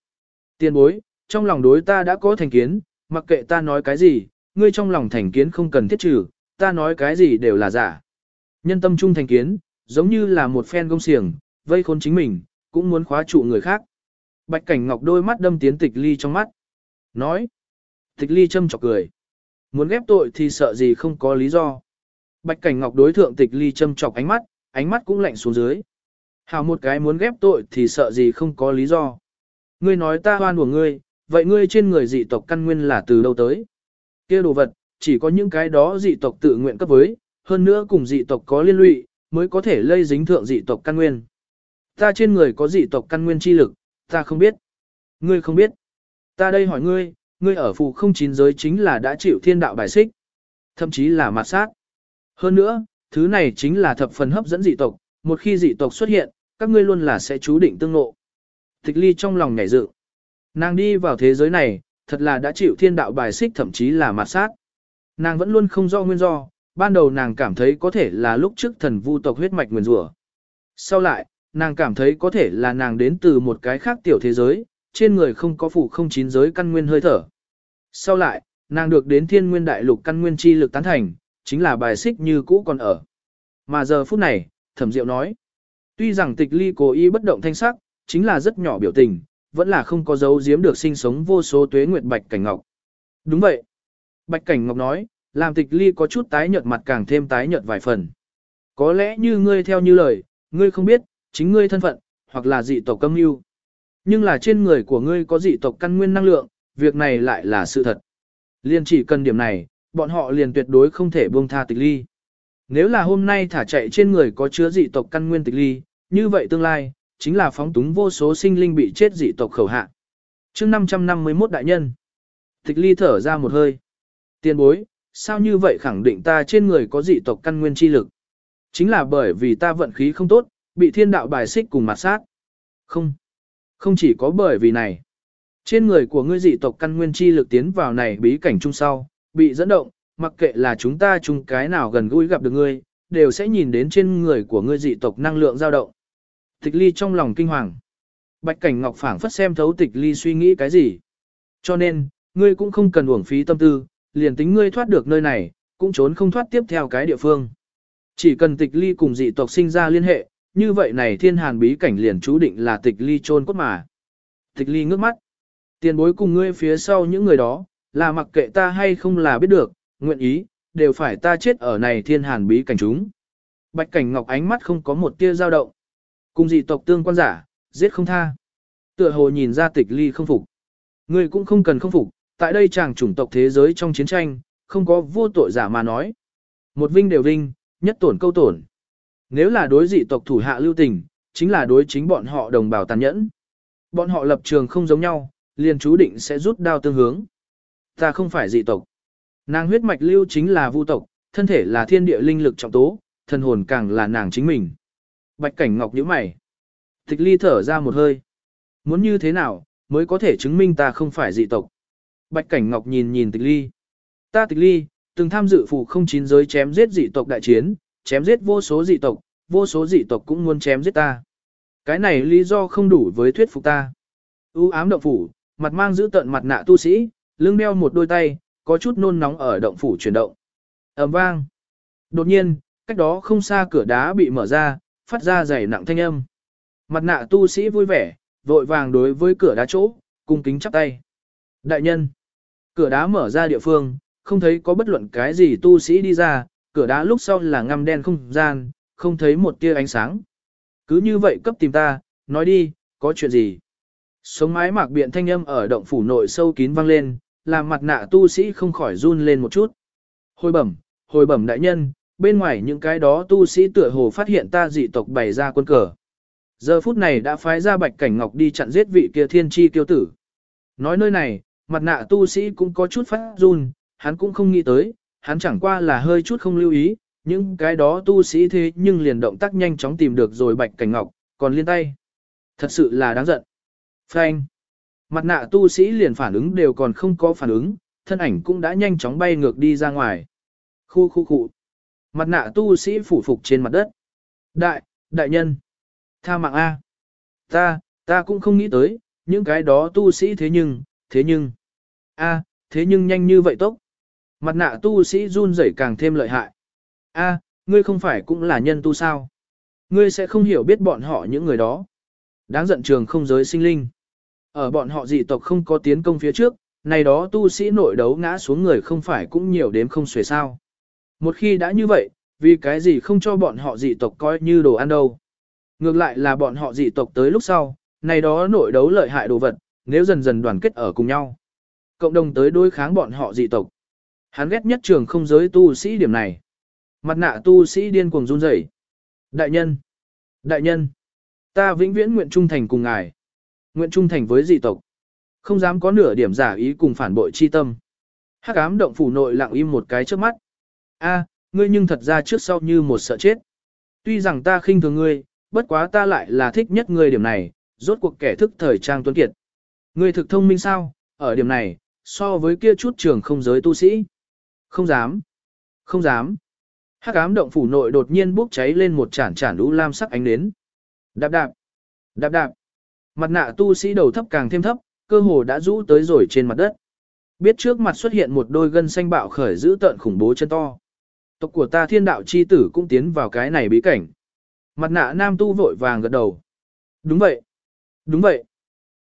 Tiền bối, trong lòng đối ta đã có thành kiến, mặc kệ ta nói cái gì, ngươi trong lòng thành kiến không cần thiết trừ, ta nói cái gì đều là giả. Nhân tâm trung thành kiến, giống như là một phen gông xiềng, vây khốn chính mình, cũng muốn khóa trụ người khác. Bạch Cảnh Ngọc đôi mắt đâm tiến tịch ly trong mắt. Nói. Tịch ly châm chọc cười. Muốn ghép tội thì sợ gì không có lý do. Bạch Cảnh Ngọc đối thượng tịch ly châm chọc ánh mắt, ánh mắt cũng lạnh xuống dưới. Hảo một cái muốn ghép tội thì sợ gì không có lý do. Ngươi nói ta hoan của ngươi, vậy ngươi trên người dị tộc căn nguyên là từ đâu tới? kia đồ vật, chỉ có những cái đó dị tộc tự nguyện cấp với, hơn nữa cùng dị tộc có liên lụy, mới có thể lây dính thượng dị tộc căn nguyên. Ta trên người có dị tộc căn nguyên chi lực, ta không biết. Ngươi không biết. Ta đây hỏi ngươi, ngươi ở phù không chín giới chính là đã chịu thiên đạo bài xích. Thậm chí là mạt sát. Hơn nữa, Thứ này chính là thập phần hấp dẫn dị tộc, một khi dị tộc xuất hiện, các ngươi luôn là sẽ chú định tương ngộ. Tịch ly trong lòng nhảy dự. Nàng đi vào thế giới này, thật là đã chịu thiên đạo bài xích thậm chí là mặt sát. Nàng vẫn luôn không do nguyên do, ban đầu nàng cảm thấy có thể là lúc trước thần vu tộc huyết mạch nguyền rủa. Sau lại, nàng cảm thấy có thể là nàng đến từ một cái khác tiểu thế giới, trên người không có phủ không chín giới căn nguyên hơi thở. Sau lại, nàng được đến thiên nguyên đại lục căn nguyên chi lực tán thành, chính là bài xích như cũ còn ở. Mà giờ phút này, thẩm diệu nói, tuy rằng tịch ly cố ý bất động thanh sắc, chính là rất nhỏ biểu tình, vẫn là không có dấu giếm được sinh sống vô số tuế nguyệt bạch cảnh ngọc. Đúng vậy. Bạch cảnh ngọc nói, làm tịch ly có chút tái nhợt mặt càng thêm tái nhợt vài phần. Có lẽ như ngươi theo như lời, ngươi không biết, chính ngươi thân phận, hoặc là dị tộc câm mưu. Nhưng là trên người của ngươi có dị tộc căn nguyên năng lượng, việc này lại là sự thật. Liên chỉ cần điểm này, bọn họ liền tuyệt đối không thể buông tha tịch ly. Nếu là hôm nay thả chạy trên người có chứa dị tộc căn nguyên tịch ly, như vậy tương lai, chính là phóng túng vô số sinh linh bị chết dị tộc khẩu hạ. chương 551 đại nhân, tịch ly thở ra một hơi. Tiên bối, sao như vậy khẳng định ta trên người có dị tộc căn nguyên chi lực? Chính là bởi vì ta vận khí không tốt, bị thiên đạo bài xích cùng mặt sát. Không, không chỉ có bởi vì này. Trên người của ngươi dị tộc căn nguyên chi lực tiến vào này bí cảnh chung sau, bị dẫn động, mặc kệ là chúng ta chung cái nào gần gũi gặp được ngươi, đều sẽ nhìn đến trên người của ngươi dị tộc năng lượng dao động. Tịch ly trong lòng kinh hoàng. Bạch cảnh ngọc phảng phất xem thấu tịch ly suy nghĩ cái gì. Cho nên, ngươi cũng không cần uổng phí tâm tư, liền tính ngươi thoát được nơi này, cũng trốn không thoát tiếp theo cái địa phương. Chỉ cần tịch ly cùng dị tộc sinh ra liên hệ, như vậy này thiên hàn bí cảnh liền chú định là tịch ly trôn cốt mà. Tịch ly ngước mắt. Tiền bối cùng ngươi phía sau những người đó, là mặc kệ ta hay không là biết được, nguyện ý, đều phải ta chết ở này thiên hàn bí cảnh chúng. Bạch cảnh ngọc ánh mắt không có một tia dao động. Cùng dị tộc tương quan giả, giết không tha. Tựa hồ nhìn ra tịch ly không phục. Ngươi cũng không cần không phục, tại đây chàng chủng tộc thế giới trong chiến tranh, không có vô tội giả mà nói. Một vinh đều vinh, nhất tổn câu tổn. Nếu là đối dị tộc thủ hạ lưu tình, chính là đối chính bọn họ đồng bào tàn nhẫn. Bọn họ lập trường không giống nhau, liền chú định sẽ rút đao tương hướng. Ta không phải dị tộc. Nàng huyết mạch lưu chính là vu tộc, thân thể là thiên địa linh lực trọng tố, thân hồn càng là nàng chính mình. Bạch cảnh ngọc nhíu mày. Tịch ly thở ra một hơi. Muốn như thế nào, mới có thể chứng minh ta không phải dị tộc. Bạch cảnh ngọc nhìn nhìn tịch ly. Ta tịch ly, từng tham dự phụ không chín giới chém giết dị tộc đại chiến, chém giết vô số dị tộc, vô số dị tộc cũng muốn chém giết ta. Cái này lý do không đủ với thuyết phục ta. U ám động phủ, mặt mang giữ tận mặt nạ tu sĩ, lưng đeo một đôi tay, có chút nôn nóng ở động phủ chuyển động. ầm vang. Đột nhiên, cách đó không xa cửa đá bị mở ra, phát ra dày nặng thanh âm. Mặt nạ tu sĩ vui vẻ, vội vàng đối với cửa đá chỗ, cung kính chắp tay. Đại nhân, cửa đá mở ra địa phương, không thấy có bất luận cái gì tu sĩ đi ra, cửa đá lúc sau là ngăm đen không gian, không thấy một tia ánh sáng. Cứ như vậy cấp tìm ta, nói đi, có chuyện gì? Sống mái mạc biện thanh âm ở động phủ nội sâu kín vang lên, làm mặt nạ tu sĩ không khỏi run lên một chút. Hồi bẩm, hồi bẩm đại nhân, bên ngoài những cái đó tu sĩ tựa hồ phát hiện ta dị tộc bày ra quân cờ. Giờ phút này đã phái ra bạch cảnh ngọc đi chặn giết vị kia thiên chi kiêu tử. Nói nơi này, mặt nạ tu sĩ cũng có chút phát run, hắn cũng không nghĩ tới, hắn chẳng qua là hơi chút không lưu ý, những cái đó tu sĩ thế nhưng liền động tác nhanh chóng tìm được rồi bạch cảnh ngọc, còn liên tay. Thật sự là đáng giận. Frank. Mặt nạ tu sĩ liền phản ứng đều còn không có phản ứng, thân ảnh cũng đã nhanh chóng bay ngược đi ra ngoài. Khu khu khu. Mặt nạ tu sĩ phủ phục trên mặt đất. Đại, đại nhân. Tha mạng A. Ta, ta cũng không nghĩ tới, những cái đó tu sĩ thế nhưng, thế nhưng. A, thế nhưng nhanh như vậy tốc. Mặt nạ tu sĩ run rẩy càng thêm lợi hại. A, ngươi không phải cũng là nhân tu sao? Ngươi sẽ không hiểu biết bọn họ những người đó. Đáng giận trường không giới sinh linh. Ở bọn họ dị tộc không có tiến công phía trước, này đó tu sĩ nội đấu ngã xuống người không phải cũng nhiều đếm không xuể sao. Một khi đã như vậy, vì cái gì không cho bọn họ dị tộc coi như đồ ăn đâu. Ngược lại là bọn họ dị tộc tới lúc sau, này đó nội đấu lợi hại đồ vật, nếu dần dần đoàn kết ở cùng nhau. Cộng đồng tới đối kháng bọn họ dị tộc. Hắn ghét nhất trường không giới tu sĩ điểm này. Mặt nạ tu sĩ điên cuồng run rẩy. Đại nhân! Đại nhân! Ta vĩnh viễn nguyện trung thành cùng ngài. Nguyện trung thành với dị tộc. Không dám có nửa điểm giả ý cùng phản bội chi tâm. Hắc ám động phủ nội lặng im một cái trước mắt. A, ngươi nhưng thật ra trước sau như một sợ chết. Tuy rằng ta khinh thường ngươi, bất quá ta lại là thích nhất ngươi điểm này, rốt cuộc kẻ thức thời trang tuấn kiệt. Ngươi thực thông minh sao, ở điểm này, so với kia chút trường không giới tu sĩ. Không dám. Không dám. Hắc ám động phủ nội đột nhiên bốc cháy lên một chản chản lũ lam sắc ánh nến. Đạp đạp. Đạp đạp. Mặt nạ tu sĩ đầu thấp càng thêm thấp, cơ hồ đã rũ tới rồi trên mặt đất. Biết trước mặt xuất hiện một đôi gân xanh bạo khởi giữ tợn khủng bố chân to. Tộc của ta thiên đạo chi tử cũng tiến vào cái này bí cảnh. Mặt nạ nam tu vội vàng gật đầu. Đúng vậy. Đúng vậy.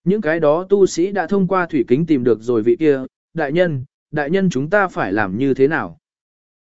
Những cái đó tu sĩ đã thông qua thủy kính tìm được rồi vị kia, đại nhân, đại nhân chúng ta phải làm như thế nào?